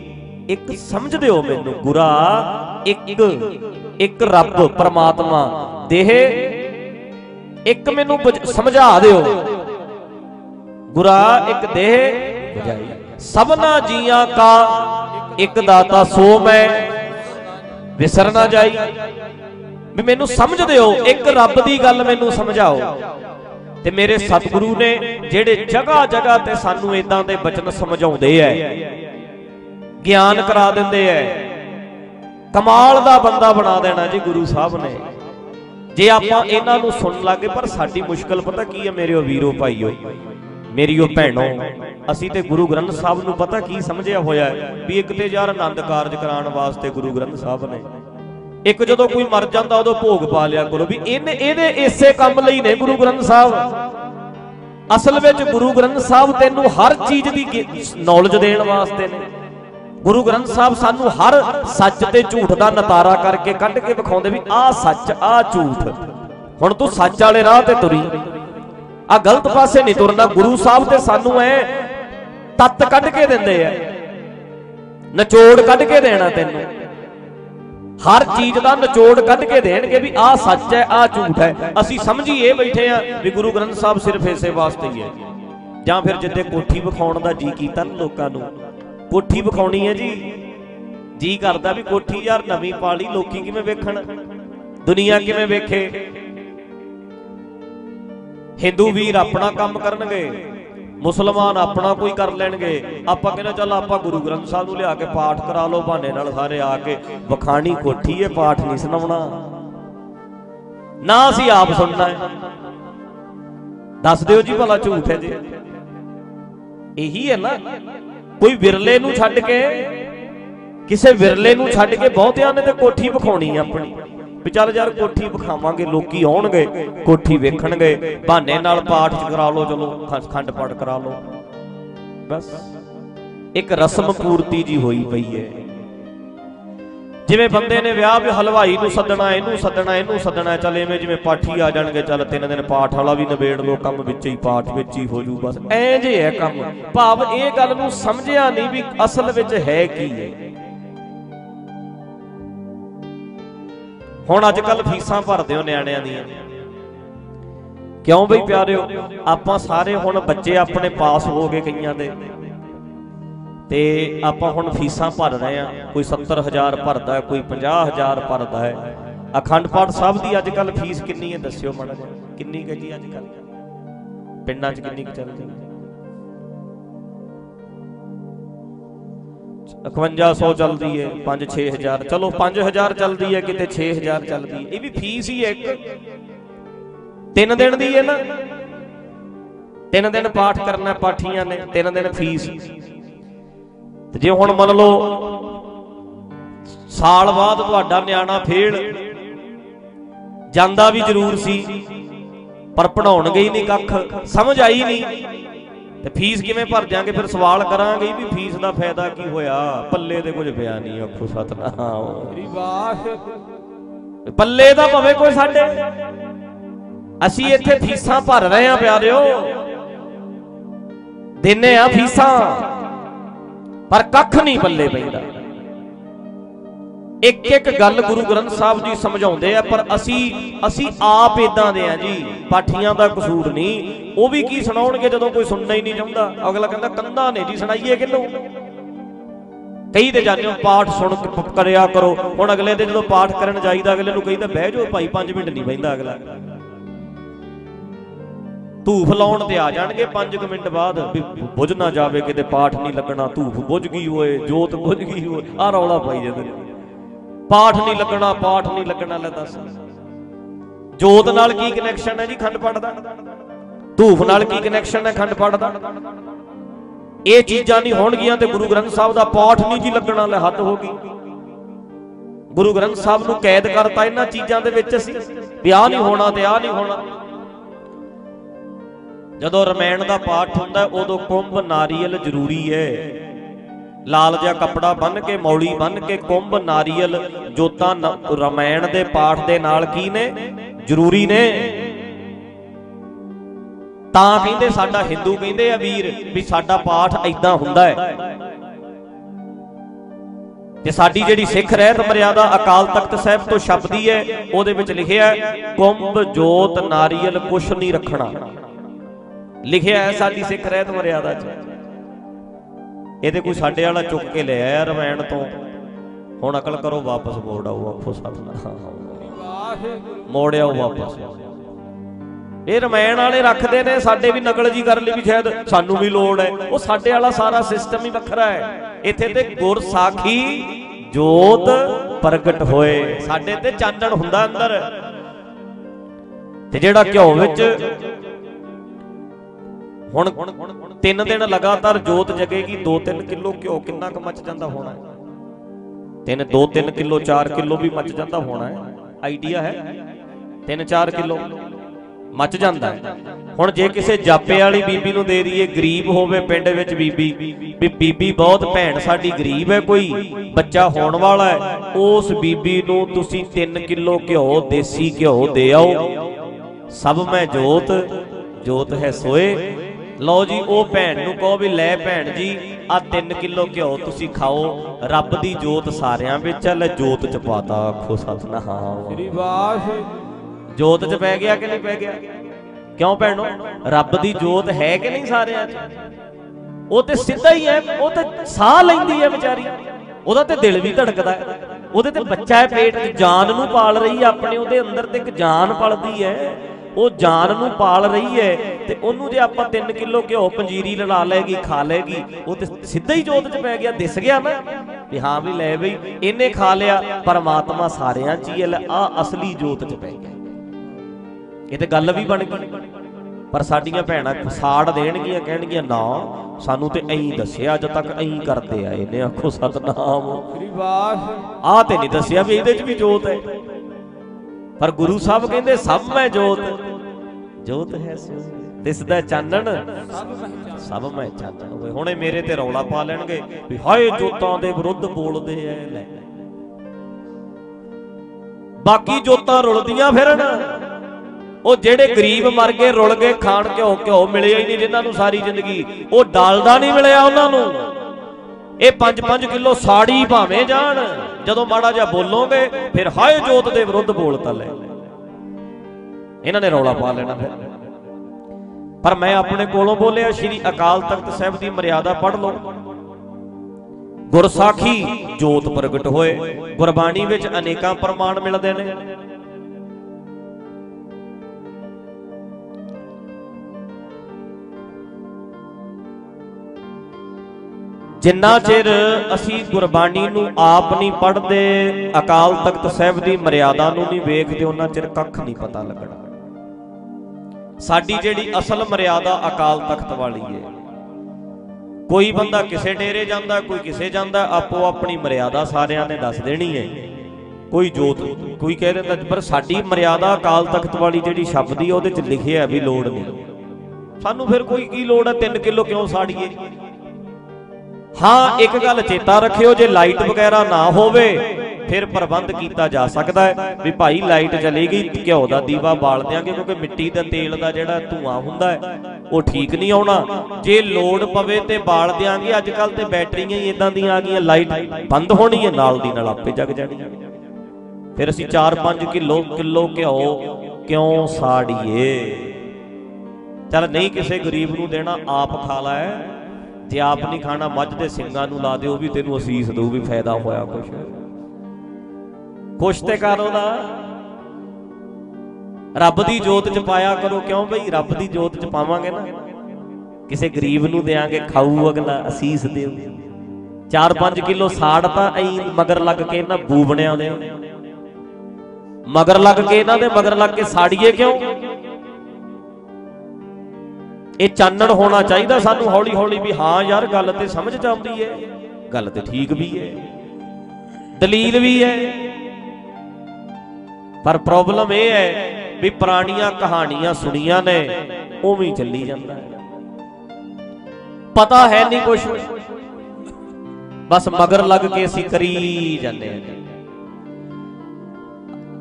ਇੱਕ ਸਮਝਦੇ ਹੋ ਮੈਨੂੰ ਗੁਰਾ, ਇੱਕ ਇੱਕ ਰੱਬ ਪਰਮਾਤਮਾ, ਦੇਹ, ਇੱਕ ਮੈਨੂੰ ਸਮਝਾ ਦਿਓ। ਗੁਰਾ, ਇੱਕ ਦੇਹ ਬੁਝਾਈ ਸਭਨਾ ਜੀਆਂ ਕਾ ਇੱਕ ਦਾਤਾ ਸੋ ਮੈਂ, ਵਿਸਰ ਨਾ ਜਾਈ। ਵੀ ਮੈਨੂੰ ਸਮਝ ਦਿਓ, ਇੱਕ ਰੱਬ ਦੀ ਗੱਲ ਮੈਨੂੰ ਸਮਝਾਓ। ਤੇ ਮੇਰੇ ਸਤਿਗੁਰੂ ਨੇ ਜਿਹੜੇ ਜਗ੍ਹਾ ਜਗ੍ਹਾ ਤੇ ਸਾਨੂੰ ਇਦਾਂ ਦੇ ਬਚਨ ਸਮਝਾਉਂਦੇ ਐ। ਗਿਆਨ ਕਰਾ ਦਿੰਦੇ ਐ। ਕਮਾਲ ਦਾ ਬੰਦਾ ਬਣਾ ਦੇਣਾ ਜੀ ਗੁਰੂ ਸਾਹਿਬ ਨੇ। ਜੇ ਆਪਾਂ ਇਹਨਾਂ ਨੂੰ ਸੁਣ ਲਾਗੇ ਪਰ ਸਾਡੀ ਮੁਸ਼ਕਲ ਪਤਾ ਕੀ ਹੈ ਮੇਰੇ ਵੀਰੋ ਭਾਈਓ ਮੇਰੀਓ ਭੈਣੋ, ਅਸੀਂ ਤੇ ਗੁਰੂ ਗ੍ਰੰਥ ਸਾਹਿਬ ਨੂੰ ਪਤਾ ਕੀ ਸਮਝਿਆ ਹੋਇਆ ਵੀ ਇੱਕ ਤੇ ਯਾਰ ਆਨੰਦ ਕਾਰਜ ਕਰਾਉਣ ਵਾਸਤੇ ਗੁਰੂ ਗ੍ਰੰਥ ਸਾਹਿਬ ਨੇ। ਇੱਕ ਜਦੋਂ ਕੋਈ ਮਰ ਜਾਂਦਾ, ਉਦੋਂ ਭੋਗ ਪਾ ਲਿਆ ਕਰੋ ਵੀ ਇਹਨੇ, ਇਹਦੇ ਇਸੇ ਕੰਮ ਲਈ ਨੇ ਗੁਰੂ ਗ੍ਰੰਥ ਸਾਹਿਬ। ਅਸਲ ਵਿੱਚ ਗੁਰੂ ਗ੍ਰੰਥ ਸਾਹਿਬ ਤੈਨੂੰ ਹਰ ਚੀਜ਼ ਦੀ ਨੌਲੇਜ ਦੇਣ ਵਾਸਤੇ ਨੇ। ਗੁਰੂ ਗ੍ਰੰਥ ਸਾਹਿਬ ਸਾਨੂੰ ਹਰ ਸੱਚ ਤੇ ਝੂਠ ਦਾ ਨਤਾਰਾ ਕਰਕੇ ਕੱਢ ਕੇ ਵਿਖਾਉਂਦੇ ਵੀ ਆਹ ਸੱਚ, ਆਹ ਝੂਠ। ਹੁਣ ਤੂੰ ਸੱਚ ਵਾਲੇ ਰਾਹ ਤੇ ਤੁਰੀ। ਆ ਗਲਤ ਪਾਸੇ ਨਹੀਂ ਤੁਰਨਾ। ਗੁਰੂ ਸਾਹਿਬ ਤੇ ਸਾਨੂੰ ਐ ਤੱਤ ਕੱਢ ਕੇ ਦਿੰਦੇ ਆ ਨਿਚੋੜ ਕੱਢ ਕੇ ਦੇਣਾ ਤੈਨੂੰ। ਹਰ ਚੀਜ਼ ਦਾ ਨਿਚੋੜ ਕੱਢ ਕੇ ਦੇਣਗੇ ਵੀ ਆਹ ਸੱਚ ਹੈ ਆਹ ਝੂਠ ਹੈ ਅਸੀਂ ਸਮਝੀਏ ਬੈਠੇ ਆ ਵੀ ਗੁਰੂ ਗ੍ਰੰਥ ਸਾਹਿਬ ਸਿਰਫ ਇਸੇ ਵਾਸਤੇ ਹੀ ਹੈ ਜਾਂ ਫਿਰ ਜਿੱਥੇ ਕੋਠੀ ਵਿਖਾਉਣ ਦਾ ਜੀ ਕੀਤਾ ਨਾ ਲੋਕਾਂ ਨੂੰ। ਕੋਠੀ ਵਿਖਾਉਣੀ ਹੈ ਜੀ। ਜੀ ਕਰਦਾ ਵੀ ਕੋਠੀ ਯਾਰ, ਨਵੀਂ ਪਾਲੀ, ਲੋਕੀ ਕਿਵੇਂ ਵੇਖਣ? ਦੁਨੀਆ ਕਿਵੇਂ ਵੇਖੇ? ਹਿੰਦੂ ਵੀਰ ਆਪਣਾ ਕੰਮ ਕਰਨਗੇ, ਮੁਸਲਮਾਨ ਆਪਣਾ ਕੋਈ ਕਰ ਲੈਣਗੇ। ਆਪਾਂ ਕਹਿੰਦੇ ਚੱਲ ਆਪਾਂ ਗੁਰੂ ਗ੍ਰੰਥ ਸਾਹਿਬ ਨੂੰ ਲਿਆ ਕੇ ਪਾਠ ਕਰਾ ਲਓ, ਬਹਾਨੇ ਨਾਲ ਸਾਰੇ ਆ ਕੇ ਵਖਾਣੀ ਕੋਠੀ ਹੈ ਪਾਠ ਨਹੀਂ ਸੁਣਾਉਣਾ। ਨਾ ਅਸੀਂ ਆਪ ਸੁਣਨਾ ਹੈ ਦੱਸ ਦਿਓ ਜੀ ਭਲਾ ਝੂਠ ਹੈ ਜੀ। ਇਹੀ ਹੈ ਨਾ ਕੋਈ ਵਿਰਲੇ ਨੂੰ ਛੱਡ ਕੇ, ਕਿਸੇ ਵਿਰਲੇ ਨੂੰ ਛੱਡ ਕੇ ਬਹੁਤਿਆਂ ਨੇ ਤੇ ਕੋਠੀ ਵਿਖਾਉਣੀ ਆਪਣੀ। ਵੀ ਚੱਲ ਯਾਰ ਕੋਠੀ ਵਿਖਾਵਾਂਗੇ, ਲੋਕੀ ਆਉਣਗੇ, ਕੋਠੀ ਵੇਖਣਗੇ, ਬਹਾਨੇ ਨਾਲ ਪਾਠ ਕਰਾ ਲਓ, ਚਲੋ ਖੰਡ ਪਾਠ ਕਰਾ ਲਓ। ਬਸ। ਇੱਕ ਰਸਮ ਪੂਰਤੀ ਜੀ ਹੋਈ ਪਈ ਹੈ। ਜਿਵੇਂ ਬੰਦੇ ਨੇ ਵਿਆਹ ਵੀ ਹਲਵਾਈ ਨੂੰ ਸੱਦਣਾ, ਇਹਨੂੰ ਸੱਦਣਾ ਇਹਨੂੰ ਸੱਦਣਾ, ਚੱਲ ਐਵੇਂ ਜਿਵੇਂ ਪਾਠੀ ਆ ਜਾਣਗੇ, ਚੱਲ ਤਿੰਨ ਦਿਨ ਪਾਠ ਵਾਲਾ ਵੀ ਨਿਬੇੜ ਲੋ ਕੰਮ ਵਿੱਚ ਹੀ ਪਾਠ ਵਿੱਚ ਹੀ ਹੋ ਜੂ, ਬਸ ਐਂ ਜੇ ਹੈ ਕੰਮ। ਭਾਵ ਇਹ ਗੱਲ ਨੂੰ ਸਮਝਿਆ ਨਹੀਂ ਵੀ ਅਸਲ ਵਿੱਚ ਹੈ ਕੀ ਹੈ। ਹੁਣ ਅੱਜ ਕੱਲ ਫੀਸਾਂ ਭਰਦੇ ਹੋ ਨਿਆਣਿਆਂ ਦੀਆਂ। ਕਿਉਂ ਬਈ ਪਿਆਰਿਓ? ਆਪਾਂ ਸਾਰੇ ਹੁਣ ਬੱਚੇ ਆਪਣੇ ਪਾਸ ਹੋ ਗਏ ਕਈਆਂ ਦੇ। ਤੇ ਆਪਾਂ ਹੁਣ ਫੀਸਾਂ ਭਰ ਰਹੇ ਆ ਕੋਈ 70000 ਭਰਦਾ ਹੈ, ਕੋਈ 50000 ਭਰਦਾ ਹੈ। ਅਖੰਡ ਪਾਠ ਸਾਹਿਬ ਦੀ ਅੱਜ ਕੱਲ ਫੀਸ ਕਿੰਨੀ ਹੈ ਦੱਸਿਓ ਮਾੜਾ ਜਿਹਾ। ਕਿੰਨੀ ਕੁ ਹੈ ਜੀ ਅੱਜ ਕੱਲ ਪਿੰਡਾਂ 'ਚ ਕਿੰਨੀ ਕੁ ਚੱਲਦੀ ਹੈ? 5100 ਚੱਲਦੀ ਹੈ 5-6000 ਚਲੋ 5000 ਚੱਲਦੀ ਹੈ, ਕਿਤੇ 6000 ਚੱਲਦੀ ਹੈ। ਇਹ ਵੀ ਫੀਸ ਹੀ ਹੈ ਇੱਕ। ਤਿੰਨ ਦਿਨ ਦੀ ਹੈ ਨਾ। ਤਿੰਨ ਦਿਨ ਪਾਠ ਕਰਨਾ ਪਾਠੀਆਂ ਨੇ, ਤਿੰਨ ਦਿਨ ਫੀਸ। ਤੇ ਜੇ ਹੁਣ ਮੰਨ ਲਓ ਸਾਲ ਬਾਅਦ ਤੁਹਾਡਾ ਨਿਆਣਾ ਫੇਲ ਜਾਂਦਾ ਵੀ ਜ਼ਰੂਰ ਸੀ ਪਰ ਪੜਾਉਣਗੇ ਹੀ ਨਹੀਂ ਕੱਖ ਸਮਝ ਆਈ ਨਹੀਂ। ਤੇ ਫੀਸ ਕਿਵੇਂ ਭਰ ਜਾਾਂਗੇ ਫਿਰ ਸਵਾਲ ਕਰਾਂਗੇ ਵੀ ਫੀਸ ਦਾ ਫਾਇਦਾ ਕੀ ਹੋਇਆ? ਪੱਲੇ ਤੇ ਕੁਝ ਪਿਆ ਨਹੀਂ ਆਖੋ ਸਤਨਾਮ। ਮੇਰੀ ਬਾਤ ਪੱਲੇ ਦਾ ਭਵੇ ਕੋਈ ਸਾਡੇ। ਅਸੀਂ ਇੱਥੇ ਫੀਸਾਂ ਭਰ ਰਹੇ ਆ ਪਿਆਰਿਓ। ਦਿੰਨੇ ਆ ਫੀਸਾਂ। ਪਰ ਕੱਖ ਨਹੀਂ ਪੱਲੇ ਪੈਂਦਾ ਇੱਕ ਇੱਕ ਗੱਲ ਗੁਰੂ ਗ੍ਰੰਥ ਸਾਹਿਬ ਜੀ ਸਮਝਾਉਂਦੇ ਆ, ਪਰ ਅਸੀਂ ਅਸੀਂ ਆਪ ਇਦਾਂ ਦੇ ਆ ਜੀ, ਪਾਠੀਆਂ ਦਾ ਕਸੂਰ ਨਹੀਂ। ਉਹ ਵੀ ਕੀ ਸੁਣਾਉਣਗੇ ਜਦੋਂ ਕੋਈ ਸੁਣਨਾ ਹੀ ਨਹੀਂ ਚਾਹੁੰਦਾ? ਅਗਲਾ ਕਹਿੰਦਾ, ਕੰਧਾਂ ਨੇ ਜੀ ਸੁਣਾਈਏ ਕਿਹਨੂੰ ਕਈ ਤੇ ਜਾਂਦੇ ਹੋ, ਪਾਠ ਸੁਣ ਕੇ ਕਰਿਆ ਕਰੋ। ਹੁਣ ਅਗਲੇ ਦੇ ਜਦੋਂ ਪਾਠ ਕਰਨ ਜਾਈਦਾ, ਅਗਲੇ ਨੂੰ ਕਹੀਦਾ ਬਹਿ ਜਾਓ ਭਾਈ 5 ਮਿੰਟ ਨਹੀਂ ਬਹਿੰਦਾ ਅਗਲਾ। ਧੂਫ ਲਾਉਣ ਤੇ ਆ ਜਾਣਗੇ 5 ਮਿੰਟ ਬਾਅਦ। ਵੀ ਬੁਝ ਨਾ ਜਾਵੇ ਕਿਤੇ ਪਾਠ ਨਹੀਂ ਲੱਗਣਾ, ਧੂਫ ਬੁਝ ਗਈ ਹੋਏ, ਜੋਤ ਬੁਝ ਗਈ ਹੋਏ ਆ ਰੌਲਾ ਪਾਈ ਜਾਂਦੇ ਪਾਠ ਨਹੀਂ ਲੱਗਣਾ, ਪਾਠ ਨਹੀਂ ਲੱਗਣਾ, ਲੈ ਦੱਸ। ਜੋਤ ਨਾਲ ਕੀ ਕਨੈਕਸ਼ਨ ਹੈ ਜੀ ਖੰਡ ਪਾਠ ਦਾ? ਧੂਫ ਨਾਲ ਕੀ ਕਨੈਕਸ਼ਨ ਹੈ ਖੰਡ ਪਾਠ ਦਾ? ਇਹ ਚੀਜ਼ਾਂ ਨਹੀਂ ਹੋਣਗੀਆਂ ਤੇ ਗੁਰੂ ਗ੍ਰੰਥ ਸਾਹਿਬ ਦਾ ਪਾਠ ਨਹੀਂ ਜੀ ਲੱਗਣਾ, ਲੈ ਹੱਦ ਹੋ ਗਈ। ਗੁਰੂ ਗ੍ਰੰਥ ਸਾਹਿਬ ਨੂੰ ਕੈਦ ਕਰਤਾ ਇਹਨਾਂ ਚੀਜ਼ਾਂ ਦੇ ਵਿੱਚ ਅਸੀਂ। ਵੀ ਆਹ ਨਹੀਂ ਹੋਣਾ ਤੇ ਆਹ ਨਹੀਂ ਹੋਣਾ। ਜਦੋਂ ਰਮਾਇਣ ਦਾ ਪਾਠ ਹੁੰਦਾ ਉਦੋਂ ਕੁੰਭ ਨਾਰੀਅਲ ਜ਼ਰੂਰੀ ਹੈ। ਲਾਲ ਜਿਹਾ ਕੱਪੜਾ ਬੰਨ ਕੇ, ਮੌਲੀ ਬੰਨ ਕੇ ਕੁੰਭ ਨਾਰੀਅਲ ਜੋਤਾਂ ਰਮਾਇਣ ਦੇ ਪਾਠ ਦੇ ਨਾਲ ਕੀ ਨੇ? ਜ਼ਰੂਰੀ ਨੇ। ਤਾਂ ਕਹਿੰਦੇ ਸਾਡਾ ਹਿੰਦੂ ਕਹਿੰਦੇ ਆ ਵੀਰ ਵੀ ਸਾਡਾ ਪਾਠ ਐਦਾਂ ਹੁੰਦਾ ਹੈ। ਤੇ ਸਾਡੀ ਜਿਹੜੀ ਸਿੱਖ ਰਹਿਤ ਮਰਿਆਦਾ ਅਕਾਲ ਤਖਤ ਸਾਹਿਬ ਤੋਂ ਛਪਦੀ ਹੈ, ਉਹਦੇ ਵਿੱਚ ਲਿਖਿਆ ਕੁੰਭ ਜੋਤ ਨਾਰੀਅਲ ਕੁਛ ਨਹੀਂ ਰੱਖਣਾ। ਲਿਖਿਆ ਹੈ ਸਾਡੀ ਸਿੱਖ ਰਹਿਤ ਮਰਿਆਦਾ 'ਚ। ਇਹਦੇ ਕੋਈ ਸਾਡੇ ਵਾਲਾ ਚੁੱਕ ਕੇ ਲੈ ਆਇਆ ਰਮਾਇਣ ਤੋਂ। ਹੁਣ ਅਕਲ ਕਰੋ ਵਾਪਸ ਮੋੜ ਆਓ ਆਖੋ ਵਾਹਿਗੁਰੂ ਮੋੜ ਆਓ ਵਾਪਸ। ਇਹ ਰਮਾਇਣ ਵਾਲੇ ਰੱਖਦੇ ਨੇ ਸਾਡੇ ਵੀ ਨਕਲ ਜੀ ਕਰਨ ਲਈ ਵੀ ਸ਼ਾਇਦ ਸਾਨੂੰ ਵੀ ਲੋੜ ਹੈ। ਉਹ ਸਾਡੇ ਵਾਲਾ ਸਾਰਾ ਸਿਸਟਮ ਹੀ ਵੱਖਰਾ ਹੈ। ਇੱਥੇ ਤੇ ਗੁਰ ਸਾਖੀ ਜੋਤ ਪ੍ਰਗਟ ਹੋਏ। ਸਾਡੇ ਤੇ ਚਾਨਣ ਹੁੰਦਾ ਅੰਦਰ। ਤੇ ਜਿਹੜਾ ਘਿਓ ਵਿੱਚ ਹੁਣ ਤਿੰਨ ਦਿਨ ਲਗਾਤਾਰ ਜੋਤ ਜਗੇਗੀ 2-3 ਕਿਲੋ ਘਿਓ ਕਿੰਨਾ ਕੁ ਮੱਚ ਜਾਂਦਾ ਹੋਣਾ ਹੈ? ਤਿੰਨ 2-3 ਕਿਲੋ 4 ਕਿਲੋ ਵੀ ਮੱਚ ਜਾਂਦਾ ਹੋਣਾ ਹੈ? ਆਈਡੀਆ ਹੈ? 3-4 ਕਿਲੋ ਮੱਚ ਜਾਂਦਾ ਹੁਣ ਜੇ ਕਿਸੇ ਜਾਪੇ ਵਾਲੀ ਬੀਬੀ ਨੂੰ ਦੇ ਦਈਏ, ਗਰੀਬ ਹੋਵੇ ਪਿੰਡ ਵਿੱਚ ਬੀਬੀ, ਵੀ ਬੀਬੀ ਬਹੁਤ ਭੈਣ, ਸਾਡੀ ਗਰੀਬ ਹੈ ਕੋਈ, ਬੱਚਾ ਹੋਣ ਵਾਲਾ ਹੈ, ਉਸ ਬੀਬੀ ਨੂੰ ਤੁਸੀਂ 3 ਕਿਲੋ ਘਿਓ, ਦੇਸੀ ਘਿਓ ਦੇ ਆਓ। ਸਭ ਮੈਂ ਜੋਤ ਜੋਤ ਹੈ ਸੋਏ ਲਓ ਜੀ ਉਹ ਭੈਣ ਨੂੰ ਕਹੋ ਵੀ ਲੈ ਭੈਣ ਜੀ ਆ 3 ਕਿਲੋ ਘਿਓ ਤੁਸੀਂ ਖਾਓ ਰੱਬ ਦੀ ਜੋਤ ਸਾਰਿਆਂ ਵਿੱਚ ਲੈ ਜੋਤ ਚ ਪਾਤਾ ਆਖੋ ਸਤਨਾਮ। ਸ੍ਰੀ ਵਾਹਿਗੁਰੂ ਜੋਤ ਚ ਪੈ ਗਿਆ ਕਿ ਨਹੀਂ ਪੈ ਗਿਆ? ਕਿਉਂ ਭੈਣੋ? ਰੱਬ ਦੀ ਜੋਤ ਹੈ ਕਿ ਨਹੀਂ ਸਾਰਿਆਂ 'ਚ? ਉਹ ਤੇ ਸਿੱਧਾ ਹੀ ਹੈ ਉਹ ਤੇ ਸਾਹ ਲੈਂਦੀ ਹੈ ਵਿਚਾਰੀ। ਉਹਦਾ ਤੇ ਦਿਲ ਵੀ ਧੜਕਦਾ ਹੈ। ਉਹਦੇ ਤੇ ਬੱਚਾ ਹੈ ਪੇਟ 'ਚ ਜਾਨ ਨੂੰ ਪਾਲ ਰਹੀ ਹੈ ਆਪਣੇ ਉਹਦੇ ਅੰਦਰ ਤੇ ਇੱਕ ਜਾਨ ਪਲਦੀ ਹੈ। ਉਹ ਜਾਨ ਨੂੰ ਪਾਲ ਰਹੀ ਹੈ ਤੇ ਉਹਨੂੰ ਜੇ ਆਪਾਂ 3 ਕਿਲੋ ਘਿਓ ਪੰਜੀਰੀ ਲੜਾ ਲੈਗੀ ਖਾ ਲੈਗੀ ਉਹ ਤੇ ਸਿੱਧਾ ਹੀ ਜੋਤ 'ਚ ਪੈ ਗਿਆ ਦਿਸ ਗਿਆ ਨਾ। ਵੀ ਹਾਂ ਵੀ ਲੈ ਬਈ ਇਹਨੇ ਖਾ ਲਿਆ ਪਰਮਾਤਮਾ ਸਾਰਿਆਂ 'ਚ ਹੀ ਹੈ ਆ ਅਸਲੀ ਜੋਤ 'ਚ ਪੈ ਗਿਆ। ਇਹ ਤੇ ਗੱਲ ਵੀ ਬਣ ਗਈ। ਪਰ ਸਾਡੀਆਂ ਭੈਣਾਂ ਫਸਾੜ ਦੇਣਗੀਆਂ ਕਹਿਣਗੀਆਂ ਨਾ ਸਾਨੂੰ ਤੇ ਐਂ ਦੱਸਿਆ ਅੱਜ ਤੱਕ ਐਂ ਕਰਦੇ ਆਏ ਨੇ ਆਖੋ ਸਤਨਾਮ। ਆਹ ਤੇ ਨਹੀਂ ਦੱਸਿਆ ਵੀ ਇਹਦੇ 'ਚ ਵੀ ਜੋਤ ਹੈ। ਪਰ ਗੁਰੂ ਸਾਹਿਬ ਕਹਿੰਦੇ, ਸਭ ਮੈਂ ਜੋਤ ਜੋਤ ਹੈ ਸੋ ਦਿਸਦਾ ਚਾਨਣ, ਸਭ ਮੈਂ ਚਾਨਣ ਹੋਏ ਹੁਣੇ ਮੇਰੇ ਤੇ ਰੌਲਾ ਪਾ ਲੈਣਗੇ ਵੀ ਹਾਏ, ਜੋਤਾਂ ਦੇ ਵਿਰੁੱਧ ਬੋਲਦੇ ਐ ਲੈ। ਬਾਕੀ ਜੋਤਾਂ ਰੁਲਦੀਆਂ ਫਿਰਨ। ਉਹ ਜਿਹੜੇ ਗਰੀਬ ਮਰ ਗਏ, ਰੁਲ ਗਏ, ਖਾਣ ਘਿਓ ਘਿਓ ਮਿਲਿਆ ਹੀ ਨਹੀਂ ਜਿਨ੍ਹਾਂ ਨੂੰ ਸਾਰੀ ਜ਼ਿੰਦਗੀ। ਉਹ ਡਾਲਦਾ ਨਹੀਂ ਮਿਲਿਆ ਉਹਨਾਂ ਨੂੰ। ਇਹ 5-5 ਕਿਲੋ ਸਾੜੀ ਭਾਵੇਂ ਜਾਣ। ਜਦੋਂ ਮਾੜਾ ਜਿਹਾ ਬੋਲੋਗੇ, ਫਿਰ ਹਾਏ ਜੋਤ ਦੇ ਵਿਰੁੱਧ ਬੋਲਤਾ ਲੈ। ਇਹਨਾਂ ਨੇ ਰੌਲਾ ਪਾ ਲੈਣਾ ਫਿਰ। ਪਰ ਮੈਂ ਆਪਣੇ ਕੋਲੋਂ ਬੋਲਿਆ, ਸ਼੍ਰੀ ਅਕਾਲ ਤਖਤ ਸਾਹਿਬ ਦੀ ਮਰਿਆਦਾ ਪੜ੍ਹ ਲਓ। ਗੁਰਸਾਖੀ ਜੋਤ ਪ੍ਰਗਟ ਹੋਏ। ਗੁਰਬਾਣੀ ਵਿੱਚ ਅਨੇਕਾਂ ਪ੍ਰਮਾਣ ਮਿਲਦੇ ਨੇ। ਜਿੰਨਾ ਚਿਰ ਅਸੀਂ ਗੁਰਬਾਣੀ ਨੂੰ ਆਪ ਨਹੀਂ ਪੜ੍ਹਦੇ, ਅਕਾਲ ਤਖਤ ਸਾਹਿਬ ਦੀ ਮਰਿਆਦਾ ਨੂੰ ਨਹੀਂ ਵੇਖਦੇ, ਉਹਨਾਂ ਚਿਰ ਕੱਖ ਨਹੀਂ ਪਤਾ ਲੱਗਣਾ। ਸਾਡੀ ਜਿਹੜੀ ਅਸਲ ਮਰਿਆਦਾ ਅਕਾਲ ਤਖਤ ਵਾਲੀ ਹੈ ਕੋਈ ਬੰਦਾ ਕਿਸੇ ਡੇਰੇ ਜਾਂਦਾ, ਕੋਈ ਕਿਸੇ ਜਾਂਦਾ, ਆਪੋ ਆਪਣੀ ਮਰਿਆਦਾ ਸਾਰਿਆਂ ਨੇ ਦੱਸ ਦੇਣੀ ਹੈ ਕੋਈ ਜੋਤ, ਕੋਈ ਕਹਿ ਦਿੰਦਾ, ਪਰ ਸਾਡੀ ਮਰਿਆਦਾ ਅਕਾਲ ਤਖਤ ਵਾਲੀ ਜਿਹੜੀ ਸ਼ਬਦ ਹੀ ਉਹਦੇ ਚ ਲਿਖਿਆ ਵੀ ਲੋੜ ਨਹੀਂ। ਸਾਨੂੰ ਫਿਰ ਕੋਈ ਕੀ ਲੋੜ ਹੈ 3 ਕਿਲੋ ਕਿਉਂ ਸਾੜੀਏ? ਹਾਂ ਇੱਕ ਗੱਲ ਚੇਤਾ ਰੱਖਿਓ ਜੇ ਲਾਈਟ ਵਗੈਰਾ ਨਾ ਹੋਵੇ ਫਿਰ ਪ੍ਰਬੰਧ ਕੀਤਾ ਜਾ ਸਕਦਾ ਹੈ। ਵੀ ਭਾਈ ਲਾਈਟ ਚਲੀ ਗਈ ਘਿਓ ਦਾ ਦੀਵਾ ਬਾਲ ਦਿਆਂਗੇ ਕਿਉਂਕਿ ਮਿੱਟੀ ਦਾ ਤੇਲ ਦਾ ਜਿਹੜਾ ਧੂਆਂ ਹੁੰਦਾ ਹੈ ਉਹ ਠੀਕ ਨਹੀਂ ਆਉਣਾ। ਜੇ ਲੋਡ ਪਵੇ ਤੇ ਬਾਲ ਦਿਆਂਗੇ ਅੱਜ ਕੱਲ ਤੇ ਬੈਟਰੀਆਂ ਹੀ ਇਦਾਂ ਦੀਆਂ ਆ ਗਈਆਂ ਲਾਈਟ ਬੰਦ ਹੋਣੀ ਹੈ ਨਾਲ ਦੀ ਨਾਲ ਆਪੇ ਜਗ ਜਾਣੀ ਫਿਰ ਅਸੀਂ 4-5 ਕਿਲੋ ਕਿਲੋ ਘਿਓ ਕਿਉਂ ਸਾੜੀਏ? ਚਲ ਨਹੀਂ ਕਿਸੇ ਗਰੀਬ ਨੂੰ ਦੇਣਾ ਆਪ ਖਾ ਲੈ। ਜੇ ਆਪ ਨਹੀਂ ਖਾਣਾ, ਮੱਝ ਦੇ ਸਿੰਘਾਂ ਨੂੰ ਲਾ ਦਿਓ ਵੀ ਤੈਨੂੰ ਅਸੀਸ ਦਊ ਵੀ ਫਾਇਦਾ ਹੋਇਆ ਕੁਛ। ਖੁਸ਼ ਤੇ ਕਰ ਉਹਦਾ। ਰੱਬ ਦੀ ਜੋਤ ਚ ਪਾਇਆ ਕਰੋ, ਕਿਉਂ ਬਈ? ਰੱਬ ਦੀ ਜੋਤ ਚ ਪਾਵਾਂਗੇ ਨਾ। ਕਿਸੇ ਗਰੀਬ ਨੂੰ ਦੇਾਂਗੇ ਖਾਊ ਅਗਲਾ, ਅਸੀਸ ਦਿਓ। 4-5 ਕਿਲੋ ਸਾੜ ਤਾਂ ਐਂ ਮਗਰ ਲੱਗ ਕੇ ਇਹਨਾਂ ਬੂਬਣਿਆਂ ਦੇ। ਮਗਰ ਲੱਗ ਕੇ ਇਹਨਾਂ ਦੇ ਮਗਰ ਲੱਗ ਕੇ ਸਾੜੀਏ ਕਿਉਂ? ਇਹ ਚਾਨਣ ਹੋਣਾ ਚਾਹੀਦਾ ਸਾਨੂੰ ਹੌਲੀ ਹੌਲੀ ਵੀ ਹਾਂ ਯਾਰ ਗੱਲ ਤੇ ਸਮਝ ਚ ਆਉਂਦੀ ਹੈ ਗੱਲ ਤੇ ਠੀਕ ਵੀ ਹੈ ਦਲੀਲ ਵੀ ਹੈ ਪਰ ਪ੍ਰੋਬਲਮ ਇਹ ਹੈ ਵੀ ਪੁਰਾਣੀਆਂ ਕਹਾਣੀਆਂ ਸੁਣੀਆਂ ਨੇ, ਉਵੇਂ ਚੱਲੀ ਜਾਂਦਾ ਪਤਾ ਹੈ ਨਹੀਂ ਕੁਝ ਬਸ ਮਗਰ ਲੱਗ ਕੇ ਅਸੀਂ ਕਰੀ ਜਾਂਦੇ ਹਾਂ।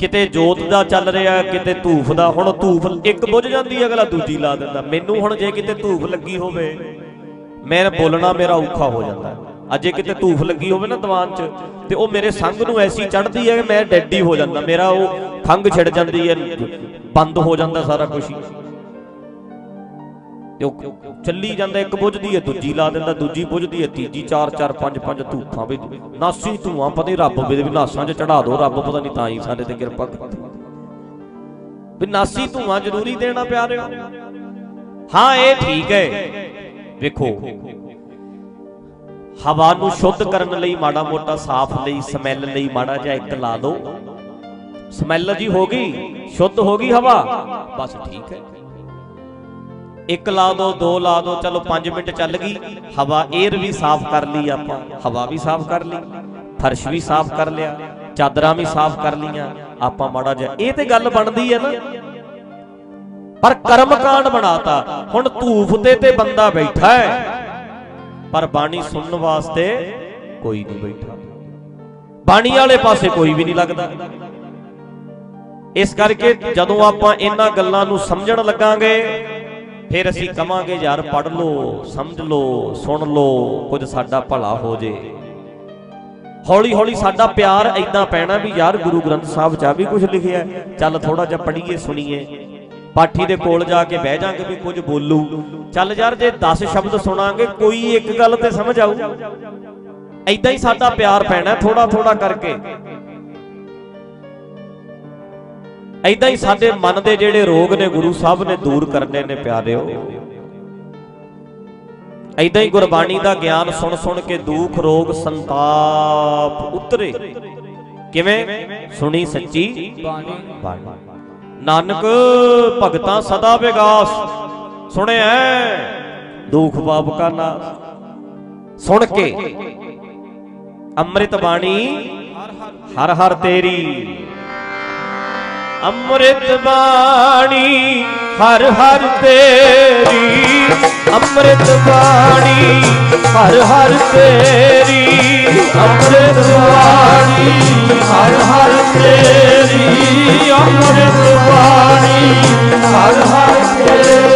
ਕਿਤੇ ਜੋਤ ਦਾ ਚੱਲ ਰਿਹਾ, ਕਿਤੇ ਧੂਫ ਦਾ। ਹੁਣ ਧੂਫ ਇੱਕ ਬੁੱਝ ਜਾਂਦੀ, ਅਗਲਾ ਦੂਜੀ ਲਾ ਦਿੰਦਾ। ਮੈਨੂੰ ਹੁਣ ਜੇ ਕਿਤੇ ਧੂਫ ਲੱਗੀ ਹੋਵੇ, ਮੈਂ ਬੋਲਣਾ ਮੇਰਾ ਔਖਾ ਹੋ ਜਾਂਦਾ। ਅਜੇ ਕਿਤੇ ਧੂਫ ਲੱਗੀ ਹੋਵੇ ਨਾ ਦੀਵਾਨ 'ਚ, ਤੇ ਉਹ ਮੇਰੇ ਸੰਗ ਨੂੰ ਐਸੀ ਚੜਦੀ ਹੈ ਕਿ ਮੈਂ ਡੈਡੀ ਹੋ ਜਾਂਦਾ। ਮੇਰਾ ਉਹ ਖੰਗ ਛਿੜ ਜਾਂਦੀ ਹੈ, ਬੰਦ ਹੋ ਜਾਂਦਾ ਸਾਰਾ ਕੁਝ ਹੀ ਚੱਲੀ ਜਾਂਦਾ, ਇੱਕ ਬੁੱਝਦੀ ਹੈ, ਦੂਜੀ ਲਾ ਦਿੰਦਾ, ਦੂਜੀ ਬੁੱਝਦੀ ਹੈ, ਤੀਜੀ, ਚਾਰ ਚਾਰ, ਪੰਜ ਪੰਜ ਧੂਫਾਂ ਵੀ ਨਾਸੀ ਧੂਆਂ, ਪਤਾ ਨੀ ਰੱਬ ਵੀ ਨਾਸਾਂ 'ਚ ਚੜਾ ਦੋ, ਰੱਬ ਪਤਾ ਨਹੀਂ ਤਾਂ ਹੀ ਸਾਡੇ ਤੇ ਕਿਰਪਾ ਕਰਦੀ ਵੀ ਨਾਸੀ ਧੂਆਂ ਜ਼ਰੂਰੀ ਦੇਣਾ ਪਿਆਰਿਓ। ਹਾਂ, ਇਹ ਠੀਕ ਹੈ। ਵੇਖੋ, ਹਵਾ ਨੂੰ ਸ਼ੁੱਧ ਕਰਨ ਲਈ ਮਾੜਾ ਮੋਟਾ ਸਾਫ਼ ਲਈ, ਸਮੈਲ ਲਈ ਮਾੜਾ ਜਿਹਾ ਇੱਕ ਲਾ ਲਓ ਸਮੈਲ ਜੀ ਹੋ ਗਈ, ਸ਼ੁੱਧ ਹੋ ਗਈ ਹਵਾ। ਬਸ ਠੀਕ ਹੈ। ਇੱਕ ਲਾ ਦੋ ਦੋ ਲਾ ਦੋ, ਚਲੋ 5 ਮਿੰਟ ਚੱਲ ਗਈ। ਹਵਾ 에ਅਰ ਵੀ ਸਾਫ਼ ਕਰ ਲਈ ਆਪਾਂ। ਹਵਾ ਵੀ ਸਾਫ਼ ਕਰ ਲਈ। ਫਰਸ਼ ਵੀ ਸਾਫ਼ ਕਰ ਲਿਆ। ਚਾਦਰਾਂ ਵੀ ਸਾਫ਼ ਕਰ ਲੀਆਂ ਆਪਾਂ ਮਾੜਾ ਜਿਹਾ ਇਹ ਤੇ ਗੱਲ ਬਣਦੀ ਹੈ ਨਾ। ਪਰ ਕਰਮ ਕਾਂਡ ਬਣਾਤਾ। ਹੁਣ ਧੂਫ ਤੇ ਤੇ ਬੰਦਾ ਬੈਠਾ ਹੈ। ਪਰ ਬਾਣੀ ਸੁਣਨ ਵਾਸਤੇ ਕੋਈ ਨਹੀਂ ਬੈਠਾ। ਬਾਣੀ ਵਾਲੇ ਪਾਸੇ ਕੋਈ ਵੀ ਨਹੀਂ ਲੱਗਦਾ। ਇਸ ਕਰਕੇ ਜਦੋਂ ਆਪਾਂ ਇਹਨਾਂ ਗੱਲਾਂ ਨੂੰ ਸਮਝਣ ਲੱਗਾਂਗੇ ਫਿਰ ਅਸੀਂ ਕਵਾਂਗੇ, ਯਾਰ ਪੜ ਲਓ, ਸਮਝ ਲਓ, ਸੁਣ ਲਓ, ਕੁਝ ਸਾਡਾ ਭਲਾ ਹੋ ਜੇ। ਹੌਲੀ ਹੌਲੀ ਸਾਡਾ ਪਿਆਰ ਐਦਾਂ ਪੈਣਾ ਵੀ, ਯਾਰ, ਗੁਰੂ ਗ੍ਰੰਥ ਸਾਹਿਬ 'ਚ ਆ ਵੀ ਕੁਝ ਲਿਖਿਆ ਚੱਲ ਥੋੜਾ ਜਿਹਾ ਪੜ੍ਹੀਏ, ਸੁਣੀਏ। ਪਾਠੀ ਦੇ ਕੋਲ ਜਾ ਕੇ ਬਹਿ ਜਾਾਂਗੇ ਵੀ ਕੁਝ ਬੋਲੂ। ਚੱਲ ਯਾਰ, ਜੇ 10 ਸ਼ਬਦ ਸੁਣਾਂਗੇ, ਕੋਈ ਇੱਕ ਗੱਲ ਤੇ ਸਮਝ ਆਊ। ਐਦਾਂ ਹੀ ਸਾਡਾ ਪਿਆਰ ਪੈਣਾ ਥੋੜਾ ਥੋੜਾ ਕਰਕੇ। ਐਦਾਂ ਹੀ ਸਾਡੇ ਮਨ ਦੇ ਜਿਹੜੇ ਰੋਗ ਨੇ ਗੁਰੂ ਸਾਹਿਬ ਨੇ ਦੂਰ ਕਰਨੇ ਨੇ ਪਿਆਰਿਓ। ਐਦਾਂ ਹੀ ਗੁਰਬਾਣੀ ਦਾ ਗਿਆਨ ਸੁਣ ਸੁਣ ਕੇ ਦੁੱਖ ਰੋਗ ਸੰਤਾਪ ਉਤਰੇ। ਕਿਵੇਂ? ਸੁਣੀ ਸੱਚੀ? ਬਾਣੀ। ਨਾਨਕ ਭਗਤਾਂ ਸਦਾ ਵਿਗਾਸ। ਸੁਣਿਆ ਦੁਖ ਪਾਪ ਕਾ। ਨਾਸ ਸੁਣ ਕੇ। ਅੰਮ੍ਰਿਤ ਬਾਣੀ। ਹਰ ਹਰ ਤੇਰੀ। ਅੰਮ੍ਰਿਤ ਬਾਣੀ, ਹਰ ਹਰ ਤੇਰੀ। ਅੰਮ੍ਰਿਤ ਬਾਣੀ, ਹਰ ਹਰ ਤੇਰੀ। ਅੰਮ੍ਰਿਤ ਬਾਣੀ, ਹਰ ਹਰ ਤੇਰੀ। ਅੰਮ੍ਰਿਤ ਬਾਣੀ, ਹਰ ਹਰ ਤੇਰੀ।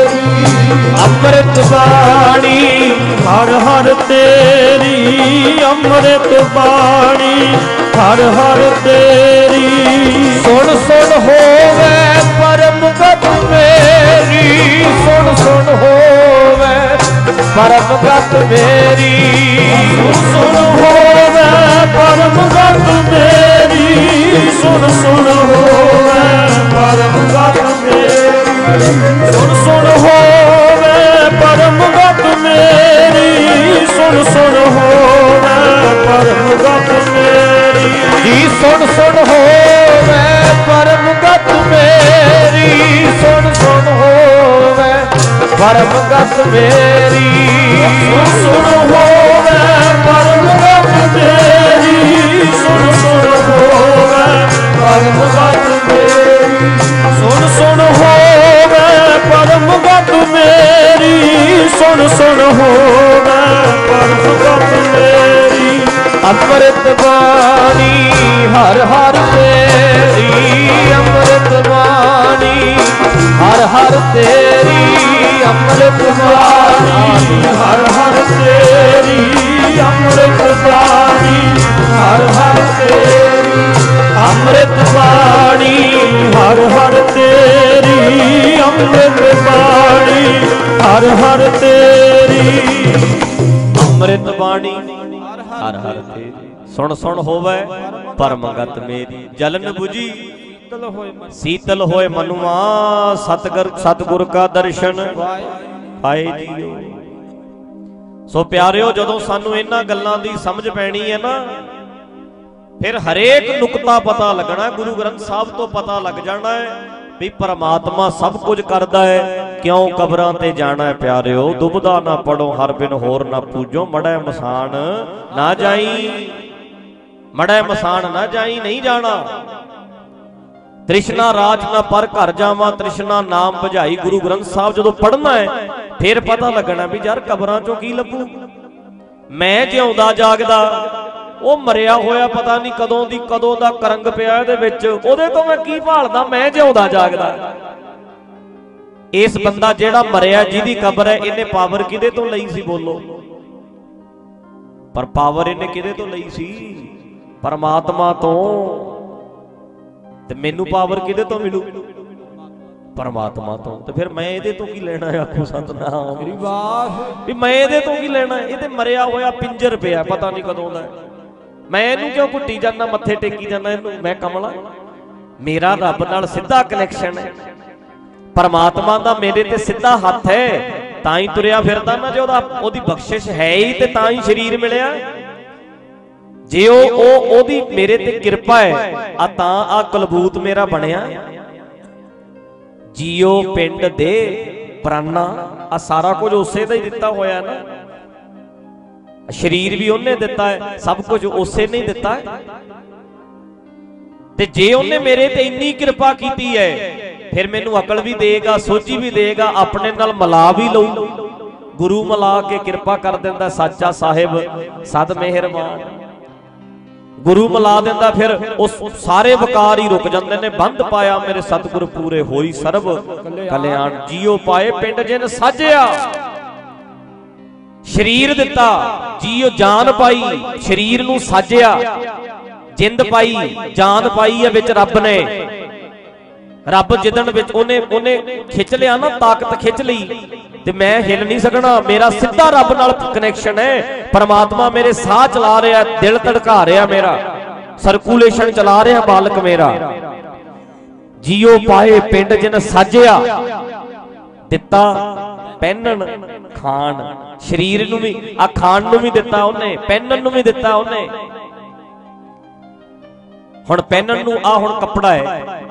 ਅੰਮ੍ਰਿਤ ਬਾਣੀ, ਹਰ ਹਰ ਤੇਰੀ ਅੰਮ੍ਰਿਤ ਬਾਣੀ, ਹਰ ਹਰ ਤੇਰੀ। ਸੁਣ ਸੁਣ ਹੋਵੇ ਪਰਮ ਗਤ ਮੇਰੀ, ਸੁਣ ਸੁਣ ਹੋਵੇ ਪਰਮ ਗਤ ਮੇਰੀ। ਸੁਣ ਹੋਵੇ ਪਰਮ ਗਤ ਮੇਰੀ, ਸੁਣ ਸੁਣ ਹੋਵੇ ਪਰਮ ਗਤ ਮੇਰੀ। ਸੁਣ ਸੁਣ ਹੋਵੇ ਸੁਣ ਸੁਣ ਹੋਵੇ ਪਰਮ ਗਤ ਮੇਰੀ। ਜੀ ਸੁਣ ਸੁਣ ਹੋਵੇ ਪਰਮ ਗਤ ਮੇਰੀ। ਸੁਣ ਸੁਣ ਹੋਵੇ ਪਰਮ ਗਤ ਮੇਰੀ। ਸੁਣ ਸੁਣ ਹੋਵੇ ਪਰਮ ਗਤ ਮੇਰੀ। ਸੁਣ ਸੁਣ ਹੋਵੇ ਪਰਮ ਗਤ ਮੇਰੀ। ਸੁਣ ਸੁਣ ਹੋਵੇ ਸੁਣ ਸੁਣ ਹੋਵੇ ਪਰਮ ਗਤ ਮੇਰੀ ਅੰਮ੍ਰਿਤ ਬਾਣੀ, ਹਰ ਹਰ ਤੇਰੀ। ਅੰਮ੍ਰਿਤ ਬਾਣੀ, ਹਰ ਹਰ ਤੇਰੀ। ਅੰਮ੍ਰਿਤ ਬਾਣੀ, ਹਰ ਹਰ ਤੇਰੀ। ਅੰਮ੍ਰਿਤ ਬਾਣੀ, ਹਰ ਹਰ ਤੇਰੀ। ਅੰਮ੍ਰਿਤ ਬਾਣੀ, ਹਰ ਹਰ ਤੇਰੀ। ਅੰਮ੍ਰਿਤ ਬਾਣੀ, ਹਰ ਹਰ ਤੇਰੀ। ਅੰਮ੍ਰਿਤ ਬਾਣੀ, ਹਰ ਹਰ ਤੇਰੀ। ਸੁਣ ਸੁਣ ਹੋਵੇ ਪਰਮਗਤ ਮੇਰੀ, ਜਲਨ 부ਜੀ ਸੀਤਲ ਹੋਏ ਮਨੁਆ, ਸਤਗੁਰ ਸਤਗੁਰ ਕਾ ਦਰਸ਼ਨ ਵਾਹਿ ਜੀਓ। ਸੋ ਪਿਆਰਿਓ, ਜਦੋਂ ਸਾਨੂੰ ਇਹਨਾਂ ਗੱਲਾਂ ਦੀ ਸਮਝ ਪੈਣੀ ਹੈ ਨਾ, ਫਿਰ ਹਰੇਕ ਨੁਕਤਾ ਪਤਾ ਲੱਗਣਾ, ਗੁਰੂ ਗ੍ਰੰਥ ਸਾਹਿਬ ਤੋਂ ਪਤਾ ਲੱਗ ਜਾਣਾ ਹੈ। ਵੀ ਪਰਮਾਤਮਾ ਸਭ ਕੁਝ ਕਰਦਾ ਹੈ। ਕਿਉਂ ਕਬਰਾਂ ਤੇ ਜਾਣਾ ਹੈ ਪਿਆਰਿਓ? ਦੁਬਦਾ ਨਾ ਪੜੋ, ਹਰ ਬਿਨ ਹੋਰ ਨਾ ਪੂਜੋ। ਮੜੈ ਮਸਾਨ ਨਾ ਜਾਈ। ਮੜੈ ਮਸਾਨ ਨਾ ਜਾਈ, ਨਹੀਂ ਜਾਣਾ। ਤ੍ਰਿਸ਼ਨਾ ਰਾਜ ਨਾ ਪਰ ਘਰ ਜਾਵਾਂ। ਤ੍ਰਿਸ਼ਨਾ ਨਾਮ ਭਜਾਈ ਗੁਰੂ ਗ੍ਰੰਥ ਸਾਹਿਬ ਜਦੋਂ ਪੜ੍ਹਨਾ ਹੈ, ਫਿਰ ਪਤਾ ਲੱਗਣਾ ਵੀ ਯਾਰ ਕਬਰਾਂ ਚੋਂ ਕੀ ਲੱਭੂ? ਮੈਂ ਜਿਉਂਦਾ ਜਾਗਦਾ ਉਹ ਮਰਿਆ ਹੋਇਆ ਪਤਾ ਨਹੀਂ ਕਦੋਂ ਦੀ ਕਦੋਂ ਦਾ ਕਰੰਗ ਪਿਆ ਇਹਦੇ ਵਿੱਚ। ਉਹਦੇ ਤੋਂ ਮੈਂ ਕੀ ਭਾਲਦਾ? ਮੈਂ ਜਿਉਂਦਾ ਜਾਗਦਾ। ਇਸ ਬੰਦਾ ਜਿਹੜਾ ਮਰਿਆ ਜਿਹਦੀ ਕਬਰ ਹੈ ਇਹਨੇ ਪਾਵਰ ਕਿਹਦੇ ਤੋਂ ਲਈ ਸੀ ਬੋਲੋ? ਪਰ ਪਾਵਰ ਇਹਨੇ ਕਿਹਦੇ ਤੋਂ ਲਈ ਸੀ? ਪਰਮਾਤਮਾ ਤੋਂ। ਤੇ ਮੈਨੂੰ ਪਾਵਰ ਕਿਹਦੇ ਤੋਂ ਮਿਲੂ? ਪਰਮਾਤਮਾ ਤੋਂ। ਤੇ ਫਿਰ ਮੈਂ ਇਹਦੇ ਤੋਂ ਕੀ ਲੈਣਾ ਆਖੋ ਸਤਨਾਮ। ਵਾਹਿਗੁਰੂ ਵੀ ਮੈਂ ਇਹਦੇ ਤੋਂ ਕੀ ਲੈਣਾ ਇਹ ਤੇ ਮਰਿਆ ਹੋਇਆ ਪਿੰਜਰ ਪਿਆ ਪਤਾ ਨਹੀਂ ਕਦੋਂ ਦਾ ਹੈ। ਮੈਂ ਇਹਨੂੰ ਕਿਉਂ ਘੁੱਟੀ ਜਾਂਦਾ, ਮੱਥੇ ਟੇਕੀ ਜਾਂਦਾ ਇਹਨੂੰ? ਮੈਂ ਕਮਲਾ। ਮੇਰਾ ਰੱਬ ਨਾਲ ਸਿੱਧਾ ਕਨੈਕਸ਼ਨ ਹੈ। ਪਰਮਾਤਮਾ ਦਾ ਮੇਰੇ ਤੇ ਸਿੱਧਾ ਹੱਥ ਹੈ। ਤਾਂ ਹੀ ਤੁਰਿਆ ਫਿਰਦਾ ਨਾ ਜੇ ਉਹਦਾ ਉਹਦੀ ਬਖਸ਼ਿਸ਼ ਹੈ ਹੀ ਤੇ ਤਾਂ ਹੀ ਸਰੀਰ ਮਿਲਿਆ। ਜੇ ਉਹ ਉਹ ਉਹਦੀ ਮੇਰੇ ਤੇ ਕਿਰਪਾ ਹੈ, ਆ ਤਾਂ ਆ ਕਲਬੂਤ ਮੇਰਾ ਬਣਿਆ। ਜੀਓ ਪਿੰਡ ਦੇ ਪ੍ਰਾਨਾ, ਆ ਸਾਰਾ ਕੁਝ ਉਸੇ ਦਾ ਹੀ ਦਿੱਤਾ ਹੋਇਆ ਨਾ। ਸਰੀਰ ਵੀ ਉਹਨੇ ਦਿੱਤਾ ਹੈ, ਸਭ ਕੁਝ ਉਸੇ ਨੇ ਦਿੱਤਾ ਹੈ। ਤੇ ਜੇ ਉਹਨੇ ਮੇਰੇ ਤੇ ਇੰਨੀ ਕਿਰਪਾ ਕੀਤੀ ਹੈ, ਫਿਰ ਮੈਨੂੰ ਅਕਲ ਵੀ ਦੇਗਾ, ਸੋਝੀ ਵੀ ਦੇਗਾ, ਆਪਣੇ ਨਾਲ ਮਿਲਾ ਵੀ ਲਊ। ਗੁਰੂ ਮਿਲਾ ਕੇ ਕਿਰਪਾ ਕਰ ਦਿੰਦਾ ਸੱਚਾ ਸਾਹਿਬ, ਸਦ ਮਿਹਰਬਾਨ। ਗੁਰੂ ਮਿਲਾ ਦਿੰਦਾ ਫਿਰ ਉਸ ਸਾਰੇ ਵਕਾਰ ਹੀ ਰੁਕ ਜਾਂਦੇ ਨੇ, ਬੰਦ ਪਾਇਆ ਮੇਰੇ ਸਤਿਗੁਰ ਪੂਰੇ ਹੋਈ ਸਰਬ। ਕਲਿਆਣ ਜੀਓ ਪਾਏ ਪਿੰਡ ਜਿਨ ਸਾਜਿਆ। ਸਰੀਰ ਦਿੱਤਾ ਜੀਓ ਜਾਨ ਪਾਈ, ਸਰੀਰ ਨੂੰ ਸਾਜਿਆ, ਜਿੰਦ ਪਾਈ, ਜਾਨ ਪਾਈ ਹੈ ਵਿੱਚ ਰੱਬ ਨੇ। ਰੱਬ ਜਿੱਦਣ ਵਿੱਚ ਉਹਨੇ ਉਹਨੇ ਖਿੱਚ ਲਿਆ ਨਾ, ਤਾਕਤ ਖਿੱਚ ਲਈ, ਤੇ ਮੈਂ ਹਿੱਲ ਨਹੀਂ ਸਕਣਾ, ਮੇਰਾ ਸਿੱਧਾ ਰੱਬ ਨਾਲ ਕਨੈਕਸ਼ਨ ਹੈ। ਪਰਮਾਤਮਾ ਮੇਰੇ ਸਾਹ ਚਲਾ ਰਿਹਾ ਦਿਲ ਧੜਕਾ ਰਿਹਾ ਮੇਰਾ ਸਰਕੂਲੇਸ਼ਨ ਚਲਾ ਰਿਹਾ ਬਾਲਕ ਮੇਰਾ। ਜੀਓ ਪਾਏ, ਪਿੰਡ ਜਿਨ ਸਾਜਿਆ, ਦਿੱਤਾ ਪਹਿਨਣ ਖਾਣ। ਸਰੀਰ ਨੂੰ ਵੀ ਆ ਖਾਣ ਨੂੰ ਵੀ ਦਿੱਤਾ ਉਹਨੇ, ਪਹਿਨਣ ਨੂੰ ਵੀ ਦਿੱਤਾ ਉਹਨੇ। ਹੁਣ ਪਹਿਨਣ ਨੂੰ ਆ ਹੁਣ ਕੱਪੜਾ ਹੈ।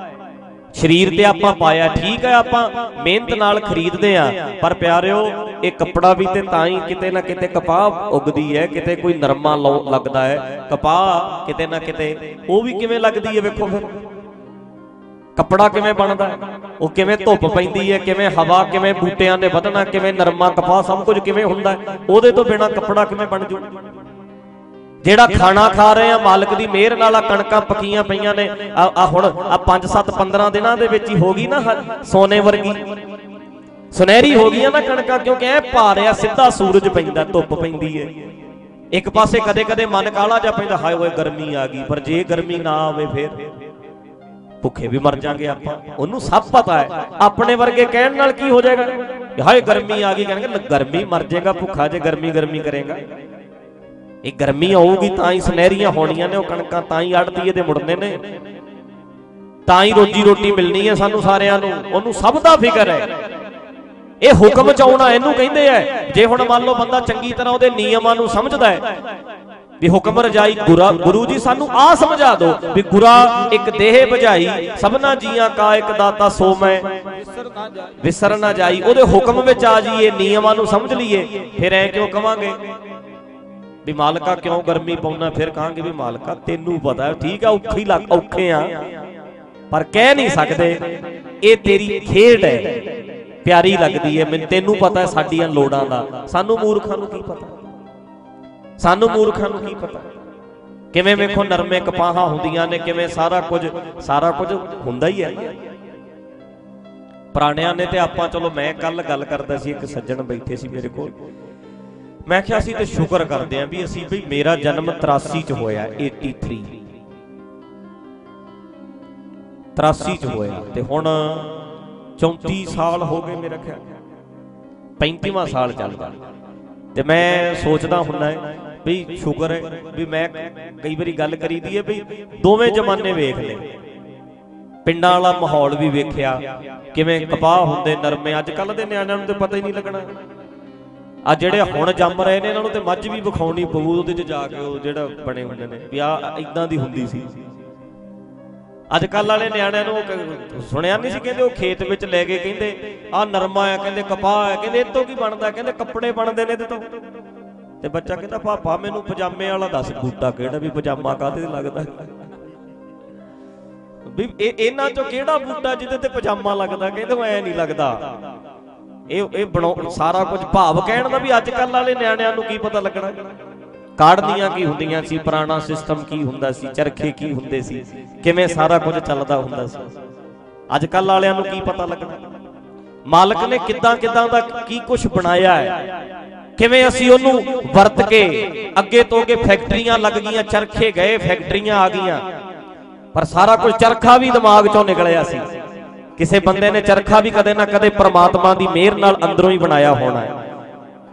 ਸਰੀਰ ਤੇ ਆਪਾਂ ਪਾਇਆ, ਠੀਕ ਹੈ ਆਪਾਂ ਮਿਹਨਤ ਨਾਲ ਖਰੀਦਦੇ ਆ ਪਰ ਪਿਆਰਿਓ, ਇਹ ਕੱਪੜਾ ਵੀ ਤੇ ਤਾਂ ਹੀ ਕਿਤੇ ਨਾ ਕਿਤੇ ਕਪਾਹ ਉਗਦੀ ਹੈ, ਕਿਤੇ ਕੋਈ ਨਰਮਾ ਲਓ- ਲੱਗਦਾ ਹੈ। ਕਪਾਹ ਕਿਤੇ ਨਾ ਕਿਤੇ ਉਹ ਵੀ ਕਿਵੇਂ ਲੱਗਦੀ ਹੈ ਵੇਖੋ ਫਿਰ। ਕੱਪੜਾ ਕਿਵੇਂ ਬਣਦਾ? ਉਹ ਕਿਵੇਂ ਧੁੱਪ ਪੈਂਦੀ ਹੈ? ਕਿਵੇਂ ਹਵਾ, ਕਿਵੇਂ ਬੂਟਿਆਂ ਨੇ ਵਧਣਾ, ਕਿਵੇਂ ਨਰਮਾ ਕਪਾਹ, ਸਭ ਕੁਝ ਕਿਵੇਂ ਹੁੰਦਾ? ਉਹਦੇ ਤੋਂ ਬਿਨਾ ਕੱਪੜਾ ਕਿਵੇਂ ਬਣ ਜੂ? ਜਿਹੜਾ ਖਾਣਾ ਖਾ ਰਹੇ ਆ, ਮਾਲਕ ਦੀ ਮਿਹਰ ਨਾਲ ਆ, ਕਣਕਾਂ ਪੱਕੀਆਂ ਪਈਆਂ ਨੇ। ਆ ਹੁਣ ਆ 5 7 15 ਦਿਨਾਂ ਦੇ ਵਿੱਚ ਹੀ ਹੋ ਗਈ ਨਾ ਸੋਨੇ ਵਰਗੀ। ਸੁਨਹਿਰੀ ਹੋ ਗਈਆਂ ਨਾ ਕਣਕਾਂ, ਕਿਉਂਕਿ ਐ ਪਾ ਰਿਆ ਸਿੱਧਾ ਸੂਰਜ ਪੈਂਦਾ, ਧੁੱਪ ਪੈਂਦੀ ਹੈ ਇੱਕ ਪਾਸੇ ਕਦੇ ਕਦੇ ਮਨ ਕਾਲਾ ਜਾ ਪੈਂਦਾ, ਹਾਏ ਓਏ ਗਰਮੀ ਆ ਗਈ, ਪਰ ਜੇ ਗਰਮੀ ਨਾ ਆਵੇ ਫੇਰ? ਭੁੱਖੇ ਵੀ ਮਰ ਜਾਾਂਗੇ ਆਪਾਂ। ਉਹਨੂੰ ਸਭ ਪਤਾ ਹੈ। ਆਪਣੇ ਵਰਗੇ ਕਹਿਣ ਨਾਲ ਕੀ ਹੋ ਜਾਏਗਾ? ਹਾਏ, ਗਰਮੀ ਆ ਗਈ। ਕਹਿਣਗੇ ਗਰਮੀ ਮਰ ਜਾਏਗਾ ਭੁੱਖਾ ਜੇ ਗਰਮੀ ਗਰਮੀ ਕਰੇਗਾ। ਇਹ ਗਰਮੀ ਆਊਗੀ ਤਾਂ ਹੀ ਸੁਨਹਿਰੀਆਂ ਹੋਣੀਆਂ ਨੇ, ਉਹ ਕਣਕਾਂ ਤਾਂ ਹੀ ਅੜਦੀ ਤੇ ਮੁੜਨੇ ਨੇ। ਤਾਂ ਹੀ ਰੋਜੀ ਰੋਟੀ ਮਿਲਣੀ ਹੈ ਸਾਨੂੰ ਸਾਰਿਆਂ ਨੂੰ। ਉਹਨੂੰ ਸਭ ਦਾ ਫਿਕਰ ਹੈ। ਇਹ ਹੁਕਮ ਚ ਆਉਣਾ, ਇਹਨੂੰ ਕਹਿੰਦੇ ਆ। ਜੇ ਹੁਣ ਮੰਨ ਲਓ ਬੰਦਾ ਚੰਗੀ ਤਰ੍ਹਾਂ ਉਹਦੇ ਨਿਯਮਾਂ ਨੂੰ ਸਮਝਦਾ ਹੈ ਵੀ ਹੁਕਮ ਰਜਾਈ ਗੁਰਾ ਗੁਰੂ ਜੀ ਸਾਨੂੰ ਆ ਸਮਝਾ ਦਿਓ ਵੀ ਗੁਰਾ ਇੱਕ ਦੇਹ ਬੁਝਾਈ, ਸਭਨਾ ਜੀਆਂ ਕਾ ਇੱਕ ਦਾਤਾ ਸੋ ਮੈਂ। ਵਿਸਰ ਨਾ ਜਾਈ, ਉਹਦੇ ਹੁਕਮ ਵਿੱਚ ਆ ਜਾਈਏ, ਨਿਯਮਾਂ ਨੂੰ ਸਮਝ ਲਈਏ, ਫਿਰ ਐ ਕਿਉਂ ਕਵਾਂਗੇ? ਵੀ ਮਾਲਕਾ ਕਿਉਂ ਗਰਮੀ ਪਾਉਣਾ, ਫਿਰ ਕਹਾਂਗੇ ਵੀ ਮਾਲਕਾ ਤੈਨੂੰ ਪਤਾ ਠੀਕ ਆ ਔਖੀ ਲੱਗ ਔਖੇ ਆ। ਪਰ ਕਹਿ ਨਹੀਂ ਸਕਦੇ, ਇਹ ਤੇਰੀ ਖੇਡ ਹੈ। ਪਿਆਰੀ ਲੱਗਦੀ ਹੈ, ਮੈਨੂੰ ਤੈਨੂੰ ਪਤਾ ਸਾਡੀਆਂ ਲੋੜਾਂ ਦਾ। ਸਾਨੂੰ ਮੂਰਖਾਂ ਨੂੰ ਕੀ ਪਤਾ? ਸਾਨੂੰ ਮੂਰਖਾਂ ਨੂੰ ਕੀ ਪਤਾ? ਕਿਵੇਂ ਵੇਖੋ ਨਰਮੇ ਕਪਾਹਾਂ ਹੁੰਦੀਆਂ ਨੇ, ਕਿਵੇਂ ਸਾਰਾ ਕੁਝ ਸਾਰਾ ਕੁਝ ਹੁੰਦਾ ਹੀ ਹੈ। ਪੁਰਾਣਿਆਂ ਨੇ ਤੇ ਆਪਾਂ, ਚਲੋ ਮੈਂ ਕੱਲ ਗੱਲ ਕਰਦਾ ਸੀ, ਇੱਕ ਸੱਜਣ ਬੈਠੇ ਸੀ ਮੇਰੇ ਕੋਲ। ਮੈਂ ਕਿਹਾ ਸੀ ਤੇ ਸ਼ੁਕਰ ਕਰਦੇ ਆਂ ਵੀ ਅਸੀਂ ਵੀ ਮੇਰਾ ਜਨਮ 83 ਚ ਹੋਇਆ 83 83 ਚ ਹੋਇਆ ਤੇ ਹੁਣ 34 ਸਾਲ ਹੋ ਗਏ ਮੇਰਾ ਖਿਆਲ। 35ਵਾਂ ਸਾਲ ਚੱਲਦਾ। ਤੇ ਮੈਂ ਸੋਚਦਾ ਹੁੰਦਾ ਵੀ ਸ਼ੁਕਰ ਹੈ ਵੀ ਮੈਂ ਕਈ ਵਾਰੀ ਗੱਲ ਕਰੀਦੀ ਹੈ ਵੀ ਦੋਵੇਂ ਜ਼ਮਾਨੇ ਵੇਖ ਲਏ। ਪਿੰਡਾਂ ਵਾਲਾ ਮਾਹੌਲ ਵੀ ਵੇਖਿਆ। ਕਿਵੇਂ ਕਪਾਹ ਹੁੰਦੇ ਨਰਮੇ। ਅੱਜ ਕੱਲ ਦੇ ਨਿਆਣਿਆਂ ਨੂੰ ਤੇ ਪਤਾ ਹੀ ਨਹੀਂ ਲੱਗਣਾ। ਆ ਜਿਹੜੇ ਹੁਣ ਜੰਮ ਰਹੇ ਨੇ, ਇਹਨਾਂ ਨੂੰ ਤੇ ਮੱਝ ਵੀ ਵਿਖਾਉਣੀ ਪਊ, ਉਹਦੇ 'ਚ ਜਾ ਕੇ ਉਹ ਜਿਹੜਾ ਬਣੇ ਹੁੰਦੇ ਨੇ। ਵੀ ਆ ਇਦਾਂ ਦੀ ਹੁੰਦੀ ਸੀ। ਅੱਜ ਕੱਲ ਵਾਲੇ ਨਿਆਣਿਆਂ ਨੂੰ ਸੁਣਿਆ ਨਹੀਂ ਸੀ, ਕਹਿੰਦੇ ਉਹ ਖੇਤ ਵਿੱਚ ਲੈ ਕੇ ਕਹਿੰਦੇ ਆ ਨਰਮਾ ਆ, ਕਹਿੰਦੇ ਕਪਾਹ ਆ, ਕਹਿੰਦੇ ਇਹ ਤੋਂ ਕੀ ਬਣਦਾ? ਕਹਿੰਦੇ ਕੱਪੜੇ ਬਣਦੇ ਨੇ ਤੇ ਤੋਂ। ਤੇ ਬੱਚਾ ਕਹਿੰਦਾ, ਪਾਪਾ, ਮੈਨੂੰ ਪਜਾਮੇ ਵਾਲਾ ਦੱਸ, ਬੂਟਾ ਕਿਹੜਾ ਵੀ ਪਜਾਮਾ ਕਾਹਦੇ ਤੇ ਲੱਗਦਾ? ਵੀ ਇਹ ਇਹਨਾਂ ਚੋਂ ਕਿਹੜਾ ਬੂਟਾ ਜਿਹਦੇ ਤੇ ਪਜਾਮਾ ਲੱਗਦਾ? ਕਹਿੰਦੇ ਐ ਨਹੀਂ ਲੱਗਦਾ। ਇਹ ਇਹ ਬਣਾਉ, ਸਾਰਾ ਕੁਝ ਭਾਵ ਕਹਿਣ ਦਾ ਵੀ ਅੱਜ ਕੱਲ ਵਾਲੇ ਨਿਆਣਿਆਂ ਨੂੰ ਕੀ ਪਤਾ ਲੱਗਣਾ? ਕਾੜਨੀਆਂ ਕੀ ਹੁੰਦੀਆਂ ਸੀ? ਪੁਰਾਣਾ ਸਿਸਟਮ ਕੀ ਹੁੰਦਾ ਸੀ? ਚਰਖੇ ਕੀ ਹੁੰਦੇ ਸੀ? ਕਿਵੇਂ ਸਾਰਾ ਕੁਝ ਚੱਲਦਾ ਹੁੰਦਾ ਸੀ? ਅੱਜ ਕੱਲ ਵਾਲਿਆਂ ਨੂੰ ਕੀ ਪਤਾ ਲੱਗਣਾ? ਮਾਲਕ ਨੇ ਕਿੱਦਾਂ ਕਿੱਦਾਂ ਦਾ ਕੀ ਕੁਝ ਬਣਾਇਆ ਹੈ? ਕਿਵੇਂ ਅਸੀਂ ਉਹਨੂੰ ਵਰਤ ਕੇ ਅੱਗੇ ਤੋਂ ਅੱਗੇ ਫੈਕਟਰੀਆਂ ਲੱਗ ਗਈਆਂ, ਚਰਖੇ ਗਏ, ਫੈਕਟਰੀਆਂ ਆ ਗਈਆਂ। ਪਰ ਸਾਰਾ ਕੁਝ ਚਰਖਾ ਵੀ ਦਿਮਾਗ ਚੋਂ ਨਿਕਲਿਆ ਸੀ। ਕਿਸੇ ਬੰਦੇ ਨੇ ਚਰਖਾ ਵੀ ਕਦੇ ਨਾ ਕਦੇ ਪ੍ਰਮਾਤਮਾ ਦੀ ਮਿਹਰ ਨਾਲ ਅੰਦਰੋਂ ਹੀ ਬਣਾਇਆ ਹੋਣਾ ਹੈ।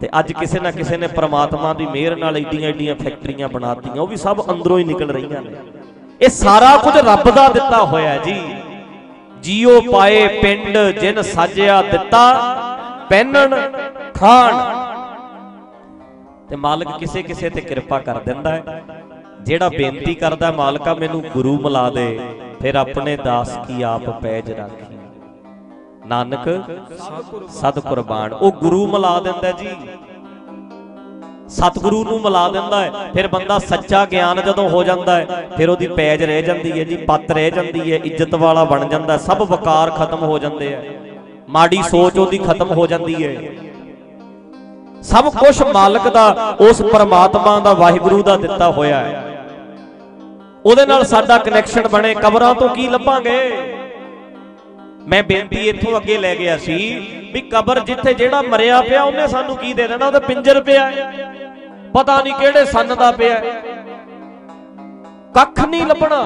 ਤੇ ਅੱਜ ਕਿਸੇ ਨਾ ਕਿਸੇ ਨੇ ਪ੍ਰਮਾਤਮਾ ਦੀ ਮਿਹਰ ਨਾਲ ਏਡੀਆਂ ਏਡੀਆਂ ਫੈਕਟਰੀਆਂ ਬਣਾਤੀਆਂ, ਉਹ ਵੀ ਸਭ ਅੰਦਰੋਂ ਹੀ ਨਿਕਲ ਰਹੀਆਂ ਨੇ। ਇਹ ਸਾਰਾ ਕੁਝ ਰੱਬ ਦਾ ਦਿੱਤਾ ਹੋਇਆ ਜੀ। ਜੀਓ ਪਾਏ ਪਿੰਡ ਜਿਨ ਸਾਜਿਆ ਦਿੱਤਾ ਪਹਿਨਣ ਖਾਣ। ਤੇ ਮਾਲਕ ਕਿਸੇ ਕਿਸੇ ਤੇ ਕਿਰਪਾ ਕਰ ਦਿੰਦਾ ਹੈ। ਜਿਹੜਾ ਬੇਨਤੀ ਕਰਦਾ ਮਾਲਕਾ ਮੈਨੂੰ ਗੁਰੂ ਮਿਲਾ ਦੇ, ਫਿਰ ਆਪਣੇ ਦਾਸ ਕੀ ਆਪ ਪੈਜ ਰਾਖੀ। ਨਾਨਕ, ਸਤ ਕੁਰਬਾਨ। ਉਹ ਗੁਰੂ ਮਿਲਾ ਦਿੰਦਾ ਜੀ। ਸਤਿਗੁਰੂ ਨੂੰ ਮਿਲਾ ਦਿੰਦਾ ਹੈ। ਫਿਰ ਬੰਦਾ ਸੱਚਾ ਗਿਆਨ ਜਦੋਂ ਹੋ ਜਾਂਦਾ ਹੈ, ਫਿਰ ਉਹਦੀ ਪੈਜ ਰਹਿ ਜਾਂਦੀ ਹੈ ਜੀ, ਪੱਤ ਰਹਿ ਜਾਂਦੀ ਹੈ, ਇੱਜ਼ਤ ਵਾਲਾ ਬਣ ਜਾਂਦਾ ਸਭ ਵਕਾਰ ਖਤਮ ਹੋ ਜਾਂਦੇ ਆ। ਮਾੜੀ ਸੋਚ ਉਹਦੀ ਖਤਮ ਹੋ ਜਾਂਦੀ ਹੈ। ਸਭ ਕੁਝ ਮਾਲਕ ਦਾ, ਉਸ ਪਰਮਾਤਮਾ ਦਾ, ਵਾਹਿਗੁਰੂ ਦਾ ਦਿੱਤਾ ਹੋਇਆ ਹੈ। ਉਹਦੇ ਨਾਲ ਸਾਡਾ ਕਨੈਕਸ਼ਨ ਬਣੇ। ਕਬਰਾਂ ਤੋਂ ਕੀ ਲੱਭਾਂਗੇ? ਮੈਂ ਬੇਨਤੀ ਇੱਥੋਂ ਅੱਗੇ ਲੈ ਗਿਆ ਸੀ ਵੀ ਕਬਰ ਜਿੱਥੇ ਜਿਹੜਾ ਮਰਿਆ ਪਿਆ ਉਹਨੇ ਸਾਨੂੰ ਕੀ ਦੇ ਦੇਣਾ? ਉਹਦਾ ਪਿੰਜਰ ਪਿਆ ਪਤਾ ਨਹੀਂ ਕਿਹੜੇ ਸੰਨ ਦਾ ਪਿਆ ਕੱਖ ਨਹੀਂ ਲੱਭਣਾ।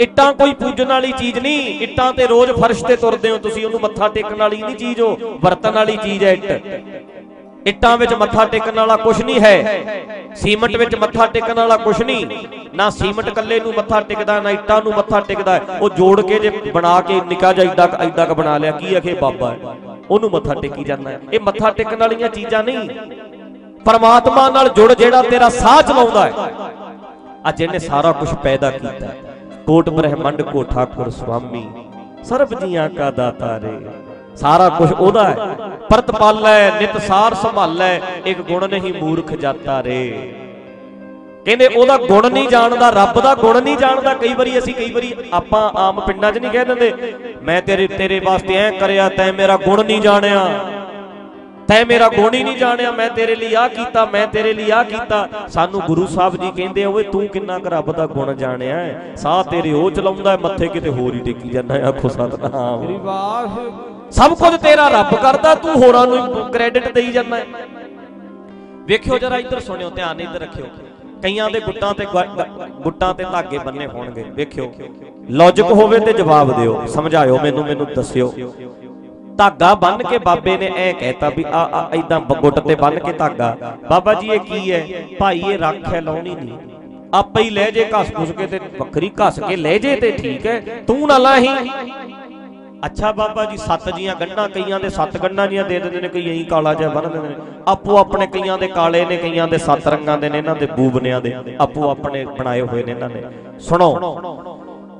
ਇੱਟਾਂ ਕੋਈ ਪੂਜਣ ਵਾਲੀ ਚੀਜ਼ ਨਹੀਂ। ਇੱਟਾਂ ਤੇ ਰੋਜ਼ ਫਰਸ਼ ਤੇ ਤੁਰਦੇ ਹੋ ਤੁਸੀਂ। ਉਹਨੂੰ ਮੱਥਾ ਟੇਕਣ ਵਾਲੀ ਨਹੀਂ ਚੀਜ਼ ਹੋ ਵਰਤਣ ਵਾਲੀ ਚੀਜ਼ ਹੈ ਇੱਟ। ਇੱਟਾਂ ਵਿੱਚ ਮੱਥਾ ਟੇਕਣ ਵਾਲਾ ਕੁਝ ਨਹੀਂ ਹੈ। ਸੀਮਟ ਵਿੱਚ ਮੱਥਾ ਟੇਕਣ ਵਾਲਾ ਕੁਝ ਨਹੀਂ। ਨਾ ਸੀਮਟ ਕੱਲੇ ਨੂੰ ਮੱਥਾ ਟਿਕਦਾ, ਨਾ ਇੱਟਾਂ ਨੂੰ ਮੱਥਾ ਟਿਕਦਾ। ਉਹ ਜੋੜ ਕੇ ਜੇ ਬਣਾ ਕੇ ਨਿਕਾ ਜਿਹਾ ਐਡਾ ਕੁ- ਕ ਬਣਾ ਲਿਆ, ਕੀ ਅਖੇ ਬਾਬਾ? ਹੈ ਉਹਨੂੰ ਮੱਥਾ ਟੇਕੀ ਜਾਂਦਾ ਇਹ ਮੱਥਾ ਟੇਕਣ ਵਾਲੀਆਂ ਚੀਜ਼ਾਂ ਨਹੀਂ। ਪਰਮਾਤਮਾ ਨਾਲ ਜੁੜ ਜਿਹੜਾ ਤੇਰਾ ਸਾਹ ਚਲਾਉਂਦਾ ਹੈ। ਅੱਜ ਇਹਨੇ ਸਾਰਾ ਕੁਝ ਪੈਦਾ ਕੀਤਾ। ਹੈ। ਕੋਟ ਬ੍ਰਹਮੰਡ ਕੋ ਸੁਆਮੀ ਸਰਬ ਜੀਆਂ ਕਾ ਦਾਤਾ ਰੇ। ਸਾਰਾ ਕੁਝ ਉਹਦਾ ਹੈ। ਪਰਤ ਪਾਲੈ, ਨਿਤ ਸੰਭਾਲੈ, ਇੱਕ ਗੁਣ ਨਹੀਂ ਮੂਰਖ ਜਾਤਾ ਰੇ। ਕਹਿੰਦੇ ਉਹਦਾ ਗੁਣ ਨਹੀਂ ਜਾਣਦਾ, ਰੱਬ ਦਾ ਗੁਣ ਨਹੀਂ ਜਾਣਦਾ, ਕਈ ਵਾਰੀ ਅਸੀਂ ਕਈ ਵਾਰੀ ਆਪਾਂ ਆਮ ਪਿੰਡਾਂ 'ਚ ਨਹੀਂ ਕਹਿ ਦਿੰਦੇ, ਮੈਂ ਤੇਰੇ ਤੇਰੇ ਵਾਸਤੇ ਐ ਕਰਿਆ, ਤੈਂ ਮੇਰਾ ਗੁਣ ਨਹੀਂ ਜਾਣਿਆ। ਤੈ ਮੇਰਾ ਗੁਣ ਹੀ ਨਹੀਂ ਜਾਣਿਆ, ਮੈਂ ਤੇਰੇ ਲਈ ਆ ਕੀਤਾ, ਮੈਂ ਤੇਰੇ ਲਈ ਆ ਕੀਤਾ। ਸਾਨੂੰ ਗੁਰੂ ਸਾਹਿਬ ਜੀ ਕਹਿੰਦੇ ਓਏ ਤੂੰ ਕਿੰਨਾ ਕੁ ਰੱਬ ਦਾ ਗੁਣ ਜਾਣਿਆ ਸਾਹ ਤੇਰੇ ਉਹ ਚਲਾਉਂਦਾ ਮੱਥੇ ਕਿਤੇ ਹੋਰ ਹੀ ਟੇਕੀ ਜਾਂਦਾ ਆਖੋ ਸਤਨਾਮ। ਵਾਹਿਗੁਰੂ। ਸਭ ਕੁਝ ਤੇਰਾ ਰੱਬ ਕਰਦਾ, ਤੂੰ ਹੋਰਾਂ ਨੂੰ ਕ੍ਰੈਡਿਟ ਦੇਈ ਜਾਂਦਾ ਹੈ। ਵੇਖਿਓ ਜਰਾ ਇੱਧਰ ਸੁਣਿਓ, ਧਿਆਨ ਇੱਧਰ ਰੱਖਿਓ। ਕਈਆਂ ਦੇ ਗੁੱਟਾਂ ਤੇ ਗੁੱਟਾਂ ਤੇ ਧਾਗੇ ਬੰਨੇ ਹੋਣਗੇ, ਵੇਖਿਓ। ਲੌਜੀਕ ਹੋਵੇ ਤੇ ਜਵਾਬ ਦਿਓ, ਸਮਝਾਇਓ ਮੈਨੂੰ ਮੈਨੂੰ ਦੱਸਿਓ। ਧਾਗਾ ਬੰਨ ਕੇ ਬਾਬੇ ਨੇ ਐ ਕਹਿਤਾ ਵੀ ਆ ਆ ਇਦਾਂ ਗੁੱਟ ਤੇ ਬੰਨ ਕੇ ਧਾਗਾ। ਬਾਬਾ ਜੀ, ਇਹ ਕੀ ਹੈ? ਭਾਈ, ਇਹ ਰੱਖ ਹੈ, ਲਾਉਣੀ ਨਹੀਂ। ਆਪੇ ਹੀ ਲੈ ਜੇ ਘਸ ਘੁਸ ਕੇ ਤੇ ਵੱਖਰੀ ਘਸ ਕੇ ਲੈ ਜੇ ਤੇ ਠੀਕ ਹੈ। ਤੂੰ ਨਾ ਲਾਹੀਂ। ਅੱਛਾ ਬਾਬਾ ਜੀ, ਸੱਤ ਜੀਆਂ ਗੰਢਾਂ ਕਈਆਂ ਦੇ ਸੱਤ ਗੰਢਾਂ ਜੀਆਂ ਦੇ ਦਿੰਦੇ ਨੇ, ਕਈ ਐਂ ਕਾਲਾ ਜਿਹਾ ਬੰਨ ਦਿੰਦੇ ਨੇ। ਆਪੋ ਆਪਣੇ ਕਈਆਂ ਦੇ ਕਾਲੇ ਨੇ, ਕਈਆਂ ਦੇ ਸੱਤ ਰੰਗਾਂ ਦੇ ਨੇ, ਇਹਨਾਂ ਦੇ ਬੂਬਨਿਆਂ ਦੇ ਆਪੋ ਆਪਣੇ ਬਣਾਏ ਹੋਏ ਨੇ ਇਹਨਾਂ ਨੇ। ਸੁਣੋ,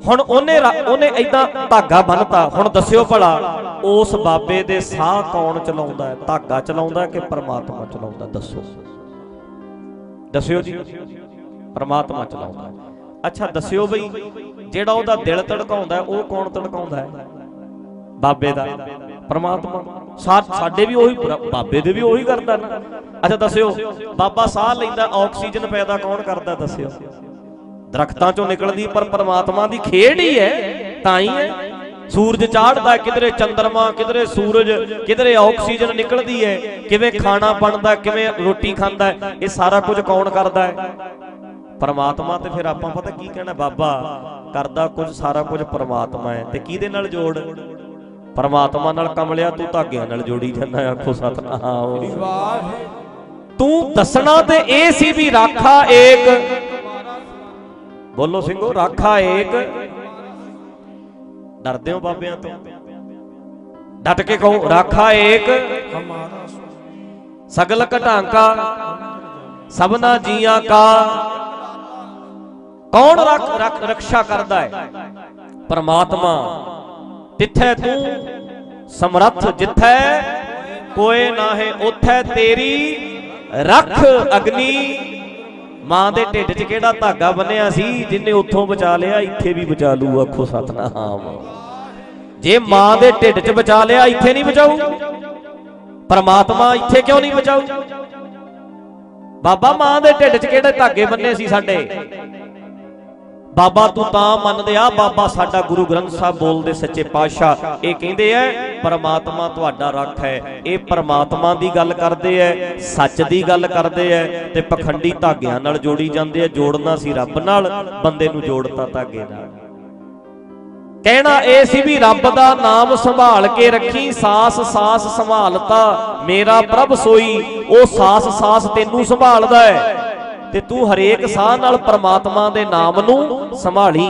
ਹੁਣ ਉਹਨੇ ਉਹਨੇ ਐਦਾਂ ਧਾਗਾ ਬੰਨਤਾ ਹੁਣ ਦੱਸਿਓ ਭਲਾ, ਉਸ ਬਾਬੇ ਦੇ ਸਾਹ ਕੌਣ ਚਲਾਉਂਦਾ ਹੈ? ਧਾਗਾ ਚਲਾਉਂਦਾ ਕਿ ਪਰਮਾਤਮਾ ਚਲਾਉਂਦਾ? ਦੱਸੋ। ਦੱਸਿਓ ਜੀ। ਪਰਮਾਤਮਾ ਚਲਾਉਂਦਾ ਅੱਛਾ, ਦੱਸਿਓ ਬਈ, ਜਿਹੜਾ ਉਹਦਾ ਦਿਲ ਧੜਕਾਉਂਦਾ ਉਹ ਕੌਣ ਧੜਕਾਉਂਦਾ ਹੈ? ਬਾਬੇ ਦਾ, ਪਰਮਾਤਮਾ। ਸਾ- ਸਾਡੇ ਵੀ ਉਹੀ ਬਾਬੇ ਦੇ ਵੀ ਉਹੀ ਕਰਦਾ ਨਾ। ਅੱਛਾ, ਦੱਸਿਓ, ਬਾਬਾ ਸਾਹ ਲੈਂਦਾ, ਆਕਸੀਜਨ ਪੈਦਾ ਕੌਣ ਕਰਦਾ, ਦੱਸਿਓ। ਦਰਖਤਾਂ ਚੋਂ ਨਿਕਲਦੀ, ਪਰ ਪਰਮਾਤਮਾ ਦੀ ਖੇਡ ਹੀ ਹੈ, ਤਾਂ ਹੀ ਹੈ। ਸੂਰਜ ਚਾੜਦਾ, ਕਿਧਰੇ ਚੰਦਰਮਾ, ਕਿਧਰੇ ਸੂਰਜ, ਕਿਧਰੇ ਆਕਸੀਜਨ ਨਿਕਲਦੀ ਹੈ। ਕਿਵੇਂ ਖਾਣਾ ਬਣਦਾ, ਕਿਵੇਂ ਰੋਟੀ ਖਾਂਦਾ ਇਹ ਸਾਰਾ ਕੁਝ ਕੌਣ ਕਰਦਾ ਹੈ? ਪਰਮਾਤਮਾ ਤੇ ਫਿਰ ਆਪਾਂ ਪਤਾ ਕੀ ਕਹਿਣਾ, ਬਾਬਾ? ਕਰਦਾ ਕੁਝ, ਸਾਰਾ ਕੁਝ ਪਰਮਾਤਮਾ ਹੈ। ਤੇ ਕਿਹਦੇ ਨਾਲ ਜੋੜ? ਪਰਮਾਤਮਾ ਨਾਲ ਕਮਲਿਆ, ਤੂੰ ਧਾਗਿਆਂ ਨਾਲ ਜੋੜੀ ਜਾਂਦਾ ਆਖੋ ਸਤਨਾਮ। ਤੂੰ ਦੱਸਣਾ ਤੇ ਇਹ ਸੀ ਵੀ ਰਾਖਾ ਏਕ। ਬੋਲੋ ਸਿੰਘੋ, ਰਾਖਾ ਏਕ। ਡਰਦੇ ਹੋ ਬਾਬਿਆਂ ਤੋਂ? ਡਟ ਕੇ ਕਹੋ, ਰਾਖਾ ਏਕ। ਹਮਾਰਾ ਸਗਲ ਘਟਾਂਕਾ, ਸਭਨਾ ਜੀਆਂ ਕਾ। ਕੌਣ ਰੱਖ ਰੱਖ ਰੱਖਿਆ ਕਰਦਾ ਹੈ? ਪਰਮਾਤਮਾ। ਤਿੱਥੈ ਤੂੰ ਸਮਰੱਥ ਜਿੱਥੈ, ਕੋਏ ਨਾਹੇ ਉਥੈ ਤੇਰੀ, ਰੱਖ ਅਗਨੀ। ਮਾਂ ਦੇ ਢਿੱਡ 'ਚ ਕਿਹੜਾ ਧਾਗਾ ਬੰਨਿਆ ਸੀ, ਜਿੰਨੇ ਉੱਥੋਂ ਬਚਾ ਲਿਆ, ਇੱਥੇ ਵੀ ਬਚਾ ਲੂ, ਆਖੋ ਸਤਨਾਮ। ਜੇ ਮਾਂ ਦੇ ਢਿੱਡ 'ਚ ਬਚਾ ਲਿਆ, ਇੱਥੇ ਨਹੀਂ ਬਚਾਊ। ਪਰਮਾਤਮਾ ਇੱਥੇ ਕਿਉਂ ਨਹੀਂ ਬਚਾਊ? ਬਾਬਾ ਮਾਂ ਦੇ ਢਿੱਡ 'ਚ ਕਿਹੜੇ ਧਾਗੇ ਬੰਨੇ ਸੀ ਸਾਡੇ? ਬਾਬਾ ਤੂੰ ਤਾਂ ਮੰਨਦੇ ਆ, ਬਾਬਾ ਸਾਡਾ ਗੁਰੂ ਗ੍ਰੰਥ ਸਾਹਿਬ ਬੋਲਦੇ ਸੱਚੇ ਪਾਤਸ਼ਾਹ। ਇਹ ਕਹਿੰਦੇ ਐ ਪਰਮਾਤਮਾ ਤੁਹਾਡਾ ਰੱਖ ਹੈ। ਇਹ ਪਰਮਾਤਮਾ ਦੀ ਗੱਲ ਕਰਦੇ ਐ, ਸੱਚ ਦੀ ਗੱਲ ਕਰਦੇ ਐ ਤੇ ਪਖੰਡੀ ਧਾਗਿਆਂ ਨਾਲ ਜੋੜੀ ਜਾਂਦੇ ਐ, ਜੋੜਨਾ ਸੀ ਰੱਬ ਨਾਲ, ਬੰਦੇ ਨੂੰ ਜੋੜਤਾ ਧਾਗੇ ਨਾਲ। ਕਹਿਣਾ ਇਹ ਸੀ ਵੀ ਰੱਬ ਦਾ ਨਾਮ ਸੰਭਾਲ ਕੇ ਰੱਖੀ, ਸਾਸ ਸਾਸ ਸੰਭਾਲਤਾ, ਮੇਰਾ ਪ੍ਰਭ ਸੋਈ, ਉਹ ਸਾਸ ਸਾਸ ਤੈਨੂੰ ਸੰਭਾਲਦਾ ਹੈ ਤੇ ਤੂੰ ਹਰੇਕ ਸਾਹ ਨਾਲ ਪਰਮਾਤਮਾ ਦੇ ਨਾਮ ਨੂੰ ਸੰਭਾਲੀ।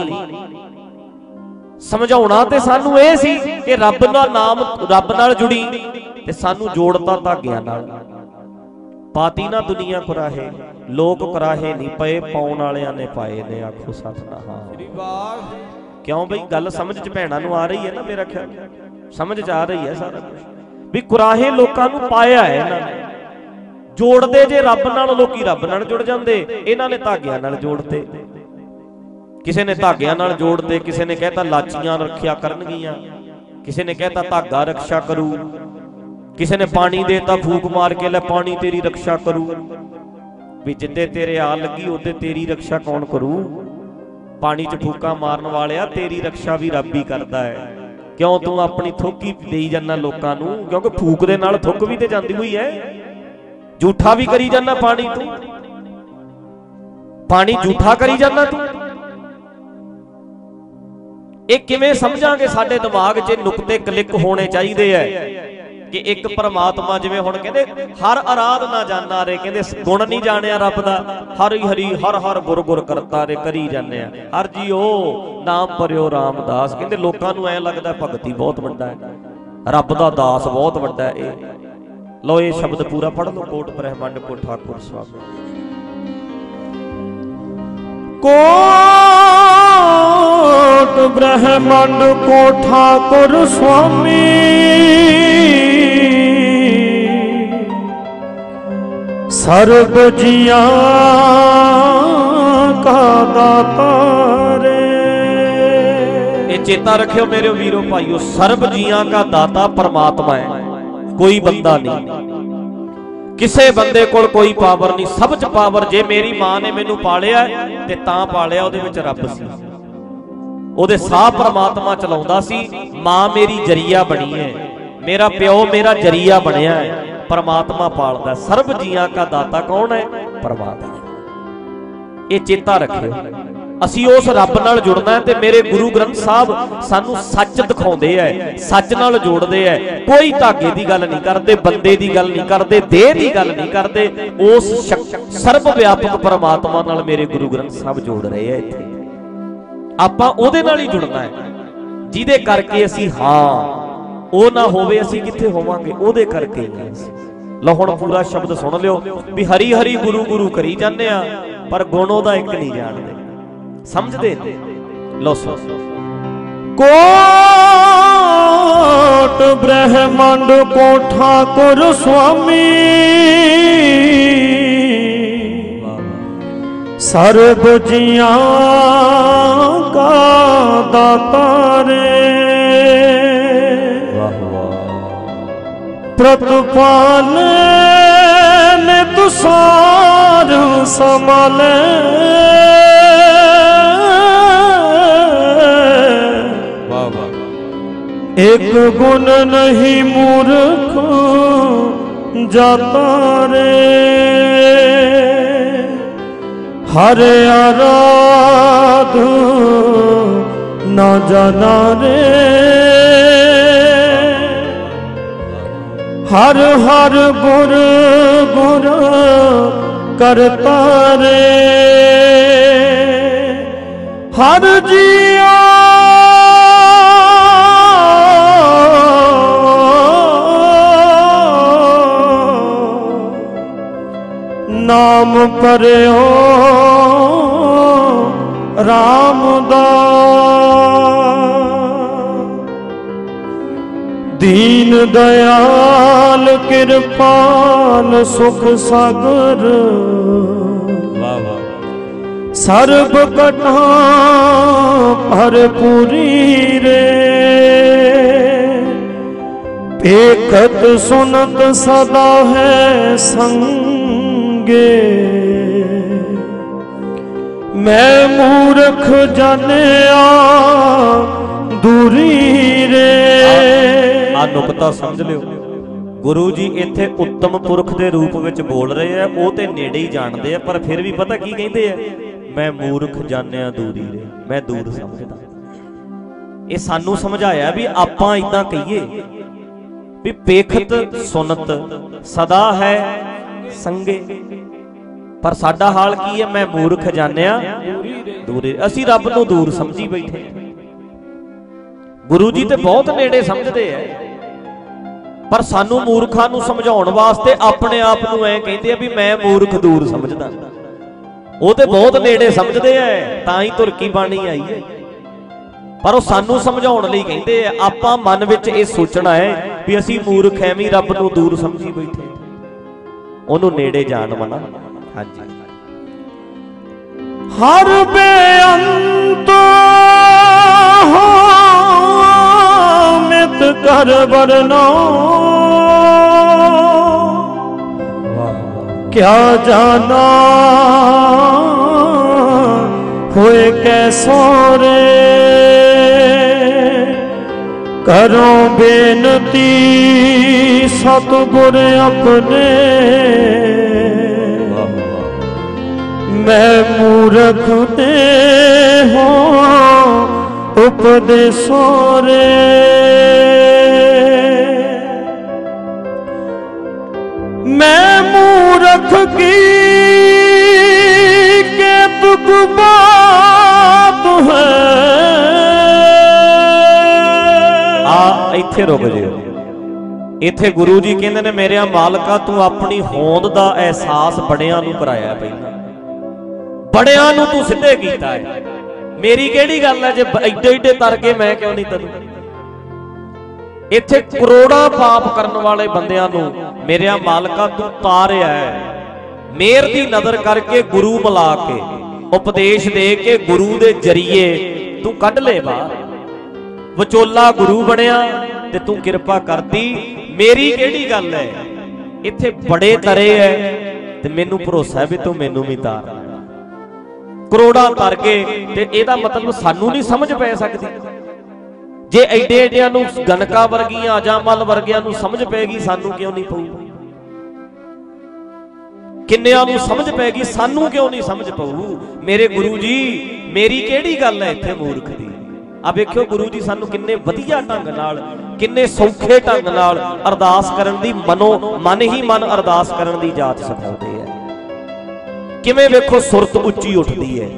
ਸਮਝਾਉਣਾ ਤੇ ਸਾਨੂੰ ਇਹ ਸੀ ਕਿ ਰੱਬ ਦਾ ਨਾਮ, ਰੱਬ ਨਾਲ ਜੁੜੀ ਤੇ ਸਾਨੂੰ ਜੋੜਤਾ ਧਾਗਿਆਂ ਨਾਲ। ਪਾਤੀ ਨਾ ਦੁਨੀਆ ਕੁਰਾਹੇ, ਲੋਕ ਕੁਰਾਹੇ ਨਹੀਂ ਪਏ, ਪਾਉਣ ਵਾਲਿਆਂ ਨੇ ਪਾਏ ਨੇ, ਆਖੋ ਸਤਨਾਮ। ਸ੍ਰੀ ਵਾਹਿਗੁਰੂ ਕਿਉਂ ਬਈ? ਗੱਲ ਸਮਝ ਚ ਭੈਣਾਂ ਨੂੰ ਆ ਰਹੀ ਹੈ ਨਾ ਮੇਰਾ ਖਿਆਲ। ਸਮਝ ਚ ਆ ਰਹੀ ਹੈ ਸਾਰਾ ਕੁਝ ਵੀ ਕੁਰਾਹੇ ਲੋਕਾਂ ਨੂੰ ਪਾਇਆ ਹੈ ਇਹਨਾਂ ਨੇ। ਜੋੜਦੇ ਜੇ ਰੱਬ ਨਾਲ, ਲੋਕੀ ਰੱਬ ਨਾਲ ਜੁੜ ਜਾਂਦੇ। ਇਹਨਾਂ ਨੇ ਧਾਗਿਆਂ ਨਾਲ ਜੋੜਦੇ ਕਿਸੇ ਨੇ ਧਾਗਿਆਂ ਨਾਲ ਜੋੜਦੇ ਕਿਸੇ ਨੇ ਕਹਿਤਾ ਲਾਚੀਆਂ ਰੱਖਿਆ ਕਰਨਗੀਆਂ। ਕਿਸੇ ਨੇ ਕਹਿਤਾ ਧਾਗਾ ਰੱਖਿਆ ਕਰੂ। ਕਿਸੇ ਨੇ ਪਾਣੀ ਦੇਤਾ ਫੂਕ ਮਾਰ ਕੇ, ਲੈ ਪਾਣੀ ਤੇਰੀ ਰੱਖਿਆ ਕਰੂ। ਵੀ ਜਿੱਦੇ ਤੇਰੇ ਆ ਲੱਗੀ, ਉਹਦੇ ਤੇਰੀ ਰੱਖਿਆ ਕੌਣ ਕਰੂ? ਪਾਣੀ 'ਚ ਫੂਕਾ ਮਾਰਨ ਵਾਲਿਆ, ਤੇਰੀ ਰੱਖਿਆ ਵੀ ਰੱਬ ਹੀ ਕਰਦਾ ਹੈ। ਕਿਉਂ ਤੂੰ ਆਪਣੀ ਥੁੱਕ ਹੀ ਦੇਈ ਜਾਂਦਾ ਲੋਕਾਂ ਨੂੰ? ਕਿਉਂਕਿ ਫੂਕ ਦੇ ਨਾਲ ਥੁੱਕ ਵੀ ਤੇ ਜਾਂਦੀ ਹੋਈ ਹੈ। ਝੂਠਾ ਵੀ ਕਰੀ ਜਾਂਦਾ ਪਾਣੀ ਤੂੰ। ਪਾਣੀ ਝੂਠਾ ਕਰੀ ਜਾਂਦਾ ਤੂੰ। ਇਹ ਕਿਵੇਂ ਸਮਝਾਂਗੇ ਸਾਡੇ ਦਿਮਾਗ 'ਚ ਨੁਕਤੇ ਕਲਿੱਕ ਹੋਣੇ ਚਾਹੀਦੇ ਐ? ਕਿ ਇੱਕ ਪਰਮਾਤਮਾ ਜਿਵੇਂ ਹੁਣ ਕਹਿੰਦੇ, ਹਰ ਅਰਾਧ ਨਾ ਜਾਣਾ ਰੇ, ਕਹਿੰਦੇ ਗੁਣ ਨਹੀਂ ਜਾਣਿਆ ਰੱਬ ਦਾ। ਹਰੀ ਹਰੀ, ਹਰ ਹਰ ਗੁਰ ਗੁਰ ਕਰਤਾ ਰੇ, ਕਰੀ ਜਾਂਦੇ ਆ। ਹਰ ਜੀਓ ਨਾਮ ਪਰਿਓ ਰਾਮਦਾਸ। ਕਹਿੰਦੇ ਲੋਕਾਂ ਨੂੰ ਐ ਲੱਗਦਾ ਭਗਤੀ ਬਹੁਤ ਵੱਡਾ ਹੈ ਰੱਬ ਦਾ ਦਾਸ ਬਹੁਤ ਵੱਡਾ ਹੈ ਇਹ ਲਓ ਇਹ ਸ਼ਬਦ ਪੂਰਾ ਪੜ੍ਹ ਲਓ ਕੋਟ ਬ੍ਰਹਮੰਡ ਕੋ ਠਾਕੁਰ ਸਵਾਮੀ। ਕੋਟ ਬ੍ਰਹਮੰਡ ਕੋ ਠਾਕੁਰ ਸੁਆਮੀ ਸਰਬ ਜੀਆਂ ਕਾ ਦਾਤਾਰੇ ਇਹ ਚੇਤਾ ਰੱਖਿਓ ਮੇਰੇ ਵੀਰੋ ਭਾਈਓ ਸਰਬ ਜੀਆਂ ਕਾ ਦਾਤਾ ਪਰਮਾਤਮਾ ਹੈ। ਕੋਈ ਬੰਦਾ ਨਹੀਂ। ਕਿਸੇ ਬੰਦੇ ਕੋਲ ਕੋਈ ਪਾਵਰ ਨਹੀਂ। ਸਭ 'ਚ ਪਾਵਰ ਜੇ ਮੇਰੀ ਮਾਂ ਨੇ ਮੈਨੂੰ ਪਾਲਿਆ ਤੇ ਤਾਂ ਪਾਲਿਆ ਉਹਦੇ ਵਿੱਚ ਰੱਬ ਸੀ। ਉਹਦੇ ਸਾਹ ਪਰਮਾਤਮਾ ਚਲਾਉਂਦਾ ਸੀ ਮਾਂ ਮੇਰੀ ਜਰੀਆ ਬਣੀ ਹੈ। ਮੇਰਾ ਪਿਓ ਮੇਰਾ ਜਰੀਆ ਬਣਿਆ ਹੈ। ਪਰਮਾਤਮਾ ਪਾਲਦਾ। ਸਰਬ ਜੀਆਂ ਕਾ ਦਾਤਾ ਕੌਣ ਹੈ? ਪਰਮਾਤਮਾ। ਇਹ ਚੇਤਾ ਰੱਖਿਓ। ਅਸੀਂ ਉਸ ਰੱਬ ਨਾਲ ਜੁੜਨਾ ਹੈ ਤੇ ਮੇਰੇ ਗੁਰੂ ਗ੍ਰੰਥ ਸਾਹਿਬ ਸਾਨੂੰ ਸੱਚ ਦਿਖਾਉਂਦੇ ਐ, ਸੱਚ ਨਾਲ ਜੋੜਦੇ ਐ। ਕੋਈ ਧਾਗੇ ਦੀ ਗੱਲ ਨਹੀਂ ਕਰਦੇ, ਬੰਦੇ ਦੀ ਗੱਲ ਨਹੀਂ ਕਰਦੇ, ਦੇਹ ਦੀ ਗੱਲ ਨਹੀਂ ਕਰਦੇ। ਉਸ ਸਰਬ ਵਿਆਪਕ ਪਰਮਾਤਮਾ ਨਾਲ ਮੇਰੇ ਗੁਰੂ ਗ੍ਰੰਥ ਸਾਹਿਬ ਜੋੜ ਰਹੇ ਐ ਇੱਥੇ। ਆਪਾਂ ਉਹਦੇ ਨਾਲ ਹੀ ਜੁੜਨਾ ਹੈ ਜਿਹਦੇ ਕਰਕੇ ਅਸੀਂ ਹਾਂ, ਉਹ ਨਾ ਹੋਵੇ ਅਸੀਂ ਕਿੱਥੇ ਹੋਵਾਂਗੇ, ਉਹਦੇ ਕਰਕੇ ਹੀ ਹਾਂ ਲਓ ਹੁਣ ਪੂਰਾ ਸ਼ਬਦ ਸੁਣ ਲਿਓ, ਵੀ ਹਰੀ ਹਰੀ ਗੁਰੂ ਗੁਰੂ ਕਰੀ ਜਾਂਦੇ ਆ, ਪਰ ਗੁਣ ਉਹਦਾ ਇੱਕ ਨਹੀਂ ਜਾਣਦੇ। ਸਮਝਦੇ ਨੇ ਲਓ ਸੁਣ ਕੋਟ ਬ੍ਰਹਮੰਡ ਕੋ ਠਾਕੁਰ ਸੁਆਮੀ ਸਰਬ ਜੀਆਂ ਕਾ ਦਾਤਾਰੇ ਵਾਹ ਵਾਹ ਪ੍ਰਤਪਾਲ ਨੇ ਇੱਕ ਗੁਣ ਨਹੀਂ ਮੂਰਖ ਜਾਤਾ ਰੇ। ਹਰ ਆਰਾਧ ਨਾ ਜਾਣਾ ਰੇ। ਹਰ ਹਰ ਗੁਰ ਗੁਰ ਕਰਤਾ ਰੇ। ਹਰ ਜੀਆ ਨਾਮ ਪਰਿਓ RAM ਦਾ ਦੀਨ ਦਇਆਲ ਕਿਰਪਾਲ ਸੁਖ ਸਾਗਰ। ਵਾਹ ਵਾਹ ਸਰਬ ਕਟਾਂ ਭਰਪੂਰੀ ਰੇ। ਏਕਤ ਸੁਨਤ ਸਦਾ ਹੈ ਸੰਗੇ ਮੈਂ ਮੂਰਖ ਜਾਣਿਆ ਦੂਰੀ ਰੇ। ਆ ਨੁਕਤਾ ਸਮਝ ਲਿਓ। ਗੁਰੂ ਜੀ ਇੱਥੇ ਉੱਤਮ ਪੁਰਖ ਦੇ ਰੂਪ ਵਿੱਚ ਬੋਲ ਰਹੇ ਆ, ਉਹ ਤੇ ਨੇੜੇ ਹੀ ਜਾਣਦੇ ਆ, ਪਰ ਫਿਰ ਵੀ ਪਤਾ ਕੀ ਕਹਿੰਦੇ ਆ? ਮੈਂ ਮੂਰਖ ਜਾਣਿਆ ਦੂਰੀ ਰੇ, ਮੈਂ ਦੂਰ ਸਮਝਦਾ। ਇਹ ਸਾਨੂੰ ਸਮਝਾਇਆ ਵੀ ਆਪਾਂ ਇਦਾਂ ਕਹੀਏ ਵੀ ਪੇਖਤ ਸੁਨਤ ਸਦਾ ਹੈ ਸੰਗੇ। ਪਰ ਸਾਡਾ ਹਾਲ ਕੀ ਹੈ? ਮੈਂ ਮੂਰਖ ਜਾਣਿਆ। ਦੂਰੇ ਅਸੀਂ ਰੱਬ ਨੂੰ ਦੂਰ ਸਮਝੀ ਬੈਠੇ ਗੁਰੂ ਜੀ ਤੇ ਬਹੁਤ ਨੇੜੇ ਸਮਝਦੇ ਐ ਪਰ ਸਾਨੂੰ ਮੂਰਖਾਂ ਨੂੰ ਸਮਝਾਉਣ ਵਾਸਤੇ ਆਪਣੇ ਆਪ ਨੂੰ ਐ ਕਹਿੰਦੇ ਆ ਵੀ ਮੈਂ ਮੂਰਖ ਦੂਰ ਸਮਝਦਾ। ਉਹ ਤੇ ਬਹੁਤ ਨੇੜੇ ਸਮਝਦੇ ਐ ਤਾਂ ਹੀ ਤੁਰਕੀ ਬਾਣੀ ਆਈ ਐ ਪਰ ਉਹ ਸਾਨੂੰ ਸਮਝਾਉਣ ਲਈ ਕਹਿੰਦੇ ਆ, ਆਪਾਂ ਮਨ ਵਿੱਚ ਇਹ ਸੋਚਣਾ ਹੈ ਵੀ ਅਸੀਂ ਮੂਰਖ ਐਵੇਂ ਰੱਬ ਨੂੰ ਦੂਰ ਸਮਝੀ ਬੈਠੇ ਉਹਨੂੰ ਨੇੜੇ ਜਾਣ ਮਨਾ। ਹਾਂਜੀ। ਹਰ ਬੇਅੰਤ ਹੋ ਮਿਤ ਕਰ ਵਰਨੋ। ਕਿਆ ਜਾਣਾ ਹੋਏ ਕੈਸੋ ਰੇ ਕਰੋ ਬੇਨਤੀ, ਸਤਿਗੁਰ ਆਪਣੇ। ਮੈਂ ਮੂਰਖ ਤੇ ਹੋ ਉਪਦੇਸੋ ਰੇ। ਮੈਂ ਮੂਰਖ ਕੀ, ਕੇ ਤੁਕ ਬਾਤ ਇੱਥੇ ਰੁਕ ਜਿਓ। ਇੱਥੇ ਗੁਰੂ ਜੀ ਕਹਿੰਦੇ ਨੇ, ਮੇਰਿਆ ਮਾਲਕਾ, ਤੂੰ ਆਪਣੀ ਹੋਂਦ ਦਾ ਅਹਿਸਾਸ ਬੜਿਆਂ ਨੂੰ ਕਰਾਇਆ ਪਹਿਲਾਂ। ਬੜਿਆਂ ਨੂੰ ਤੂੰ ਸਿੱਧੇ ਕੀਤਾ ਹੈ। ਮੇਰੀ ਕਿਹੜੀ ਗੱਲ ਹੈ ਜੇ ਐਡੇ ਐਡੇ ਤਰ ਕੇ ਮੈਂ ਕਿਉਂ ਨਹੀਂ ਤੈਨੂੰ ਇੱਥੇ ਕਰੋੜਾਂ ਪਾਪ ਕਰਨ ਵਾਲੇ ਬੰਦਿਆਂ ਨੂੰ, ਮੇਰਿਆ ਮਾਲਕਾ, ਤੂੰ ਤਾਰਿਆ ਹੈ। ਮੇਰ ਦੀ ਨਜ਼ਰ ਕਰਕੇ ਗੁਰੂ ਮਿਲਾ ਕੇ, ਉਪਦੇਸ਼ ਦੇ ਕੇ ਗੁਰੂ ਦੇ ਜਰੀਏ ਤੂੰ ਕੱਢ ਲੈ ਬਾਹਰ। ਵਿਚੋਲਾ ਗੁਰੂ ਬਣਿਆ ਤੇ ਤੂੰ ਕਿਰਪਾ ਕਰਤੀ ਮੇਰੀ ਕਿਹੜੀ ਗੱਲ ਹੈ? ਇੱਥੇ ਬੜੇ ਤਰੇ ਐ ਤੇ ਮੈਨੂੰ ਭਰੋਸਾ ਹੈ ਵੀ ਤੂੰ ਮੈਨੂੰ ਵੀ ਤਾਰ। ਕਰੋੜਾਂ ਤਰ ਗਏ ਤੇ ਇਹਦਾ ਮਤਲਬ ਸਾਨੂੰ ਨਹੀਂ ਸਮਝ ਪੈ ਸਕਦੀ। ਜੇ ਐਡੇ ਐਡਿਆਂ ਨੂੰ ਗਨਕਾ ਵਰਗੀਆਂ, ਅਜਾਮਲ ਵਰਗਿਆਂ ਨੂੰ ਸਮਝ ਪੈਗੀ, ਸਾਨੂੰ ਕਿਉਂ ਨਹੀਂ ਪਊ? ਕਿੰਨਿਆਂ ਨੂੰ ਸਮਝ ਪੈਗੀ, ਸਾਨੂੰ ਕਿਉਂ ਨਹੀਂ ਸਮਝ ਪਊ? ਮੇਰੇ ਗੁਰੂ ਜੀ, ਮੇਰੀ ਕਿਹੜੀ ਗੱਲ ਹੈ ਇੱਥੇ ਮੂਰਖ ਦੀ? ਆ ਵੇਖਿਓ ਗੁਰੂ ਜੀ ਸਾਨੂੰ ਕਿੰਨੇ ਵਧੀਆ ਢੰਗ ਨਾਲ, ਕਿੰਨੇ ਸੌਖੇ ਢੰਗ ਨਾਲ ਅਰਦਾਸ ਕਰਨ ਦੀ ਮਨੋ, ਮਨ ਹੀ ਮਨ ਅਰਦਾਸ ਕਰਨ ਦੀ ਜਾਚ ਸਿਖਾਉਂਦੇ ਆ। ਕਿਵੇਂ ਵੇਖੋ ਸੁਰਤ ਉੱਚੀ ਉੱਠਦੀ ਹੈ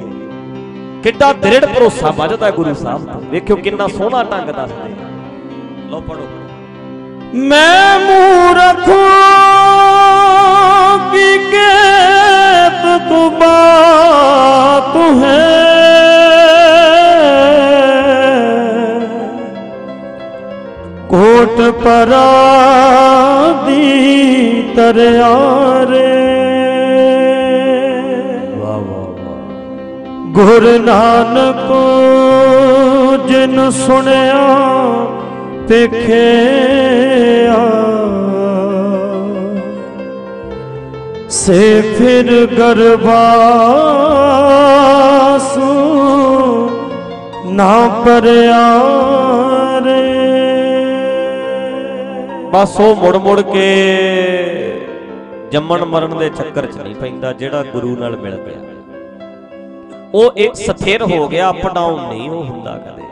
ਕਿੱਡਾ ਦ੍ਰਿੜ ਭਰੋਸਾ ਵੱਜਦਾ ਗੁਰੂ ਸਾਹਿਬ ਵੇਖਿਓ ਕਿੰਨਾ ਸੋਹਣਾ ਢੰਗ ਦੱਸਦੇ ਲਓ ਪੜੋ ਮੈਂ ਮੂਰਖ ਕੀ ਕੇਤ ਤੂ ਬਾਤ ਹੈ। ਕੋਟ ਪਰਾਦੀ ਤਰਿਆ ਰੇ। ਵਾਹ ਵਾਹ ਗੁਰ ਨਾਨਕ ਜਿਨ ਸੁਣਿਆ ਪੇਖਿਆ ਸੇ ਫਿਰ ਗਰਵਾਸੂ ਨਾ ਪਰਿਆ ਰੇ। ਬਸ ਉਹ ਮੁੜ ਮੁੜ ਕੇ ਜੰਮਣ ਮਰਨ ਦੇ ਚੱਕਰ 'ਚ ਨਹੀਂ ਪੈਂਦਾ ਜਿਹੜਾ ਗੁਰੂ ਨਾਲ ਮਿਲ ਗਿਆ। ਉਹ ਇੱਕ ਸਥਿਰ ਹੋ ਗਿਆ ਅਪ ਡਾਊਨ ਨਹੀਂ ਉਹ ਹੁੰਦਾ ਕਦੇ।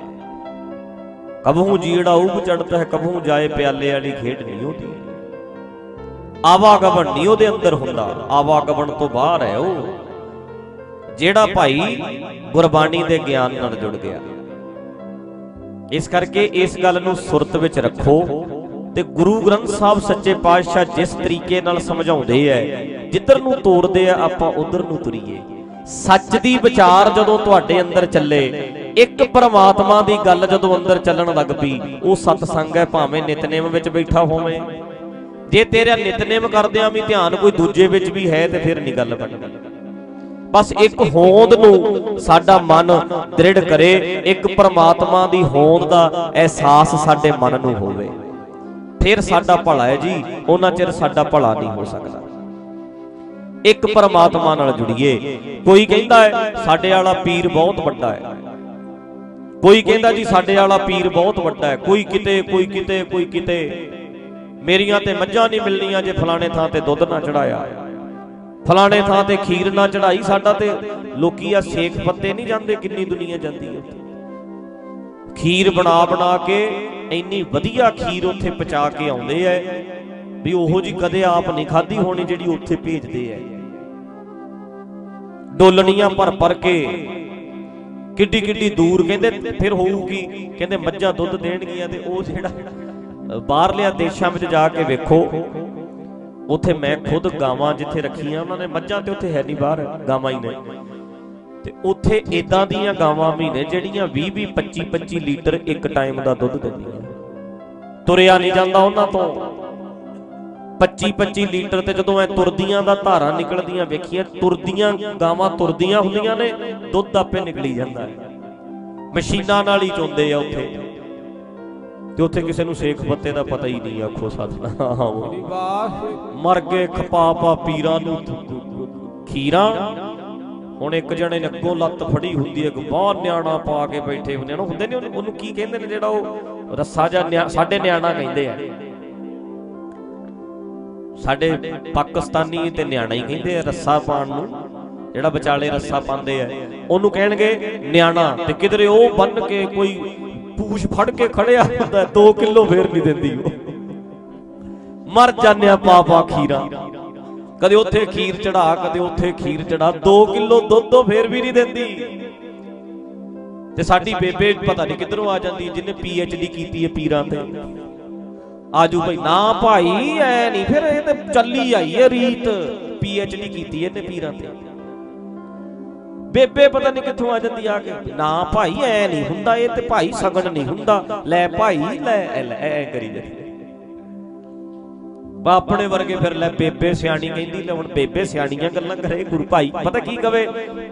ਕਬਹੂ ਜੀੜਾ ਉਬ ਚੜਦਾ ਹੈ, ਕਬਹੂ ਜਾਏ ਪਿਆਲੇ ਵਾਲੀ ਖੇਡ ਨਹੀਂ ਹੁੰਦੀ। ਆਵਾਗਮਨ ਨਹੀਂ ਉਹਦੇ ਅੰਦਰ ਹੁੰਦਾ ਆਵਾਗਮਨ ਤੋਂ ਬਾਹਰ ਹੈ ਉਹ। ਜਿਹੜਾ ਭਾਈ ਗੁਰਬਾਣੀ ਦੇ ਗਿਆਨ ਨਾਲ ਜੁੜ ਗਿਆ। ਇਸ ਕਰਕੇ ਇਸ ਗੱਲ ਨੂੰ ਸੁਰਤ ਵਿੱਚ ਰੱਖੋ। ਤੇ ਗੁਰੂ ਗ੍ਰੰਥ ਸਾਹਿਬ ਸੱਚੇ ਪਾਤਸ਼ਾਹ ਜਿਸ ਤਰੀਕੇ ਨਾਲ ਸਮਝਾਉਂਦੇ ਐ ਜਿੱਧਰ ਨੂੰ ਤੋਰਦੇ ਆ, ਆਪਾਂ ਉਧਰ ਨੂੰ ਤੁਰੀਏ। ਸੱਚ ਦੀ ਵਿਚਾਰ ਜਦੋਂ ਤੁਹਾਡੇ ਅੰਦਰ ਚੱਲੇ, ਇੱਕ ਪਰਮਾਤਮਾ ਦੀ ਗੱਲ ਜਦੋਂ ਅੰਦਰ ਚੱਲਣ ਲੱਗ ਪਈ, ਉਹ ਸਤਸੰਗ ਹੈ, ਭਾਵੇਂ ਨਿਤਨੇਮ ਵਿੱਚ ਬੈਠਾ ਹੋਵੇਂ। ਜੇ ਤੇਰਾ ਨਿਤਨੇਮ ਕਰਦਿਆਂ ਵੀ ਧਿਆਨ ਕੋਈ ਦੂਜੇ ਵਿੱਚ ਵੀ ਹੈ, ਤੇ ਫਿਰ ਨਹੀਂ ਗੱਲ ਬਣਦੀ। ਬਸ ਇੱਕ ਹੋਂਦ ਨੂੰ ਸਾਡਾ ਮਨ ਦ੍ਰਿੜ ਕਰੇ, ਇੱਕ ਪਰਮਾਤਮਾ ਦੀ ਹੋਂਦ ਦਾ ਅਹਿਸਾਸ ਸਾਡੇ ਮਨ ਨੂੰ ਹੋਵੇ। ਫਿਰ ਸਾਡਾ ਭਲਾ ਹੈ ਜੀ। ਉਹਨਾਂ ਚਿਰ ਸਾਡਾ ਭਲਾ ਨਹੀਂ ਹੋ ਸਕਦਾ। ਇੱਕ ਪਰਮਾਤਮਾ ਨਾਲ ਜੁੜੀਏ। ਕੋਈ ਕਹਿੰਦਾ ਹੈ, ਸਾਡੇ ਵਾਲਾ ਪੀਰ ਬਹੁਤ ਵੱਡਾ ਹੈ। ਕੋਈ ਕਹਿੰਦਾ ਜੀ, ਸਾਡੇ ਵਾਲਾ ਪੀਰ ਬਹੁਤ ਵੱਡਾ ਹੈ। ਕੋਈ ਕਿਤੇ ਕੋਈ ਕਿਤੇ ਕੋਈ ਕਿਤੇ। ਮੇਰੀਆਂ ਤੇ ਮੱਝਾਂ ਨਹੀਂ ਮਿਲਣੀਆਂ ਜੇ ਫਲਾਣੇ ਥਾਂ ਤੇ ਦੁੱਧ ਨਾ ਚੜਾਇਆ। ਫਲਾਣੇ ਥਾਂ ਤੇ ਖੀਰ ਨਾ ਚੜਾਈ ਸਾਡਾ ਤੇ। ਲੋਕੀ ਆ ਸੇਖ ਪੱਤੇ ਨਹੀਂ ਜਾਂਦੇ, ਕਿੰਨੀ ਦੁਨੀਆ ਜਾਂਦੀ ਹੈ ਖੀਰ ਬਣਾ ਬਣਾ ਕੇ ਇੰਨੀ ਵਧੀਆ ਖੀਰ ਉੱਥੇ ਪਚਾ ਕੇ ਆਉਂਦੇ ਐ ਵੀ ਉਹੋ ਜੀ ਕਦੇ ਆਪ ਨਹੀਂ ਖਾਧੀ ਹੋਣੀ ਜਿਹੜੀ ਉੱਥੇ ਭੇਜਦੇ ਐ। ਡੋਲਣੀਆਂ ਭਰ ਭਰ ਕੇ ਕਿੱਡੀ ਕਿੱਡੀ ਦੂਰ ਕਹਿੰਦੇ ਫਿਰ ਹੋਊਗੀ ਕਹਿੰਦੇ ਮੱਝਾਂ ਦੁੱਧ ਦੇਣਗੀਆਂ ਤੇ ਉਹ ਜਿਹੜਾ ਬਾਹਰਲਿਆਂ ਦੇਸ਼ਾਂ ਵਿੱਚ ਜਾ ਕੇ ਵੇਖੋ, ਉੱਥੇ ਮੈਂ ਖੁਦ ਗਾਵਾਂ ਜਿੱਥੇ ਰੱਖੀਆਂ ਉਹਨਾਂ ਨੇ, ਮੱਝਾਂ ਤੇ ਉੱਥੇ ਹੈ ਨਹੀਂ ਬਾਹਰ, ਗਾਵਾਂ ਹੀ ਨੇ ਤੇ ਉੱਥੇ ਇਦਾਂ ਦੀਆਂ ਗਾਵਾਂ ਵੀ ਨੇ ਜਿਹੜੀਆਂ 20 20 25 25 ਲੀਟਰ ਇੱਕ ਟਾਈਮ ਦਾ ਦੁੱਧ ਦਿੰਦੀਆਂ ਤੁਰਿਆ ਨਹੀਂ ਜਾਂਦਾ ਉਹਨਾਂ ਤੋਂ। 25 25 ਲੀਟਰ ਤੇ ਜਦੋਂ ਐ ਤੁਰਦੀਆਂ ਦਾ ਧਾਰਾਂ ਨਿਕਲਦੀਆਂ ਵੇਖੀਆਂ ਤੁਰਦੀਆਂ ਗਾਵਾਂ ਤੁਰਦੀਆਂ ਹੁੰਦੀਆਂ ਨੇ ਦੁੱਧ ਆਪੇ ਨਿਕਲੀ ਜਾਂਦਾ ਹੈ। ਮਸ਼ੀਨਾਂ ਨਾਲ ਹੀ ਚੋਂਦੇ ਆ ਉੱਥੇ। ਤੇ ਉੱਥੇ ਕਿਸੇ ਨੂੰ ਸੇਖ ਪੱਤੇ ਦਾ ਪਤਾ ਹੀ ਨਹੀਂ ਆਖੋ ਸਤਨਾਮ। ਮਰ ਗਏ ਖਪਾ ਪਾ ਪੀਰਾਂ ਨੂੰ। ਖੀਰਾਂ ਹੁਣ ਇੱਕ ਜਣੇ ਨੇ ਅੱਗੋਂ ਲੱਤ ਫੜੀ ਹੁੰਦੀ ਹੈ ਬਾਹਰ ਨਿਆਣਾ ਪਾ ਕੇ ਬੈਠੇ ਹੁੰਦੇ ਨੇ ਹੁੰਦੇ ਨੇ ਉਹਨੂੰ ਕੀ ਕਹਿੰਦੇ ਨੇ ਜਿਹੜਾ ਉਹ ਰੱਸਾ ਜਾਂ ਸਾਡੇ ਨਿਆਣਾ ਕਹਿੰਦੇ ਆ। ਸਾਡੇ ਪਾਕਿਸਤਾਨੀ ਤੇ ਨਿਆਣਾ ਹੀ ਕਹਿੰਦੇ ਆ ਰੱਸਾ ਪਾਣ ਨੂੰ, ਜਿਹੜਾ ਵਿਚਾਲੇ ਰੱਸਾ ਪਾਉਂਦੇ ਆ। ਉਹਨੂੰ ਕਹਿਣਗੇ ਨਿਆਣਾ, ਤੇ ਕਿਧਰੇ ਉਹ ਬੰਨ ਕੇ ਕੋਈ ਪੂਛ ਫੜ ਕੇ ਖੜਿਆ ਹੁੰਦਾ 2 ਕਿਲੋ ਫੇਰ ਨਹੀਂ ਦਿੰਦੀ ਉਹ। ਮਰ ਜਾਂਦੇ ਪਾ ਪਾ ਖੀਰਾਂ। ਕਦੇ ਉੱਥੇ ਖੀਰ ਚੜਾ ਕਦੇ ਉੱਥੇ ਖੀਰ ਚੜਾ। 2 ਕਿਲੋ ਦੁੱਧ ਤੋਂ ਫੇਰ ਵੀ ਨਹੀਂ ਦਿੰਦੀ। ਤੇ ਸਾਡੀ ਬੇਬੇ ਪਤਾ ਨਹੀਂ ਕਿੱਧਰੋਂ ਆ ਜਾਂਦੀ ਜਿਹਨੇ ਪੀ ਐਚ ਡੀ ਕੀਤੀ ਹੈ ਪੀਰਾਂ ਤੇ। ਆਜੂ ਭਾਈ ਨਾ ਭਾਈ ਐ ਨਹੀਂ ਫਿਰ ਇਹ ਤੇ ਚੱਲੀ ਆਈ ਹੈ ਰੀਤ। ਪੀ ਐਚ ਡੀ ਕੀਤੀ ਇਹਨੇ ਪੀਰਾਂ ਤੇ। ਬੇਬੇ ਪਤਾ ਨਹੀਂ ਕਿੱਥੋਂ ਆ ਜਾਂਦੀ ਆ ਕੇ ਨਾ ਭਾਈ ਐ ਨਹੀਂ ਹੁੰਦਾ ਇਹ ਤੇ ਭਾਈ ਸਗਣ ਨਹੀਂ ਹੁੰਦਾ। ਲੈ ਭਾਈ ਲੈ ਐ ਲੈ, ਐ ਕਰੀ ਜਾਂਦੀ ਆਪਣੇ ਵਰਗੇ ਫਿਰ ਲੈ ਬੇਬੇ ਸਿਆਣੀ ਕਹਿੰਦੀ, ਲੈ ਹੁਣ ਬੇਬੇ ਸਿਆਣੀਆਂ ਗੱਲਾਂ ਕਰੇ ਗੁਰੂ ਭਾਈ। ਪਤਾ ਕੀ ਕਵੇ?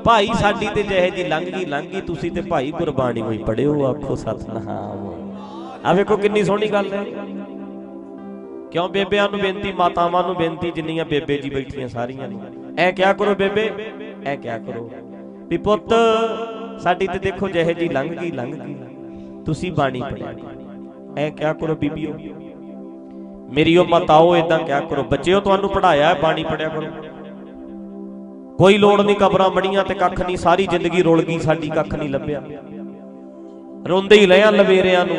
ਭਾਈ ਸਾਡੀ ਤੇ ਜਿਹੇ ਜੀ ਲੰਘ ਗਈ ਲੰਘ ਗਈ, ਤੁਸੀਂ ਤੇ ਭਾਈ ਗੁਰਬਾਣੀ ਹੋਈ ਪੜਿਓ ਆਖੋ ਸਤਨਾਮ। ਆ ਵੇਖੋ ਕਿੰਨੀ ਸੋਹਣੀ ਗੱਲ ਹੈ। ਕਿਉਂ ਬੇਬਿਆਂ ਨੂੰ ਬੇਨਤੀ, ਮਾਤਾਵਾਂ ਨੂੰ ਬੇਨਤੀ, ਜਿੰਨੀਆਂ ਬੇਬੇ ਜੀ ਬੈਠੀਆਂ ਸਾਰੀਆਂ ਨੇ। ਐ ਕਿਆ ਕਰੋ ਬੇਬੇ, ਐ ਕਿਆ ਕਰੋ। ਵੀ ਪੁੱਤ, ਸਾਡੀ ਤੇ ਦੇਖੋ ਜਿਹੇ ਜੀ ਲੰਘ ਗਈ ਲੰਘ ਗਈ। ਤੁਸੀਂ ਬਾਣੀ ਪੜਿਆ ਐ ਕਿਆ ਕਰੋ ਬੀਬੀਓ। ਮੇਰੀ ਉਹ ਮਤਾਓ ਇਦਾਂ ਕਿਆ ਕਰੋ, ਬੱਚਿਓ ਤੁਹਾਨੂੰ ਪੜਾਇਆ ਹੈ, ਬਾਣੀ ਪੜਿਆ ਕਰੋ। ਕੋਈ ਲੋੜ ਨਹੀਂ, ਕਬਰਾਂ ਮੜੀਆਂ ਤੇ ਕੱਖ ਨਹੀਂ, ਸਾਰੀ ਜ਼ਿੰਦਗੀ ਰੁਲ ਗਈ, ਸਾਡੀ ਕੱਖ ਨਹੀਂ ਲੱਭਿਆ। ਰੋਂਦੇ ਹੀ ਲਿਆ ਲਵੇਰਿਆਂ ਨੂੰ।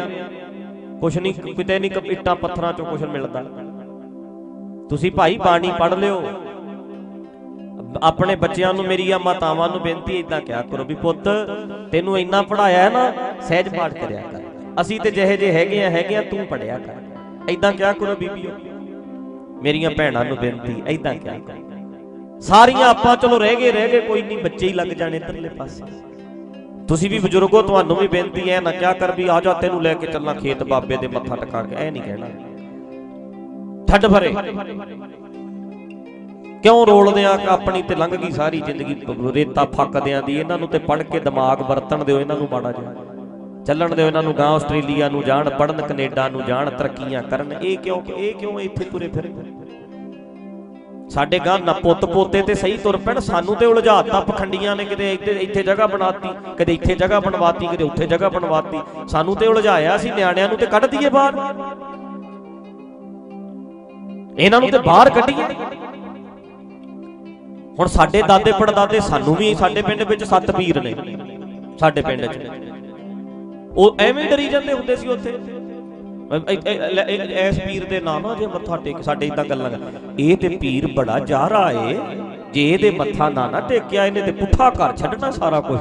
ਕੁਛ ਨਹੀਂ, ਕਿਤੇ ਨਹੀਂ, ਕ- ਇੱਟਾਂ ਪੱਥਰਾਂ ਚੋਂ ਕੁਛ ਮਿਲਦਾ। ਤੁਸੀਂ ਭਾਈ ਬਾਣੀ ਪੜ ਲਿਓ। ਆਪਣੇ ਬੱਚਿਆਂ ਨੂੰ ਮੇਰੀਆਂ ਮਾਤਾਵਾਂ ਨੂੰ ਬੇਨਤੀ ਇਦਾਂ ਕਿਹਾ ਕਰੋ ਵੀ ਪੁੱਤ, ਤੈਨੂੰ ਇੰਨਾ ਪੜਾਇਆ ਹੈ ਨਾ, ਸਹਿਜ ਪਾਠ ਕਰਿਆ ਕਰ। ਅਸੀਂ ਤੇ ਜਿਹੇ ਜੇ ਹੈਗੇ ਆ ਹੈਗੇ ਆ, ਤੂੰ ਪੜਿਆ ਕਰ। ਇਦਾਂ ਕਿਹਾ ਕਰੋ ਬੀਬੀਓ। ਮੇਰੀਆਂ ਭੈਣਾਂ ਨੂੰ ਬੇਨਤੀ ਇਦਾਂ ਕਿਹਾ ਕਰੋ। ਸਾਰੀਆਂ ਆਪਾਂ ਚਲੋ ਰਹਿ ਗਏ ਰਹਿ ਗਏ, ਕੋਈ ਨਹੀਂ, ਬੱਚੇ ਹੀ ਲੱਗ ਜਾਣੇ ਇੱਧਰਲੇ ਪਾਸੇ। ਤੁਸੀਂ ਵੀ ਬਜ਼ੁਰਗੋ, ਤੁਹਾਨੂੰ ਵੀ ਬੇਨਤੀ ਹੈ, ਨਾ ਕਿਆ ਕਰ ਵੀ ਆ ਜਾ ਤੈਨੂੰ ਲੈ ਕੇ ਚੱਲਾਂ ਖੇਤ ਬਾਬੇ ਦੇ ਮੱਥਾ ਟਿਕਾ ਕੇ। ਐ ਨਹੀਂ ਕਹਿਣਾ। ਛੱਡ ਭਰੇ। ਕਿਉਂ ਰੋਲਦੇ ਆ ਆਪਣੀ ਤੇ ਲੰਘ ਗਈ ਸਾਰੀ ਜ਼ਿੰਦਗੀ, ਰੇਤਾ ਫੱਕਦਿਆਂ ਦੀ, ਇਹਨਾਂ ਨੂੰ ਤੇ ਪੜ ਕੇ ਦਿਮਾਗ ਵਰਤਣ ਦਿਓ, ਇਹਨਾਂ ਨੂੰ ਮਾੜਾ ਜਿਹਾ। ਚੱਲਣ ਦਿਓ ਇਹਨਾਂ ਨੂੰ ਗਾਂ ਆਸਟ੍ਰੇਲੀਆ ਨੂੰ ਜਾਣ ਪੜਨ ਕੈਨੇਡਾ ਨੂੰ ਜਾਣ, ਤਰੱਕੀਆਂ ਕਰਨ। ਇਹ ਕਿਉਂ ਇਹ ਕਿਉਂ ਇੱਥੇ ਤੁਰੇ ਫਿਰਦੇ ਸਾਡੇ ਗਾਂ ਨਾ ਪੁੱਤ ਪੋਤੇ ਤੇ ਸਹੀ ਤੁਰ ਪੈਣ, ਸਾਨੂੰ ਤੇ ਉਲਝਾਤਾ ਪਖੰਡੀਆਂ ਨੇ ਕਿਤੇ ਇੱਥੇ ਇੱਥੇ ਜਗ੍ਹਾ ਬਣਾਤੀ, ਕਦੇ ਇੱਥੇ ਜਗ੍ਹਾ ਬਣਵਾਤੀ, ਕਦੇ ਉੱਥੇ ਜਗ੍ਹਾ ਬਣਵਾਤੀ। ਸਾਨੂੰ ਤੇ ਉਲਝਾਇਆ ਸੀ, ਨਿਆਣਿਆਂ ਨੂੰ ਤੇ ਕੱਢ ਦਈਏ ਬਾਹਰ। ਇਹਨਾਂ ਨੂੰ ਤੇ ਬਾਹਰ ਕੱਢੀਏ। ਹੁਣ ਸਾਡੇ ਦਾਦੇ ਪੜਦਾਦੇ ਸਾਨੂੰ ਵੀ ਸਾਡੇ ਪਿੰਡ ਵਿੱਚ ਸੱਤ ਪੀਰ ਨੇ। ਸਾਡੇ ਪਿੰਡ 'ਚ। ਉਹ ਐਵੇਂ ਡਰੀ ਜਾਂਦੇ ਹੁੰਦੇ ਸੀ ਉੱਥੇ। ਐਸ ਪੀਰ ਦੇ ਨਾਂ ਜੇ ਮੱਥਾ ਟੇਕ ਸਾਡੇ ਇਦਾਂ ਗੱਲਾਂ ਇਹ ਤੇ ਪੀਰ ਬੜਾ ਜਾਰਾ ਏ। ਜੇ ਇਹਦੇ ਮੱਥਾ ਨਾ ਨਾ ਟੇਕਿਆ ਇਹਨੇ ਤੇ ਪੁੱਠਾ ਕਰ ਛੱਡਣਾ ਸਾਰਾ ਕੁਝ।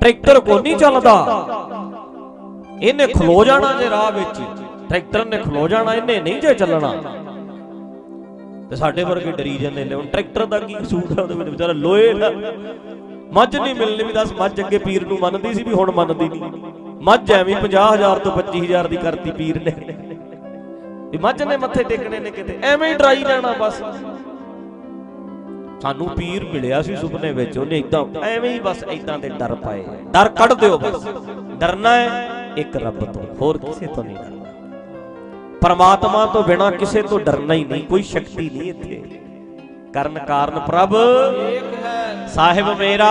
ਟਰੈਕਟਰ ਕੋ ਨਹੀਂ ਚੱਲਦਾ। ਇਹਨੇ ਖਲੋ ਜਾਣਾ ਜੇ ਰਾਹ ਵਿੱਚ। ਟਰੈਕਟਰ ਨੇ ਖਲੋ ਜਾਣਾ, ਇਹਨੇ ਨਹੀਂ ਜੇ ਚੱਲਣਾ। ਤੇ ਸਾਡੇ ਵਰਗੇ ਡਰੀ ਜਾਂਦੇ ਨੇ। ਹੁਣ ਟਰੈਕਟਰ ਦਾ ਕੀ ਕਸੂਰ ਹੈ ਉਹਦੇ ਵਿੱਚ? ਵਿਚਾਰਾ ਲੋਹੇ ਦਾ। ਮੱਝ ਨਹੀਂ ਮਿਲਣੀ ਵੀ ਦੱਸ, ਮੱਝ ਅੱਗੇ ਪੀਰ ਨੂੰ ਮੰਨਦੀ ਸੀ ਵੀ ਹੁਣ ਮੰਨਦੀ ਨਹੀਂ। ਮੱਝ ਐਵੇਂ 50000 ਤੋਂ 25000 ਦੀ ਕਰਤੀ ਪੀਰ ਨੇ। ਵੀ ਮੱਝ ਨੇ ਮੱਥੇ ਟੇਕਣੇ ਨੇ ਕਿਤੇ, ਐਵੇਂ ਹੀ ਡਰਾਈ ਜਾਣਾ ਬਸ। ਸਾਨੂੰ ਪੀਰ ਮਿਲਿਆ ਸੀ ਸੁਪਨੇ ਵਿੱਚ, ਉਹਨੇ ਇਦਾਂ ਐਵੇਂ ਹੀ ਬਸ ਇਦਾਂ ਦੇ ਡਰ ਪਾਏ। ਡਰ ਕੱਢ ਦਿਓ ਬਸ। ਡਰਨਾ ਹੈ ਇੱਕ ਰੱਬ ਤੋਂ, ਹੋਰ ਕਿਸੇ ਤੋਂ ਨਹੀਂ ਡਰਨਾ। ਪਰਮਾਤਮਾ ਤੋਂ ਬਿਨਾ ਕਿਸੇ ਤੋਂ ਡਰਨਾ ਹੀ ਨਹੀਂ, ਕੋਈ ਸ਼ਕਤੀ ਨਹੀਂ ਇੱਥੇ। ਕਰਨ ਕਾਰਨ ਪ੍ਰਭ ਏਕ ਹੈ ਸਾਹਿਬ ਮੇਰਾ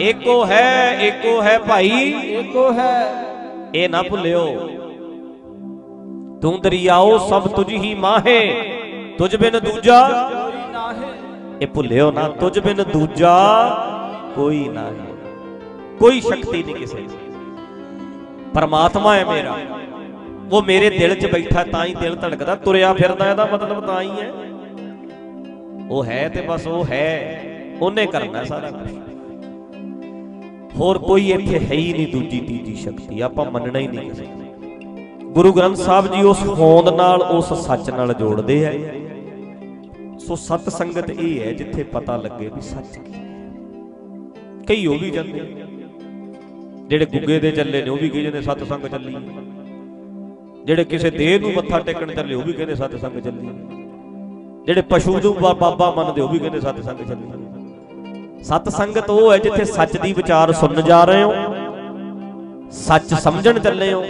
ਏਕੋ ਹੈ ਏਕੋ ਹੈ ਭਾਈ ਏਕੋ ਹੈ ਇਹ ਨਾ ਭੁੱਲਿਓ ਤੂੰ ਦਰਿਆਓ ਸਭ ਤੁਝ ਹੀ ਮਾਹੇ ਤੁਝ ਬਿਨ ਦੂਜਾ ਇਹ ਭੁੱਲਿਓ ਨਾ ਤੁਝ ਬਿਨ ਦੂਜਾ ਕੋਈ ਨਾ ਕੋਈ ਸ਼ਕਤੀ ਨਹੀਂ ਕਿਸੇ ਦੀ ਪਰਮਾਤਮਾ ਹੈ ਮੇਰਾ ਉਹ ਮੇਰੇ ਦਿਲ 'ਚ ਬੈਠਾ ਤਾਂ ਹੀ ਦਿਲ ਧੜਕਦਾ ਤੁਰਿਆ ਫਿਰਦਾ ਇਹਦਾ ਮਤਲਬ ਤਾਂ ਹੀ ਹੈ ਉਹ ਹੈ ਤੇ ਬਸ ਉਹ ਹੈ ਉਹਨੇ ਕਰਨਾ ਸਾਰਾ ਕੁਝ ਹੋਰ ਕੋਈ ਇੱਥੇ ਹੈ ਹੀ ਨਹੀਂ ਦੂਜੀ ਤੀਜੀ ਸ਼ਕਤੀ ਆਪਾਂ ਮੰਨਣਾ ਹੀ ਨਹੀਂ ਕਿਸੇ। ਗੁਰੂ ਗ੍ਰੰਥ ਸਾਹਿਬ ਜੀ ਉਸ ਹੋਂਦ ਨਾਲ ਉਸ ਸੱਚ ਨਾਲ ਜੋੜਦੇ ਹੈ ਸੋ ਸਤ ਸੰਗਤ ਇਹ ਹੈ ਜਿੱਥੇ ਪਤਾ ਲੱਗੇ ਵੀ ਸੱਚ ਕੀ ਹੈ ਕਈ ਹੋ ਵੀ ਜਾਂਦੇ ਆ। ਜਿਹੜੇ ਗੁੱਗੇ ਦੇ ਚੱਲੇ ਨੇ ਉਹ ਵੀ ਕਹੀ ਜਾਂਦੇ ਸਤ ਸੰਗ ਚੱਲੀ। ਜਿਹੜੇ ਕਿਸੇ ਦੇਹ ਨੂੰ ਮੱਥਾ ਟੇਕਣ ਚੱਲੇ ਉਹ ਵੀ ਕਹਿੰਦੇ ਸਤ ਸੰਗ ਚੱਲੀ। ਜਿਹੜੇ ਪਸ਼ੂ ਨੂੰ ਬਾਬਾ ਮੰਨਦੇ ਉਹ ਵੀ ਕਹਿੰਦੇ ਸਤ ਸੰਗ ਚੱਲੀ। ਸਤ ਸੰਗਤ ਉਹ ਹੈ ਜਿੱਥੇ ਸੱਚ ਦੀ ਵਿਚਾਰ ਸੁਣਨ ਜਾ ਰਹੇ ਹੋ। ਸੱਚ ਸਮਝਣ ਚੱਲੇ ਹੋ।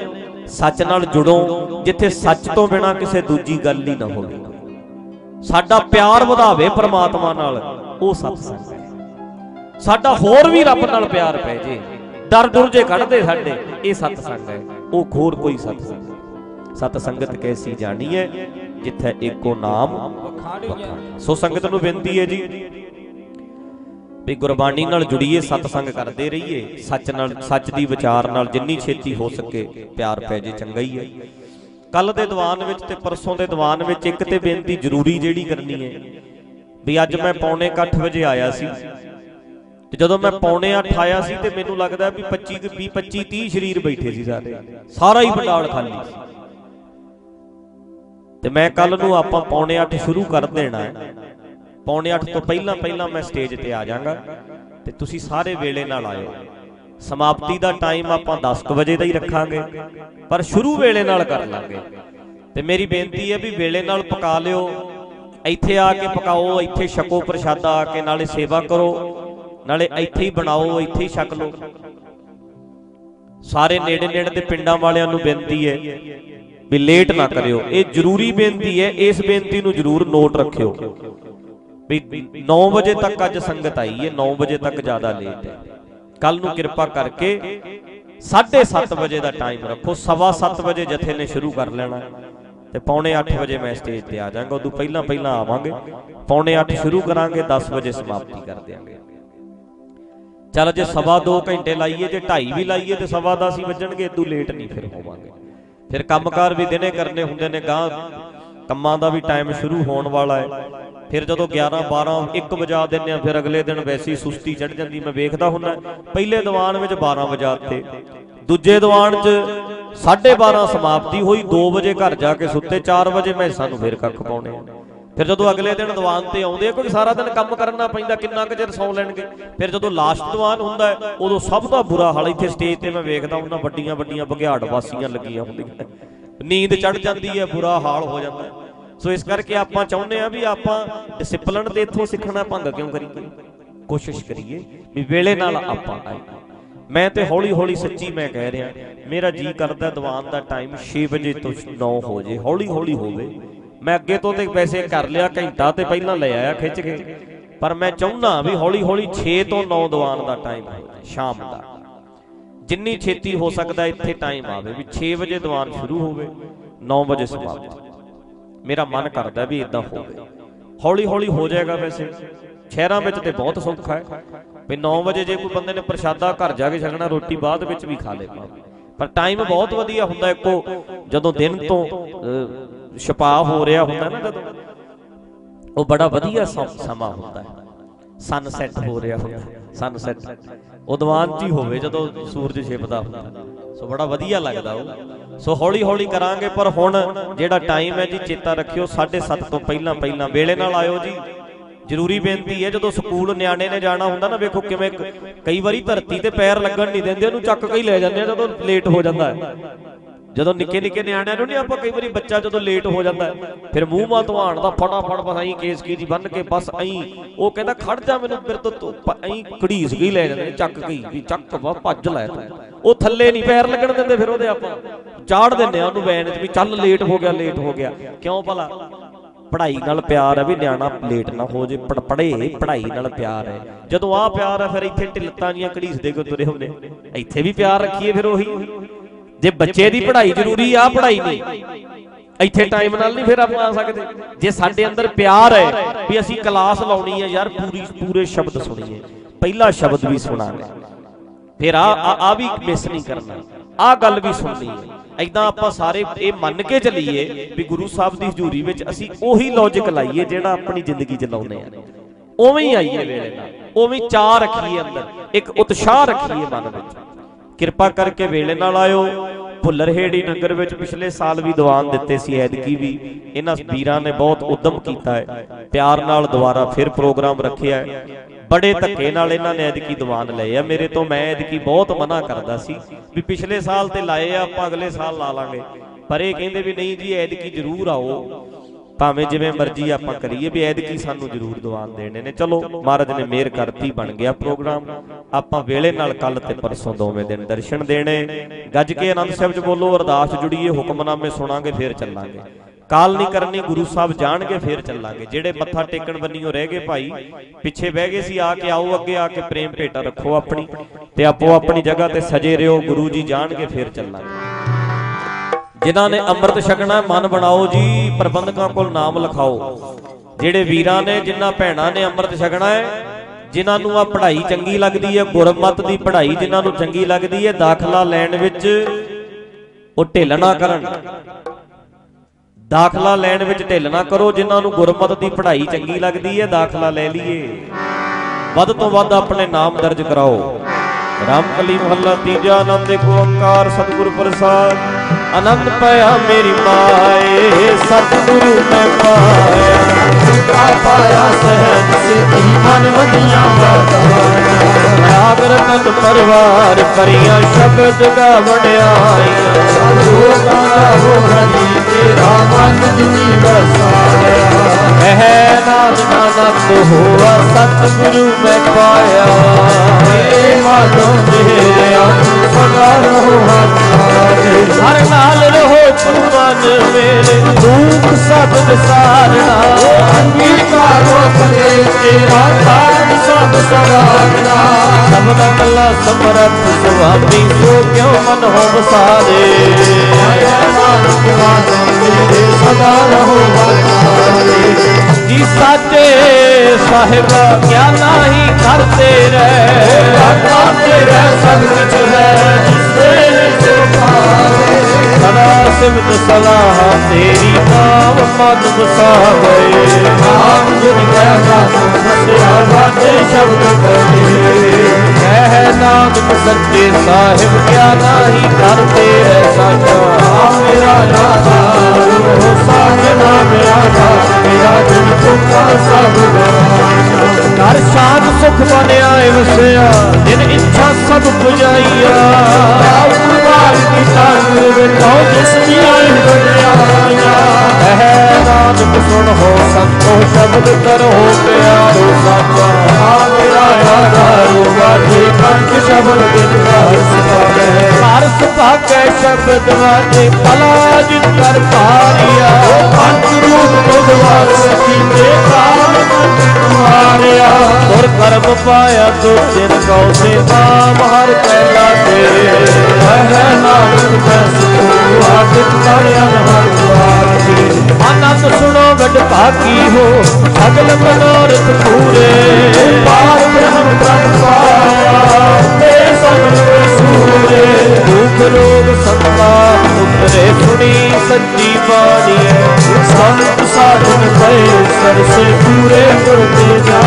ਸੱਚ ਨਾਲ ਜੁੜੋ। ਜਿੱਥੇ ਸੱਚ ਤੋਂ ਬਿਨਾ ਕਿਸੇ ਦੂਜੀ ਗੱਲ ਹੀ ਨਾ ਹੋਵੇ। ਸਾਡਾ ਪਿਆਰ ਵਧਾਵੇ ਪ੍ਰਮਾਤਮਾ ਨਾਲ। ਉਹ ਸਤ ਸੰਗਤ ਸਾਡਾ ਹੋਰ ਵੀ ਰੱਬ ਨਾਲ ਪਿਆਰ ਪੈ ਜੇ। ਦਰ ਦੁਰਜੇ ਕੱਢਦੇ ਸਾਡੇ ਇਹ ਸਤ ਸੰਗਤ ਹੈ। ਉਹ ਹੋਰ ਕੋਈ ਸਤ ਸੰਗਤ ਸਤ ਸੰਗਤ ਕੈਸੀ ਜਾਣੀ ਹੈ? ਜਿੱਥੇ ਇੱਕੋ ਨਾਮ ਸੋ ਸੰਗਤ ਨੂੰ ਬੇਨਤੀ ਹੈ ਜੀ ਵੀ ਗੁਰਬਾਣੀ ਨਾਲ ਜੁੜੀਏ, ਸਤਸੰਗ ਕਰਦੇ ਰਹੀਏ, ਸੱਚ ਨਾਲ, ਸੱਚ ਦੀ ਵਿਚਾਰ ਨਾਲ ਜਿੰਨੀ ਛੇਤੀ ਹੋ ਸਕੇ ਪਿਆਰ ਪੈ ਜੇ, ਚੰਗਾ ਹੀ ਹੈ। ਕੱਲ ਦੇ ਦੀਵਾਨ ਵਿੱਚ ਤੇ ਪਰਸੋਂ ਦੇ ਦੀਵਾਨ ਵਿੱਚ ਇੱਕ ਤੇ ਬੇਨਤੀ ਜ਼ਰੂਰੀ ਜਿਹੜੀ ਕਰਨੀ ਹੈ ਵੀ ਅੱਜ ਮੈਂ ਪੌਣੇ 8 ਵਜੇ ਆਇਆ ਸੀ। ਤੇ ਜਦੋਂ ਮੈਂ ਪੌਣੇ 8 ਆਇਆ ਸੀ ਤੇ ਮੈਨੂੰ ਲੱਗਦਾ ਵੀ 25 20 25 30 ਸ਼ਰੀਰ ਬੈਠੇ ਸੀ ਸਾਰੇ। ਸਾਰਾ ਹੀ ਪੰਡਾਲ ਖਾਲੀ ਸੀ। ਤੇ ਮੈਂ ਕੱਲ ਨੂੰ ਆਪਾਂ ਪੌਣੇ 8 ਸ਼ੁਰੂ ਕਰ ਦੇਣਾ ਹੈ। ਪੌਣੇ 8 ਤੋਂ ਪਹਿਲਾਂ ਪਹਿਲਾਂ ਮੈਂ ਸਟੇਜ ਤੇ ਆ ਜਾਵਾਂਗਾ ਤੇ ਤੁਸੀਂ ਸਾਰੇ ਵੇਲੇ ਨਾਲ ਆਇਓ। ਸਮਾਪਤੀ ਦਾ ਟਾਈਮ ਆਪਾਂ 10:00 ਵਜੇ ਦਾ ਹੀ ਰੱਖਾਂਗੇ, ਪਰ ਸ਼ੁਰੂ ਵੇਲੇ ਨਾਲ ਕਰ ਲਾਂਗੇ। ਤੇ ਮੇਰੀ ਬੇਨਤੀ ਹੈ ਵੀ ਵੇਲੇ ਨਾਲ ਪਕਾ ਲਿਓ, ਇੱਥੇ ਆ ਕੇ ਪਕਾਓ, ਇੱਥੇ ਛਕੋ ਪ੍ਰਸ਼ਾਦਾ ਆ ਕੇ, ਨਾਲੇ ਸੇਵਾ ਕਰੋ, ਨਾਲੇ ਇੱਥੇ ਹੀ ਬਣਾਓ, ਇੱਥੇ ਹੀ ਛਕ ਲਓ। ਸਾਰੇ ਨੇੜੇ ਨੇੜੇ ਦੇ ਪਿੰਡਾਂ ਵਾਲਿਆਂ ਨੂੰ ਬੇਨਤੀ ਹੈ ਵੀ ਲੇਟ ਨਾ ਕਰਿਓ। ਇਹ ਜ਼ਰੂਰੀ ਬੇਨਤੀ ਹੈ, ਇਸ ਬੇਨਤੀ ਨੂੰ ਜ਼ਰੂਰ ਨੋਟ ਰੱਖਿਓ। ਵੀ 9 ਵਜੇ ਤੱਕ ਅੱਜ ਸੰਗਤ ਆਈ ਹੈ 9 ਵਜੇ ਤੱਕ ਜ਼ਿਆਦਾ ਲੇਟ ਹੈ। ਕੱਲ ਨੂੰ ਕਿਰਪਾ ਕਰਕੇ 7:30 ਵਜੇ ਦਾ ਟਾਈਮ ਰੱਖੋ, ਸਵਾ 7 ਵਜੇ ਜਥੇ ਨੇ ਸ਼ੁਰੂ ਕਰ ਲੈਣਾ ਤੇ ਪੌਣੇ 8 ਵਜੇ ਮੈਂ ਸਟੇਜ ਤੇ ਆ ਜਾਵਾਂਗਾ, ਉਦੋਂ ਪਹਿਲਾਂ ਪਹਿਲਾਂ ਆਵਾਂਗੇ। ਪੌਣੇ 8 ਸ਼ੁਰੂ ਕਰਾਂਗੇ 10 ਵਜੇ ਸਮਾਪਤੀ ਕਰ ਦਿਆਂਗੇ। ਚੱਲ ਜੇ ਸਵਾ 2 ਘੰਟੇ ਲਾਈਏ, ਜੇ 2.5 ਵੀ ਲਾਈਏ ਤੇ ਸਵਾ 10 ਹੀ ਵੱਜਣਗੇ, ਇਦੋਂ ਲੇਟ ਨਹੀਂ ਫਿਰ ਹੋਵਾਂਗੇ। ਫਿਰ ਕੰਮਕਾਰ ਵੀ ਦਿਨੇ ਕਰਨੇ ਹੁੰਦੇ ਨੇ ਗਾਂ ਕੰਮਾਂ ਦਾ ਵੀ ਟਾਈਮ ਸ਼ੁਰੂ ਹੋਣ ਵਾਲਾ ਹੈ। ਫਿਰ ਜਦੋਂ 11 12 1 ਵਜਾ ਦਿੰਨੇ ਆ, ਫਿਰ ਅਗਲੇ ਦਿਨ ਵੈਸੀ ਸੁਸਤੀ ਚੜ ਜਾਂਦੀ। ਮੈਂ ਵੇਖਦਾ ਹੁੰਦਾ, ਪਹਿਲੇ ਦੀਵਾਨ ਵਿੱਚ 12 ਵਜਾਤੇ ਦੂਜੇ ਦੀਵਾਨ 'ਚ 12:30 ਸਮਾਪਤੀ ਹੋਈ 2 ਵਜੇ ਘਰ ਜਾ ਕੇ ਸੁੱਤੇ 4 ਵਜੇ ਮੈਂ ਸਾਨੂੰ ਫਿਰ ਕੱਖ ਪਾਉਣੇ ਆ। ਫਿਰ ਜਦੋਂ ਅਗਲੇ ਦਿਨ ਦੀਵਾਨ ਤੇ ਆਉਂਦੇ ਆ, ਕਿਉਂਕਿ ਸਾਰਾ ਦਿਨ ਕੰਮ ਕਰਨਾ ਪੈਂਦਾ, ਕਿੰਨਾ ਕੁ ਚਿਰ ਸੌਂ ਲੈਣਗੇ। ਫਿਰ ਜਦੋਂ ਲਾਸਟ ਦੀਵਾਨ ਹੁੰਦਾ ਉਦੋਂ ਸਭ ਦਾ ਬੁਰਾ ਹਾਲ ਇੱਥੇ ਸਟੇਜ ਤੇ ਮੈਂ ਵੇਖਦਾ ਉਹਨਾਂ ਵੱਡੀਆਂ ਵੱਡੀਆਂ ਬਘਿਆੜ ਵਾਸੀਆਂ ਲੱਗੀਆਂ ਹੁੰਦੀਆਂ। ਨੀਂਦ ਚੜ ਜਾਂਦੀ ਹੈ, ਬੁਰਾ ਹਾਲ ਹੋ ਜਾਂਦਾ। ਸੋ ਇਸ ਕਰਕੇ ਆਪਾਂ ਚਾਹੁੰਦੇ ਆ ਵੀ ਆਪਾਂ ਡਿਸਪਲਿਨ ਤੇ ਇੱਥੋਂ ਸਿੱਖਣਾ ਭੰਗ ਕਿਉਂ ਕਰੀਏ? ਕੋਸ਼ਿਸ਼ ਕਰੀਏ ਵੀ ਵੇਲੇ ਨਾਲ ਆਪਾਂ ਆਈਏ। ਮੈਂ ਤੇ ਹੌਲੀ ਹੌਲੀ ਸੱਚੀ ਮੈਂ ਕਹਿ ਰਿਹਾ, ਮੇਰਾ ਜੀ ਕਰਦਾ ਦੀਵਾਨ ਦਾ ਟਾਈਮ 6 ਵਜੇ ਤੋਂ 9 ਹੋ ਜੇ ਹੌਲੀ ਹੌਲੀ ਹੋਵੇ। ਮੈਂ ਅੱਗੇ ਤੋਂ ਤੇ ਵੈਸੇ ਕਰ ਲਿਆ, ਘੰਟਾ ਤੇ ਪਹਿਲਾਂ ਲੈ ਆਇਆ ਖਿੱਚ ਕੇ। ਪਰ ਮੈਂ ਚਾਹੁੰਦਾ ਵੀ ਹੌਲੀ ਹੌਲੀ 6 ਤੋਂ 9 ਦੀਵਾਨ ਦਾ ਟਾਈਮ ਹੋ ਸ਼ਾਮ ਦਾ। ਜਿੰਨੀ ਛੇਤੀ ਹੋ ਸਕਦਾ ਇੱਥੇ ਟਾਈਮ ਆਵੇ ਵੀ 6 ਵਜੇ ਦੀਵਾਨ ਸ਼ੁਰੂ ਹੋਵੇ 9 ਵਜੇ ਸਮਾਪਤ। ਮੇਰਾ ਮਨ ਕਰਦਾ ਵੀ ਇਦਾਂ ਹੋਵੇ। ਹੌਲੀ ਹੌਲੀ ਹੋ ਜਾਏਗਾ ਵੈਸੇ। ਸ਼ਹਿਰਾਂ ਵਿੱਚ ਤੇ ਬਹੁਤ ਸੌਖਾ ਹੈ। ਵੀ 9 ਵਜੇ ਜੇ ਕੋਈ ਬੰਦੇ ਨੇ ਪ੍ਰਸ਼ਾਦਾ ਘਰ ਜਾ ਕੇ ਛਕਣਾ, ਰੋਟੀ ਬਾਅਦ ਵਿੱਚ ਵੀ ਖਾ ਲੇਗਾ। ਪਰ ਟਾਈਮ ਬਹੁਤ ਵਧੀਆ ਹੁੰਦਾ ਇੱਕੋ, ਜਦੋਂ ਦਿਨ ਤੋਂ ਛਪਾ ਹੋ ਰਿਹਾ ਹੁੰਦਾ ਨਾ ਜਦੋਂ। ਉਹ ਬੜਾ ਵਧੀਆ ਸਮਾਂ ਹੁੰਦਾ ਹੈ। ਸਨਸੈਟ ਹੋ ਰਿਹਾ ਹੁੰਦਾ ਸਨਸੈਟ ਉਹ ਦੀਵਾਨ ਜੀ ਹੋਵੇ ਜਦੋਂ ਸੂਰਜ ਛਿਪਦਾ ਹੁੰਦਾ। ਸੋ ਬੜਾ ਵਧੀਆ ਲੱਗਦਾ ਉਹ। ਸੋ ਹੌਲੀ ਹੌਲੀ ਕਰਾਂਗੇ, ਪਰ ਹੁਣ ਜਿਹੜਾ ਟਾਈਮ ਹੈ ਜੀ, ਚੇਤਾ ਰੱਖਿਓ 7:30 ਤੋਂ ਪਹਿਲਾਂ ਪਹਿਲਾਂ ਵੇਲੇ ਨਾਲ ਆਇਓ ਜੀ। ਜ਼ਰੂਰੀ ਬੇਨਤੀ ਹੈ, ਜਦੋਂ ਸਕੂਲ ਨਿਆਣੇ ਨੇ ਜਾਣਾ ਹੁੰਦਾ ਨਾ, ਵੇਖੋ ਕਿਵੇਂ ਕਈ ਵਾਰੀ ਧਰਤੀ ਤੇ ਪੈਰ ਲੱਗਣ ਨਹੀਂ ਦਿੰਦੇ, ਉਹਨੂੰ ਚੱਕ ਕੇ ਹੀ ਲੈ ਜਾਂਦੇ ਆ ਜਦੋਂ ਲੇਟ ਹੋ ਜਾਂਦਾ ਹੈ। ਜਦੋਂ ਨਿੱਕੇ ਨਿੱਕੇ ਨਿਆਣਿਆਂ ਨੂੰ ਨਹੀਂ ਆਪਾਂ ਕਈ ਵਾਰੀ ਬੱਚਾ ਜਦੋਂ ਲੇਟ ਹੋ ਜਾਂਦਾ ਫਿਰ ਮੂੰਹ ਮਾ ਧਵਾਣ ਦਾ ਫਟਾਫਟ ਬਸ ਐਂ ਕੇਸ ਕੀ ਜੀ ਬੰਨ ਕੇ ਬਸ ਐਂ, ਉਹ ਕਹਿੰਦਾ, ਖੜ ਜਾ ਮੈਨੂੰ, ਮੇਰੇ ਤੋਂ ਐਂ ਘੜੀਸ ਗਈ ਲੈ ਜਾਂਦੇ, ਚੱਕ ਗਈ, ਵੀ ਚੱਕ ਵਾ, ਭੱਜ ਲੈ ਉਹ ਥੱਲੇ ਨਹੀਂ ਪੈਰ ਲੱਗਣ ਦਿੰਦੇ ਫਿਰ ਉਹਦੇ ਆਪਾਂ। ਚਾੜ ਦਿੰਦੇ ਆ ਉਹਨੂੰ ਵੈਨ 'ਚ ਵੀ, ਚੱਲ ਲੇਟ ਹੋ ਗਿਆ ਲੇਟ ਹੋ ਗਿਆ। ਕਿਉਂ ਭਲਾ? ਪੜ੍ਹਾਈ ਨਾਲ ਪਿਆਰ ਹੈ ਵੀ ਨਿਆਣਾ ਲੇਟ ਨਾ ਹੋ ਜੇ, ਪੜ, ਪੜ੍ਹੇ, ਪੜ੍ਹਾਈ ਨਾਲ ਪਿਆਰ ਹੈ। ਜਦੋਂ ਆ ਪਿਆਰ ਹੈ, ਫਿਰ ਇੱਥੇ ਢਿੱਲਤਾਂ ਜੀਆਂ ਘੜੀਸਦੇ ਕੇ ਤੁਰੇ ਹੁੰਦੇ? ਇੱਥੇ ਵੀ ਪਿਆਰ ਰੱਖੀਏ ਫਿਰ ਉਹੀ। ਜੇ ਬੱਚੇ ਦੀ ਪੜ੍ਹਾਈ ਜ਼ਰੂਰੀ ਆ, ਪੜ੍ਹਾਈ ਨਹੀਂ। ਇੱਥੇ ਟਾਈਮ ਨਾਲ ਨਹੀਂ ਫਿਰ ਆਪਾਂ ਆ ਸਕਦੇ। ਜੇ ਸਾਡੇ ਅੰਦਰ ਪਿਆਰ ਹੈ ਵੀ ਅਸੀਂ ਕਲਾਸ ਲਾਉਣੀ ਹੈ ਯਾਰ, ਪੂਰੀ, ਪੂਰੇ ਸ਼ਬਦ ਸੁਣੀਏ। ਪਹਿਲਾ ਸ਼ਬਦ ਵੀ ਸੁਣਾਂਗੇ ਫਿਰ ਆ, ਆ- ਵੀ ਮਿਸ ਨਹੀਂ ਕਰਨਾ। ਆ ਗੱਲ ਵੀ ਸੁਣਨੀ ਹੈ। ਐਦਾਂ ਆਪਾਂ ਸਾਰੇ ਇਹ ਮੰਨ ਕੇ ਚੱਲੀਏ ਵੀ ਗੁਰੂ ਸਾਹਿਬ ਦੀ ਹਜ਼ੂਰੀ ਵਿੱਚ ਅਸੀਂ ਉਹੀ ਲੌਜੀਕ ਲਾਈਏ ਜਿਹੜਾ ਆਪਣੀ ਜ਼ਿੰਦਗੀ ਚ ਲਾਉਨੇ ਆ। ਉਵੇਂ ਹੀ ਆਈਏ ਵੇਲੇ ਨਾਲ। ਉਵੇਂ ਹੀ ਚਾਹ ਰੱਖੀਏ ਅੰਦਰ। ਇੱਕ ਉਤਸ਼ਾਹ ਰੱਖੀਏ ਮਨ ਵਿੱਚ। ਕਿਰਪਾ ਕਰਕੇ ਵੇਲੇ ਨਾਲ ਆਇਓ। ਭੁੱਲਰਹੇੜੀ ਨਗਰ ਵਿੱਚ ਪਿਛਲੇ ਸਾਲ ਵੀ ਦੀਵਾਨ ਦਿੱਤੇ ਸੀ ਐਦਕੀ ਵੀ। ਇਹਨਾਂ ਵੀਰਾਂ ਨੇ ਬਹੁਤ ਉਦਮ ਕੀਤਾ ਹੈ। ਪਿਆਰ ਨਾਲ ਦੁਬਾਰਾ ਫਿਰ ਪ੍ਰੋਗਰਾਮ ਰੱਖਿਆ ਹੈ। ਬੜੇ ਧੱਕੇ ਨਾਲ ਇਹਨਾਂ ਨੇ ਐਦਕੀ ਦੀਵਾਨ ਲਏ ਆ। ਮੇਰੇ ਤੋਂ ਮੈਂ ਐਦਕੀ ਬਹੁਤ ਮਨਾ ਕਰਦਾ ਸੀ ਵੀ ਪਿਛਲੇ ਸਾਲ ਤੇ ਲਾਏ ਆ, ਆਪਾਂ ਅਗਲੇ ਸਾਲ ਲਾ ਲਾਂਗੇ। ਪਰ ਇਹ ਕਹਿੰਦੇ ਵੀ ਨਹੀਂ ਜੀ ਐਦਕੀ ਜ਼ਰੂਰ ਆਓ। ਭਾਵੇਂ ਜਿਵੇਂ ਮਰਜ਼ੀ ਆਪਾਂ ਕਰੀਏ ਵੀ ਐਦਕੀ ਸਾਨੂੰ ਜ਼ਰੂਰ ਦੀਵਾਨ ਦੇਣੇ ਨੇ। ਚਲੋ, ਮਹਾਰਾਜ ਨੇ ਮਿਹਰ ਕਰਤੀ, ਬਣ ਗਿਆ ਪ੍ਰੋਗਰਾਮ। ਆਪਾਂ ਵੇਲੇ ਨਾਲ ਕੱਲ ਤੇ ਪਰਸੋਂ ਦੋਵੇਂ ਦਿਨ ਦਰਸ਼ਨ ਦੇਣੇ। ਗੱਜ ਕੇ ਆਨੰਦ ਸਾਹਿਬ ਚ ਬੋਲੋ, ਅਰਦਾਸ ਜੁੜੀਏ, ਹੁਕਮਨਾਮੇ ਸੁਣਾਂਗੇ, ਫੇਰ ਚੱਲਾਂਗੇ। ਕਾਲ ਨਹੀਂ ਕਰਨੀ, ਗੁਰੂ ਸਾਹਿਬ ਜਾਣਗੇ, ਫੇਰ ਚੱਲਾਂਗੇ। ਜਿਹੜੇ ਮੱਥਾ ਟੇਕਣ ਬੰਨੀਓ ਰਹਿ ਗਏ ਭਾਈ। ਪਿੱਛੇ ਬਹਿ ਗਏ ਸੀ, ਆ ਕੇ ਆਓ, ਅੱਗੇ ਆ ਕੇ ਪ੍ਰੇਮ ਭੇਟਾ ਰੱਖੋ ਆਪਣੀ। ਤੇ ਆਪੋ ਆਪਣੀ ਜਗ੍ਹਾ ਤੇ ਸਜੇ ਰਹੋ, ਗੁਰੂ ਜੀ ਜਾਣਗੇ, ਫੇਰ ਚੱਲਾਂਗੇ। ਜਿਨ੍ਹਾਂ ਨੇ ਅੰਮ੍ਰਿਤ ਛਕਣਾ ਮਨ ਬਣਾਓ ਜੀ, ਪ੍ਰਬੰਧਕਾਂ ਕੋਲ ਨਾਮ ਲਿਖਾਓ। ਜਿਹੜੇ ਵੀਰਾਂ ਨੇ, ਜਿਨ੍ਹਾਂ ਭੈਣਾਂ ਨੇ ਅੰਮ੍ਰਿਤ ਛਕਣਾ ਹੈ, ਜਿਨ੍ਹਾਂ ਨੂੰ ਆ ਪੜ੍ਹਾਈ ਚੰਗੀ ਲੱਗਦੀ ਹੈ, ਗੁਰਮਤ ਦੀ ਪੜ੍ਹਾਈ ਜਿਨ੍ਹਾਂ ਨੂੰ ਚੰਗੀ ਲੱਗਦੀ ਹੈ, ਦਾਖਲਾ ਲੈਣ ਵਿੱਚ ਉਹ ਢਿੱਲ ਨਾ ਕਰਨ। ਦਾਖਲਾ ਲੈਣ ਵਿੱਚ ਢਿੱਲ ਨਾ ਕਰੋ, ਜਿਨ੍ਹਾਂ ਨੂੰ ਗੁਰਮਤ ਦੀ ਪੜ੍ਹਾਈ ਚੰਗੀ ਲੱਗਦੀ ਹੈ, ਦਾਖਲਾ ਲੈ ਲਈਏ। ਵੱਧ ਤੋਂ ਵੱਧ ਆਪਣੇ ਨਾਮ ਦਰਜ ਕਰਾਓ। ਰਾਮਕਲੀ ਮਹੱਲਾ ਤੀਜਾ ਆਨੰਦ ਇੱਕ ਓੰਕਾਰ, ਸਤਿਗੁਰ ਪ੍ਰਸਾਦ। ਆਨੰਦ ਪਾਇਆ ਮੇਰੀ ਮਾਏ, ਸਤਿਗੁਰੂ ਮੈਂ ਪਾਇਆ। ਕਾ ਪਾਇਆ ਸਹਿਜ ਸਿੱਧੀ, ਮਨ ਵਧੀਆਂ ਬਾਤਾਂ ਰਤਨ ਪਰਵਾਰ ਪਰੀਆਂ ਸ਼ਬਦ ਗਾ ਵਡਿਆਈਆਂ ਲੋਕਾਂ ਦਾ ਹੋ ਹਰੀ ਤੇਰਾ ਮਨ ਜਿਨੀ ਵਸਾਇਆ। ਕਹਿ ਨਾਦ ਨਾਨਕ ਹੋਆ ਸਤਿਗੁਰੂ ਮੈਂ ਪਾਇਆ। ਏ ਮਾਧੋ ਮੇਰਿਆ ਸਦਾ ਰਹੋ ਹਮਾਰੇ ਹਰ ਨਾਲ ਰਹੋ ਮਨ ਮੇਰੇ ਦੁੱਖ ਸਭ ਵਿਸਾਰਣਾ ਅੰਗੀਕਾਰੋ ਕਰੇ ਤੇਰਾ ਕਾਜ ਸਭ ਸਵਾਰਣਾ ਸਭ ਦਾ ਕੱਲਾ ਸਮਰੱਥ ਸੁਆਮੀ ਸੋ ਕਿਉ ਮਨ ਹੋ ਵਸਾਰੇ? ਆਇਆ ਨਾਨਕ ਮਾਧੋ ਮੇਰੇ ਸਦਾ ਰਹੋ ਹਮਾਰੇ ਜੀ ਸਾਚੇ ਸਾਹਿਬਾ, ਕਿਆ ਨਾਹੀ ਕਰਤੇ ਰਹਿ? ਕਰਤਾ ਤੇਰਾ ਸਭ ਕੁਛ ਹੈ ਸਦਾ ਸਿਮਤ ਸਲਾਹ ਤੇਰੀ ਨਾਮ ਮਨ ਵਸਾਵੇ ਨਾਮ ਜਿਨ ਕੈ ਸਾਧੂ ਸਤਿਆ ਵਾਜੇ ਸ਼ਬਦ ਕਰੇ ਕਹਿ ਨਾਨਕ ਸੱਚੇ ਸਾਹਿਬ ਕਿਆ ਨਾਹੀ ਕਰਤੇ ਰਹਿ ਸਾਚਾ ਆ ਮੇਰਾ ਆਧਾਰ ਹੋ ਸਾਜਨਾ ਮੇਰਾ ਆਧਾਰ ਮੇਰਾ ਜਿਨ ਤੁਮਾ ਸਭ ਘਰ ਸ਼ਾਨ ਸੁਖ ਬਣਿਆ ਏ ਵਸਿਆ ਜਿਨ ਇੱਛਾ ਸਭ ਪੁਜਾਈਆ। ਉਪਕਾਰ ਕੀਤਾ ਗੁਰ ਵੇਖੋ ਜਿਸ ਦੀ ਆਈ ਬੜਿਆਈਆ ਕਹਿ ਨਾਨਕ ਸੁਣ ਹੋ ਸੰਤੋ ਸ਼ਬਦ ਕਰੋ ਪਿਆਰੋ ਸਾਚਾ ਆ ਮੇਰਾ ਆਧਾਰ ਵਾਜੇ ਕੰਠ ਸ਼ਬਦ ਦਿਨ ਸਿਖਾਵੇ ਹਰ ਸੁਭਾਗੈ ਸ਼ਬਦ ਵਾਜੇ ਭਲਾ ਜਿਤ ਕਰ ਪਾਰਿਆ ਪੰਜ ਰੂਪ ਬੁਧਵਾਰ ਕੀਤੇ ਕਾਲ ਮਨ ਮਾਰਿਆ। ਗੁਰ ਕਰਮ ਪਾਇਆ ਤੋ ਦਿਨ ਕਉ ਸੇ ਨਾਮ ਹਰ ਪਹਿਲਾ ਤੇ ਰਹਿ ਨਾਨਕ ਜਸ ਤੂੰ ਆਦਿਤ ਕਰਿਆ ਹਰ ਦੁਆਰ ਆਨੰਦ ਸੁਣੋ ਵਡ ਭਾਗੀ ਹੋ ਅਗਲ ਮਨੋਰਥ ਪੂਰੇ। ਪਾਰ ਬ੍ਰਹਮ ਪ੍ਰਭ ਪਾਇਆ ਤੇ ਸਭ ਸੂਰੇ। ਦੁਖ ਰੋਗ ਸੰਤਾਪ ਉਤਰੇ ਸੁਣੀ ਸੱਚੀ ਬਾਣੀ। ਸੰਤ ਸਾਧਨ ਪਏ ਸਰਸੇ ਪੂਰੇ ਗੁਰਦੇ ਜਾ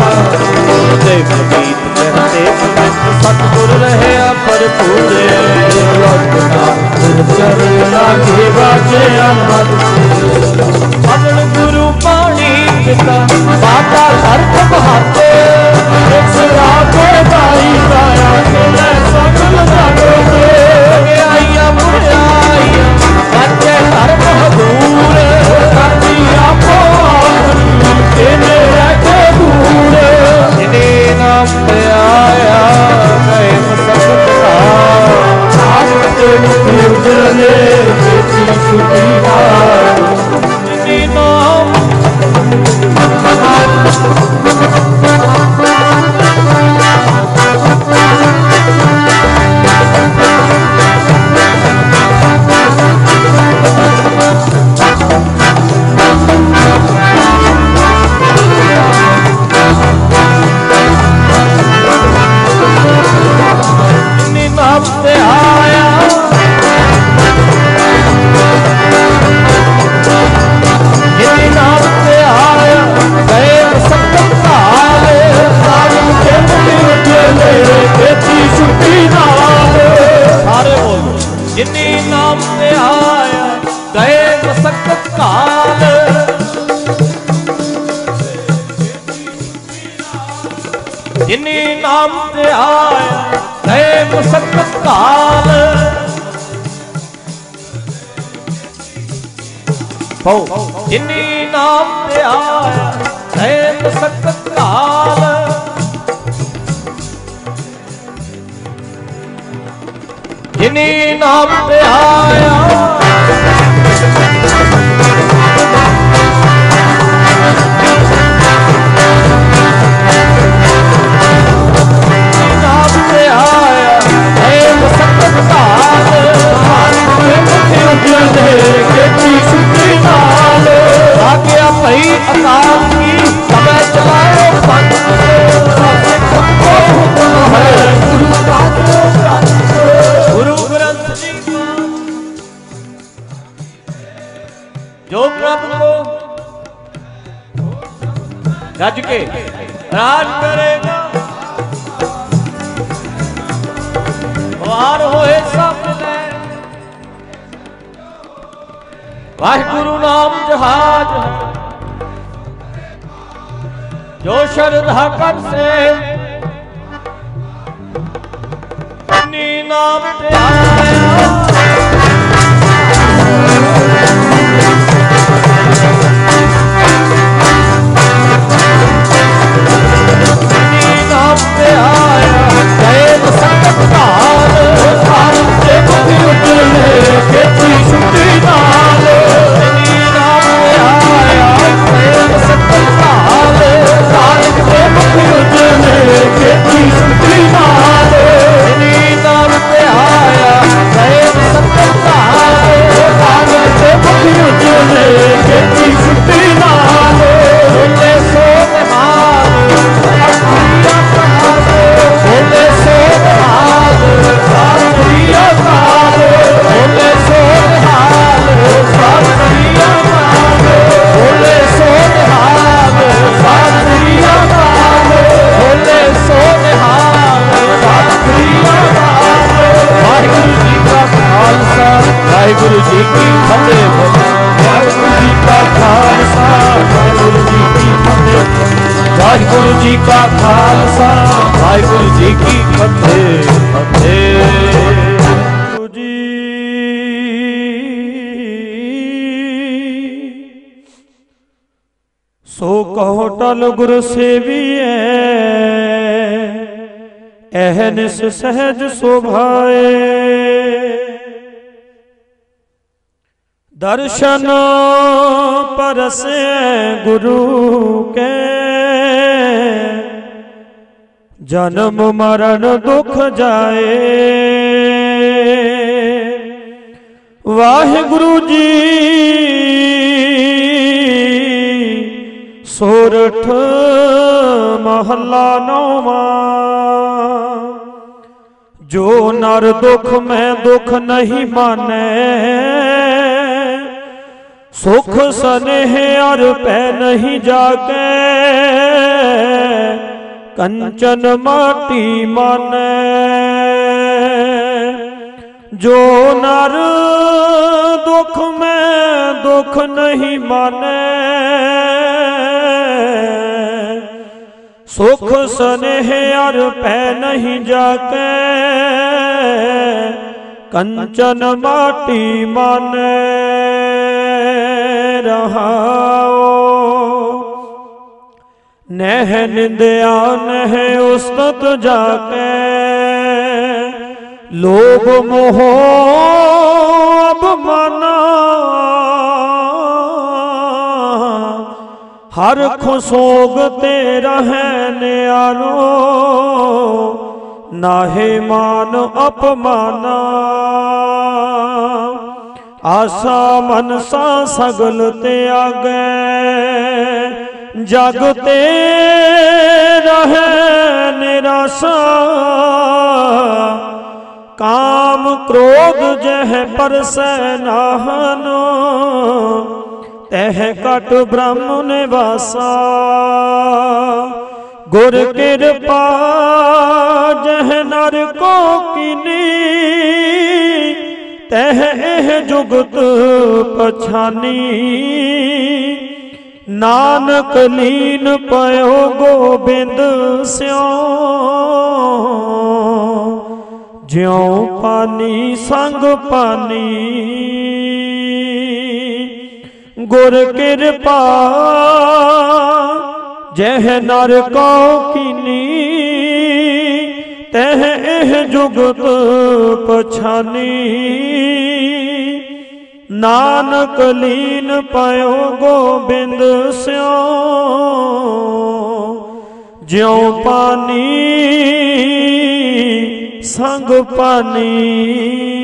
ਗੁਰ ਸੇਵੀਐ। ਐਹਨਿਸ ਸਹਿਜ ਸੁਭਾਏ। ਦਰਸ਼ਨ ਪਰਸੈ ਗੁਰੂ ਕੇ। ਜਨਮ ਮਰਨ ਦੁਖ ਜਾਏ। ਵਾਹਿਗੁਰੂ ਜੀ ਸੋਰਠ ਮਹੱਲਾ ਨੌਵਾਂ। ਜੋ ਨਰ ਦੁਖ ਮੈਂ ਦੁਖ ਨਹੀਂ ਮਾਨੈ। ਸੁਖ ਸਨੇਹ ਅਰ ਪੈ ਨਹੀਂ ਜਾਗੇ। ਕੰਚਨ ਮਾਟੀ ਮਾਨੈ। ਜੋ ਨਰ ਦੁਖ ਮੈਂ ਦੁਖ ਨਹੀਂ ਮਾਨੈ। ਸੁਖ ਸਨੇਹ ਅਰ ਪੈ ਨਹੀਂ ਜਾਕੇ, ਕੰਚਨ ਮਾਟੀ ਮਨ ਰਹਾਓ ਨਹਿ ਨਿੰਦਿਆ ਨਹਿ ਉਸਤਤ ਜਾਕੇ, ਲੋਭ ਮੋਹ ਅਬਮਾਨਾ ਹਰ ਖੁਸੋਗ ਤੇ ਰਹੈ ਨਿਆਰੋ ਨਾਹੇ ਮਾਨ ਅਪਮਾਨਾ। ਆਸਾ ਮਨਸਾ ਸਗਲ ਤਿਆਗੈ ਜਗ ਤੇ ਰਹੈ ਨਿਰਾਸ਼ਾ। ਕਾਮ ਕ੍ਰੋਧ ਜਹ ਪਰਸੈ ਨਾਹਨ ਤਹ ਕਟ ਬ੍ਰਹਮ ਨਿਵਾਸਾ। ਗੁਰ ਕਿਰਪਾ, ਜਹ ਨਰ ਕੋ ਕੀਨੀ। ਤਹ ਇਹ ਜੁਗਤ ਪਛਾਨੀ। ਨਾਨਕ ਲੀਨ ਪਇਓ ਗੋਬਿੰਦ ਸਿਓ। ਜਿਉ ਪਾਨੀ, ਸੰਗ ਪਾਨੀ। ਗੁਰ ਕਿਰਪਾ, ਜਹ ਨਰ ਕੋ ਕੀਨੀ, ਤਹ ਇਹ ਜੁਗਤ ਪਛਾਨੀ। ਨਾਨਕ ਲੀਨ ਪਾਇਓ ਗੋਬਿੰਦ ਸਿਓ, ਜਿਉ ਪਾਨੀ, ਸੰਗ ਪਾਨੀ।